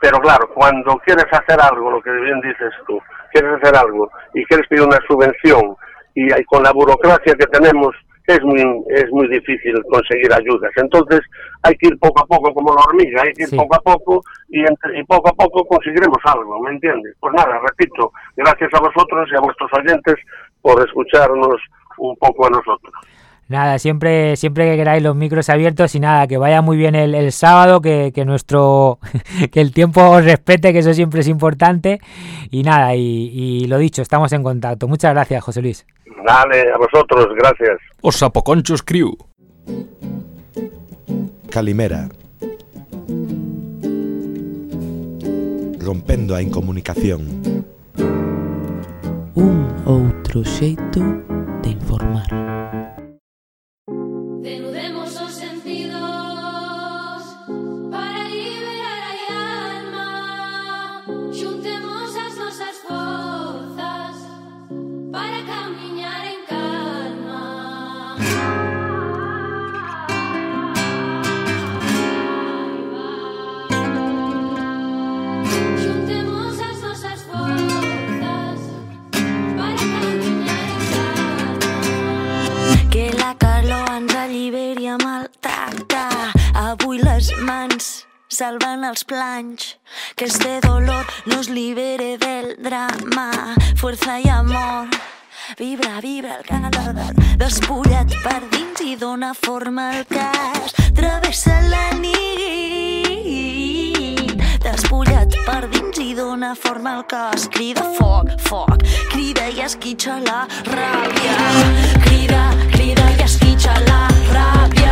pero claro, cuando quieres hacer algo, lo que bien dices tú, quieres hacer algo y quieres pedir una subvención y, con la burocracia que tenemos es muy es muy difícil conseguir ayudas. Entonces hay que ir poco a poco como la hormiga, hay que ir poco a poco y, y poco a poco conseguiremos algo, ¿me entiendes? Pues nada, repito, gracias a vosotros y a vuestros oyentes por escucharnos un poco a nosotros. Nada, siempre, siempre que queráis los micros abiertos y nada, que vaya muy bien el, sábado, que, nuestro, [LAUGHS] que el tiempo os respete, que eso siempre es importante. Y nada, y, lo dicho, estamos en contacto. Muchas gracias, José Luis. Dale, a vosotros, gracias. Os Sapoconchos Crew. Calimera. Rompendo a incomunicación. Un outro xeito de informar. Salvan els planys, que este dolor nos libere del drama, fuerza i amor. Vibra, vibra el canal despullat per dins i dona forma al cas. Travessa la nit, despullat per dins i dona forma al cos. Crida foc, foc, crida i esquitxa la ràbia. Crida, crida i esquitxa la ràbia.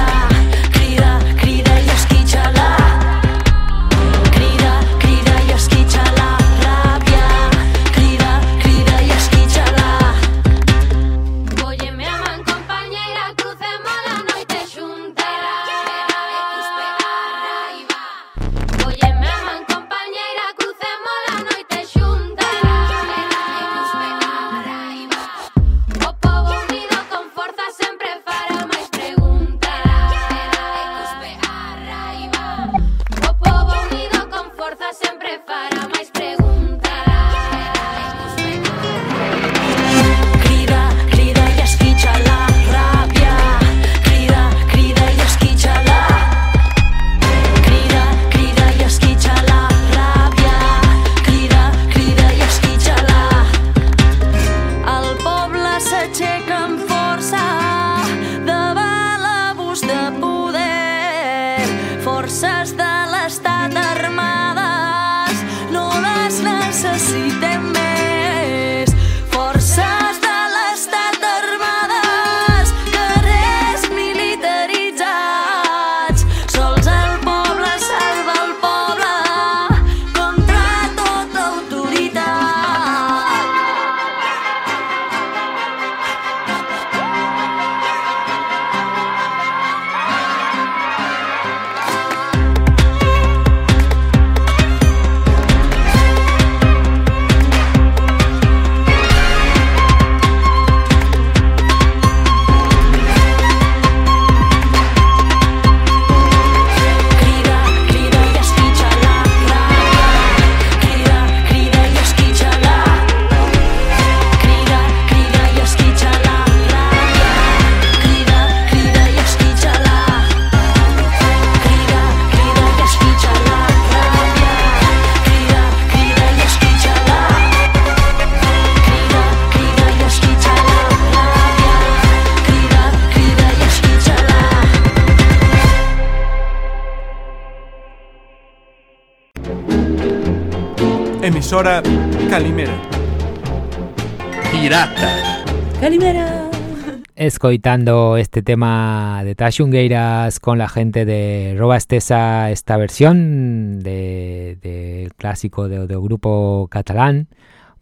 escoitando este tema de Tashungueiras con la gente de Roba Estesa esta versión del de clásico de, do grupo catalán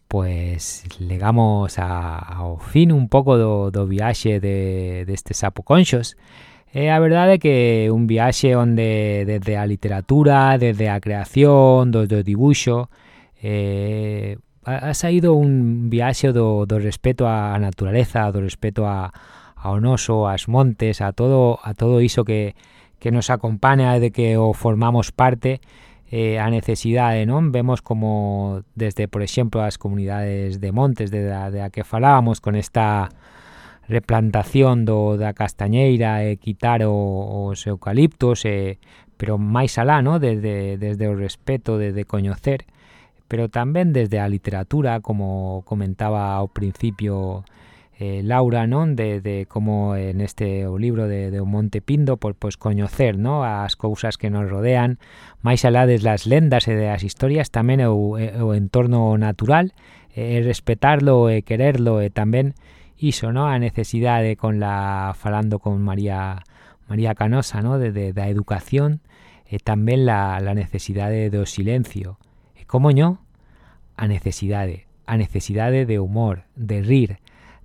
pues legamos a, ao fin un pouco do, do viaxe de, deste Sapo Conxos. É a verdade que un viaxe onde desde a literatura, desde a creación, do, do dibuixo eh, ha, ha saído un viaxe do, do respeto á naturaleza, do respeto a, ao noso, ás montes, a todo a todo iso que, que nos acompaña de que o formamos parte eh, a necesidade, non? Vemos como desde, por exemplo, as comunidades de montes de da, de a que falábamos con esta replantación do da castañeira e quitar o, os eucaliptos e pero máis alá, no? desde, desde o respeto, desde coñecer, pero tamén desde a literatura, como comentaba ao principio eh, Laura, non, de, de como en este o libro de, de O Monte Pindo por pois coñecer, non, as cousas que nos rodean, máis alá das lendas e das historias, tamén o, eh, o entorno natural, e respetarlo e quererlo e tamén iso, ¿no? A necesidade con la falando con María María Canosa, ¿no? De, de da educación e tamén la, la necesidade do silencio. E como ño? A necesidade, a necesidade de humor, de rir,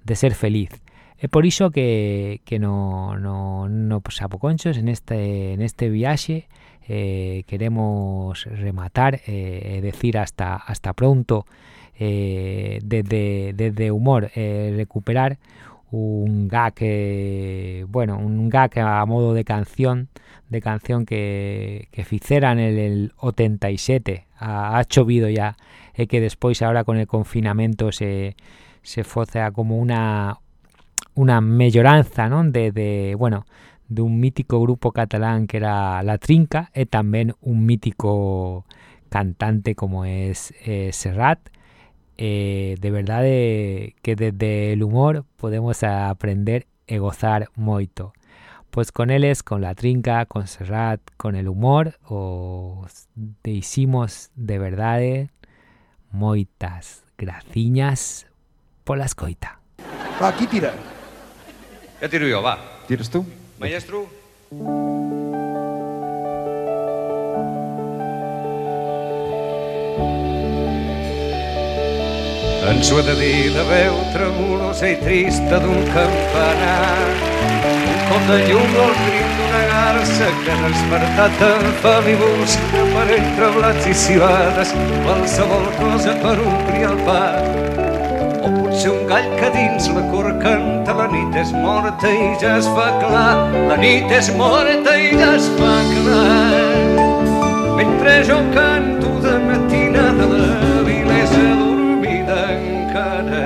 de ser feliz. É por iso que, que no, no, no Sapoconchos en este, en este viaxe eh, queremos rematar e eh, decir hasta, hasta pronto eh, desde, desde humor recuperar un gag bueno, un gag a modo de canción de canción que, que ficeran el, el 87 ha, ha chovido ya e que despois ahora con el confinamento se se focea como una una non? De, bueno, de un mítico grupo catalán que era La Trinca e tamén un mítico cantante como es eh, Serrat. Eh, de verdade que desde el humor podemos aprender e gozar moito. Pois con eles, con La Trinca, con Serrat, con el humor, os deiximos de verdade moitas graciñas pola escoita. Va, qui tira? Ja tiro jo, va. Tires tu? Maestro. Ens ho he de dir la veu tremolosa i trista d'un campanar. Un cop de llum o el crim d'una garça que ha despertat en fam i busca per entre blats i cibades qualsevol cosa per omplir el pap. Potser un gall que dins la cor canta la nit és morta i ja es fa clar. La nit és morta i ja es fa clar. Mentre jo canto de matinada la vilesa dormida encara.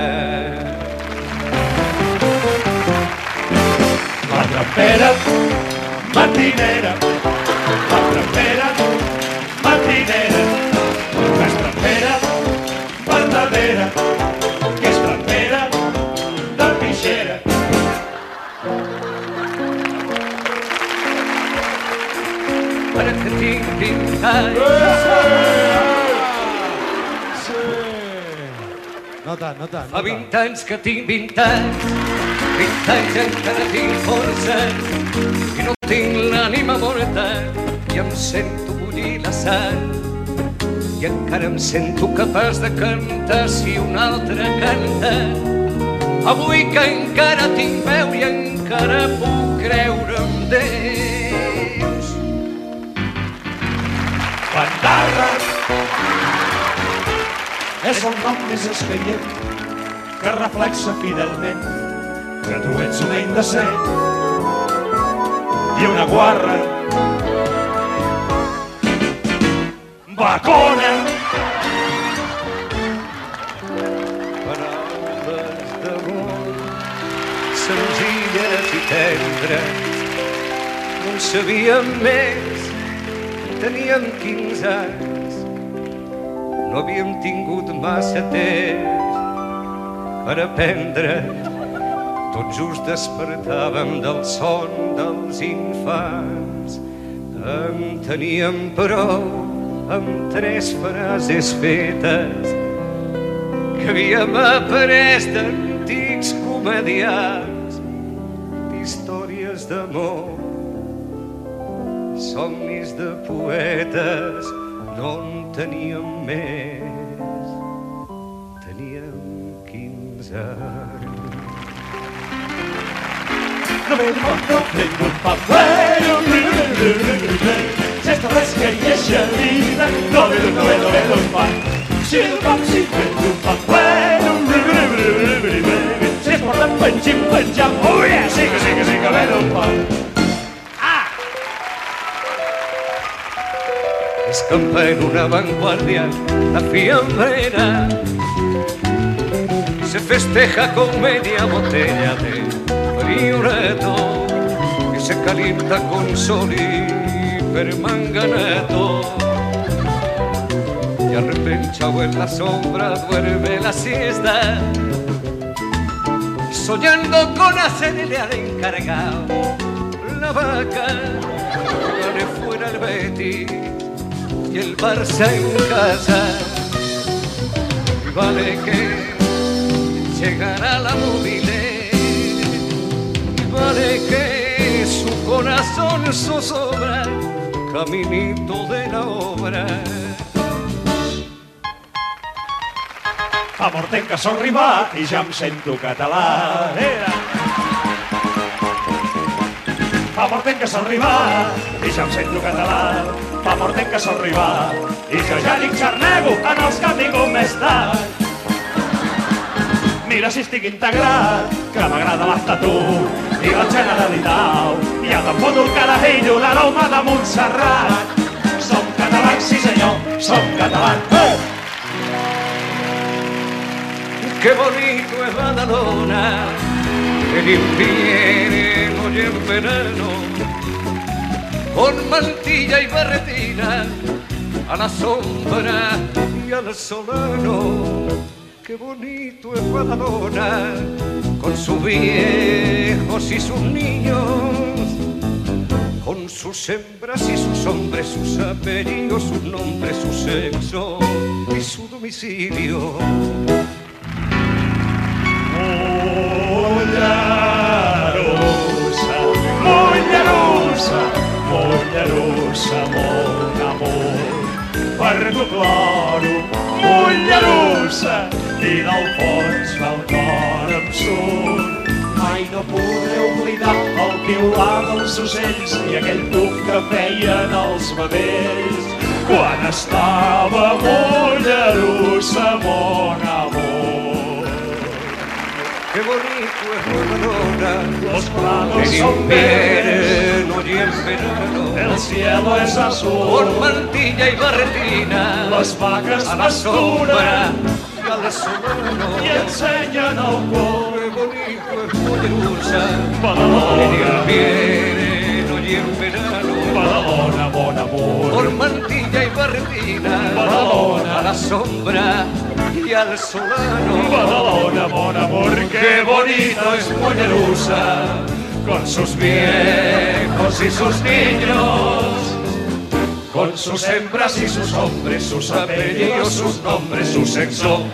La trapera matinera, la trapera matinera, la trapera verdadera, vint anys No tant, no tant. Fa 20 anys que tinc 20 anys, 20 anys encara tinc força i no tinc l'ànima morta i em sento bullir la sang i encara em sento capaç de cantar si un altre canta. Avui que encara tinc veu i encara puc creure en Déus. Bandarra és el nom més escaient que reflexa fidelment que tu ets una indecent i una guarra. Bacona Paraules d'amor senzilles i tendres no en sabíem més teníem 15 anys. No havíem tingut massa temps per aprendre. Tot just despertàvem del son dels infants. En teníem prou amb tres frases fetes que havíem après d'antics comedians d'històries d'amor somnis de poetes no en teníem més. Teníem 15 anys. No me importa tengo un papel, si esta vez quería ser libre, no me lo veo, no me pap si tengo un papel, si es por la penjim, penjam, oh yeah, sí que sí que sí que me lo. Escampa en una vanguardia la fiambrera. Se festeja con media botella de frioreto y se calienta con sol y permanganeto. Y arrepenchado en la sombra duerme la siesta, soñando con hacerle al encargado la vaca, de fuera el Betis y el Barça en casa. Vale que llegará la móvil, vale que su corazón zozobra, caminito de la obra. Amor, tenc que sol rimat i ja em sento català. Era. Fa mort que sol rimat i ja em sento català. Fa mort que sol rimat i jo ja dic xarnego en els que han vingut més tard. Mira si estic integrat, que m'agrada l'estatut i la generalitat. I ja te'n foto el carajillo l'home de Montserrat. Som catalans, sí senyor, som catalans. Eh! Qué bonito es Badalona, en invierno y en verano, con mantilla y barretina, a la sombra y al solano. Qué bonito es Badalona, con sus viejos y sus niños, con sus hembras y sus hombres, sus apellidos, sus nombres, su sexo y su domicilio. Mollerosa, mollerosa, mollerosa, mon amor. Per tu ploro, mollerosa, i del fons del cor em surt. Mai no podré oblidar el piular dels ocells i aquell tub que feien els vedells quan estava mollerosa, mon amor. Qué bonito es Badalona, los prados son invierno y en verano, el cielo es azul, por mantilla y barretina, las vacas a la sombra y al solano, y enseñan al cor. Qué bonito es Mollerusa, Badalona, en invierno y en verano, Badalona, bon amor, por mantilla y barretina, Badalona, a la sombra y al solano. Badalona, bon amor, qué bonito es Mollerusa, con sus viejos y sus niños, con sus hembras y sus hombres, sus apellidos, sus nombres, su sexo,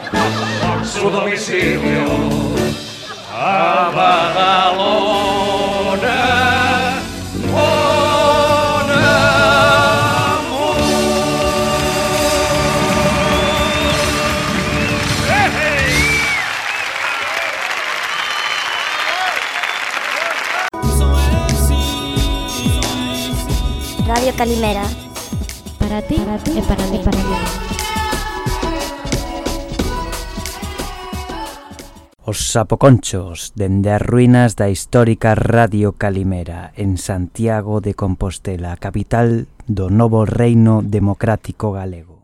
su domicilio. A Calimera. Para ti, para ti e para mí. Para mí. Os sapoconchos dende as ruínas da histórica Radio Calimera en Santiago de Compostela, capital do novo reino democrático galego.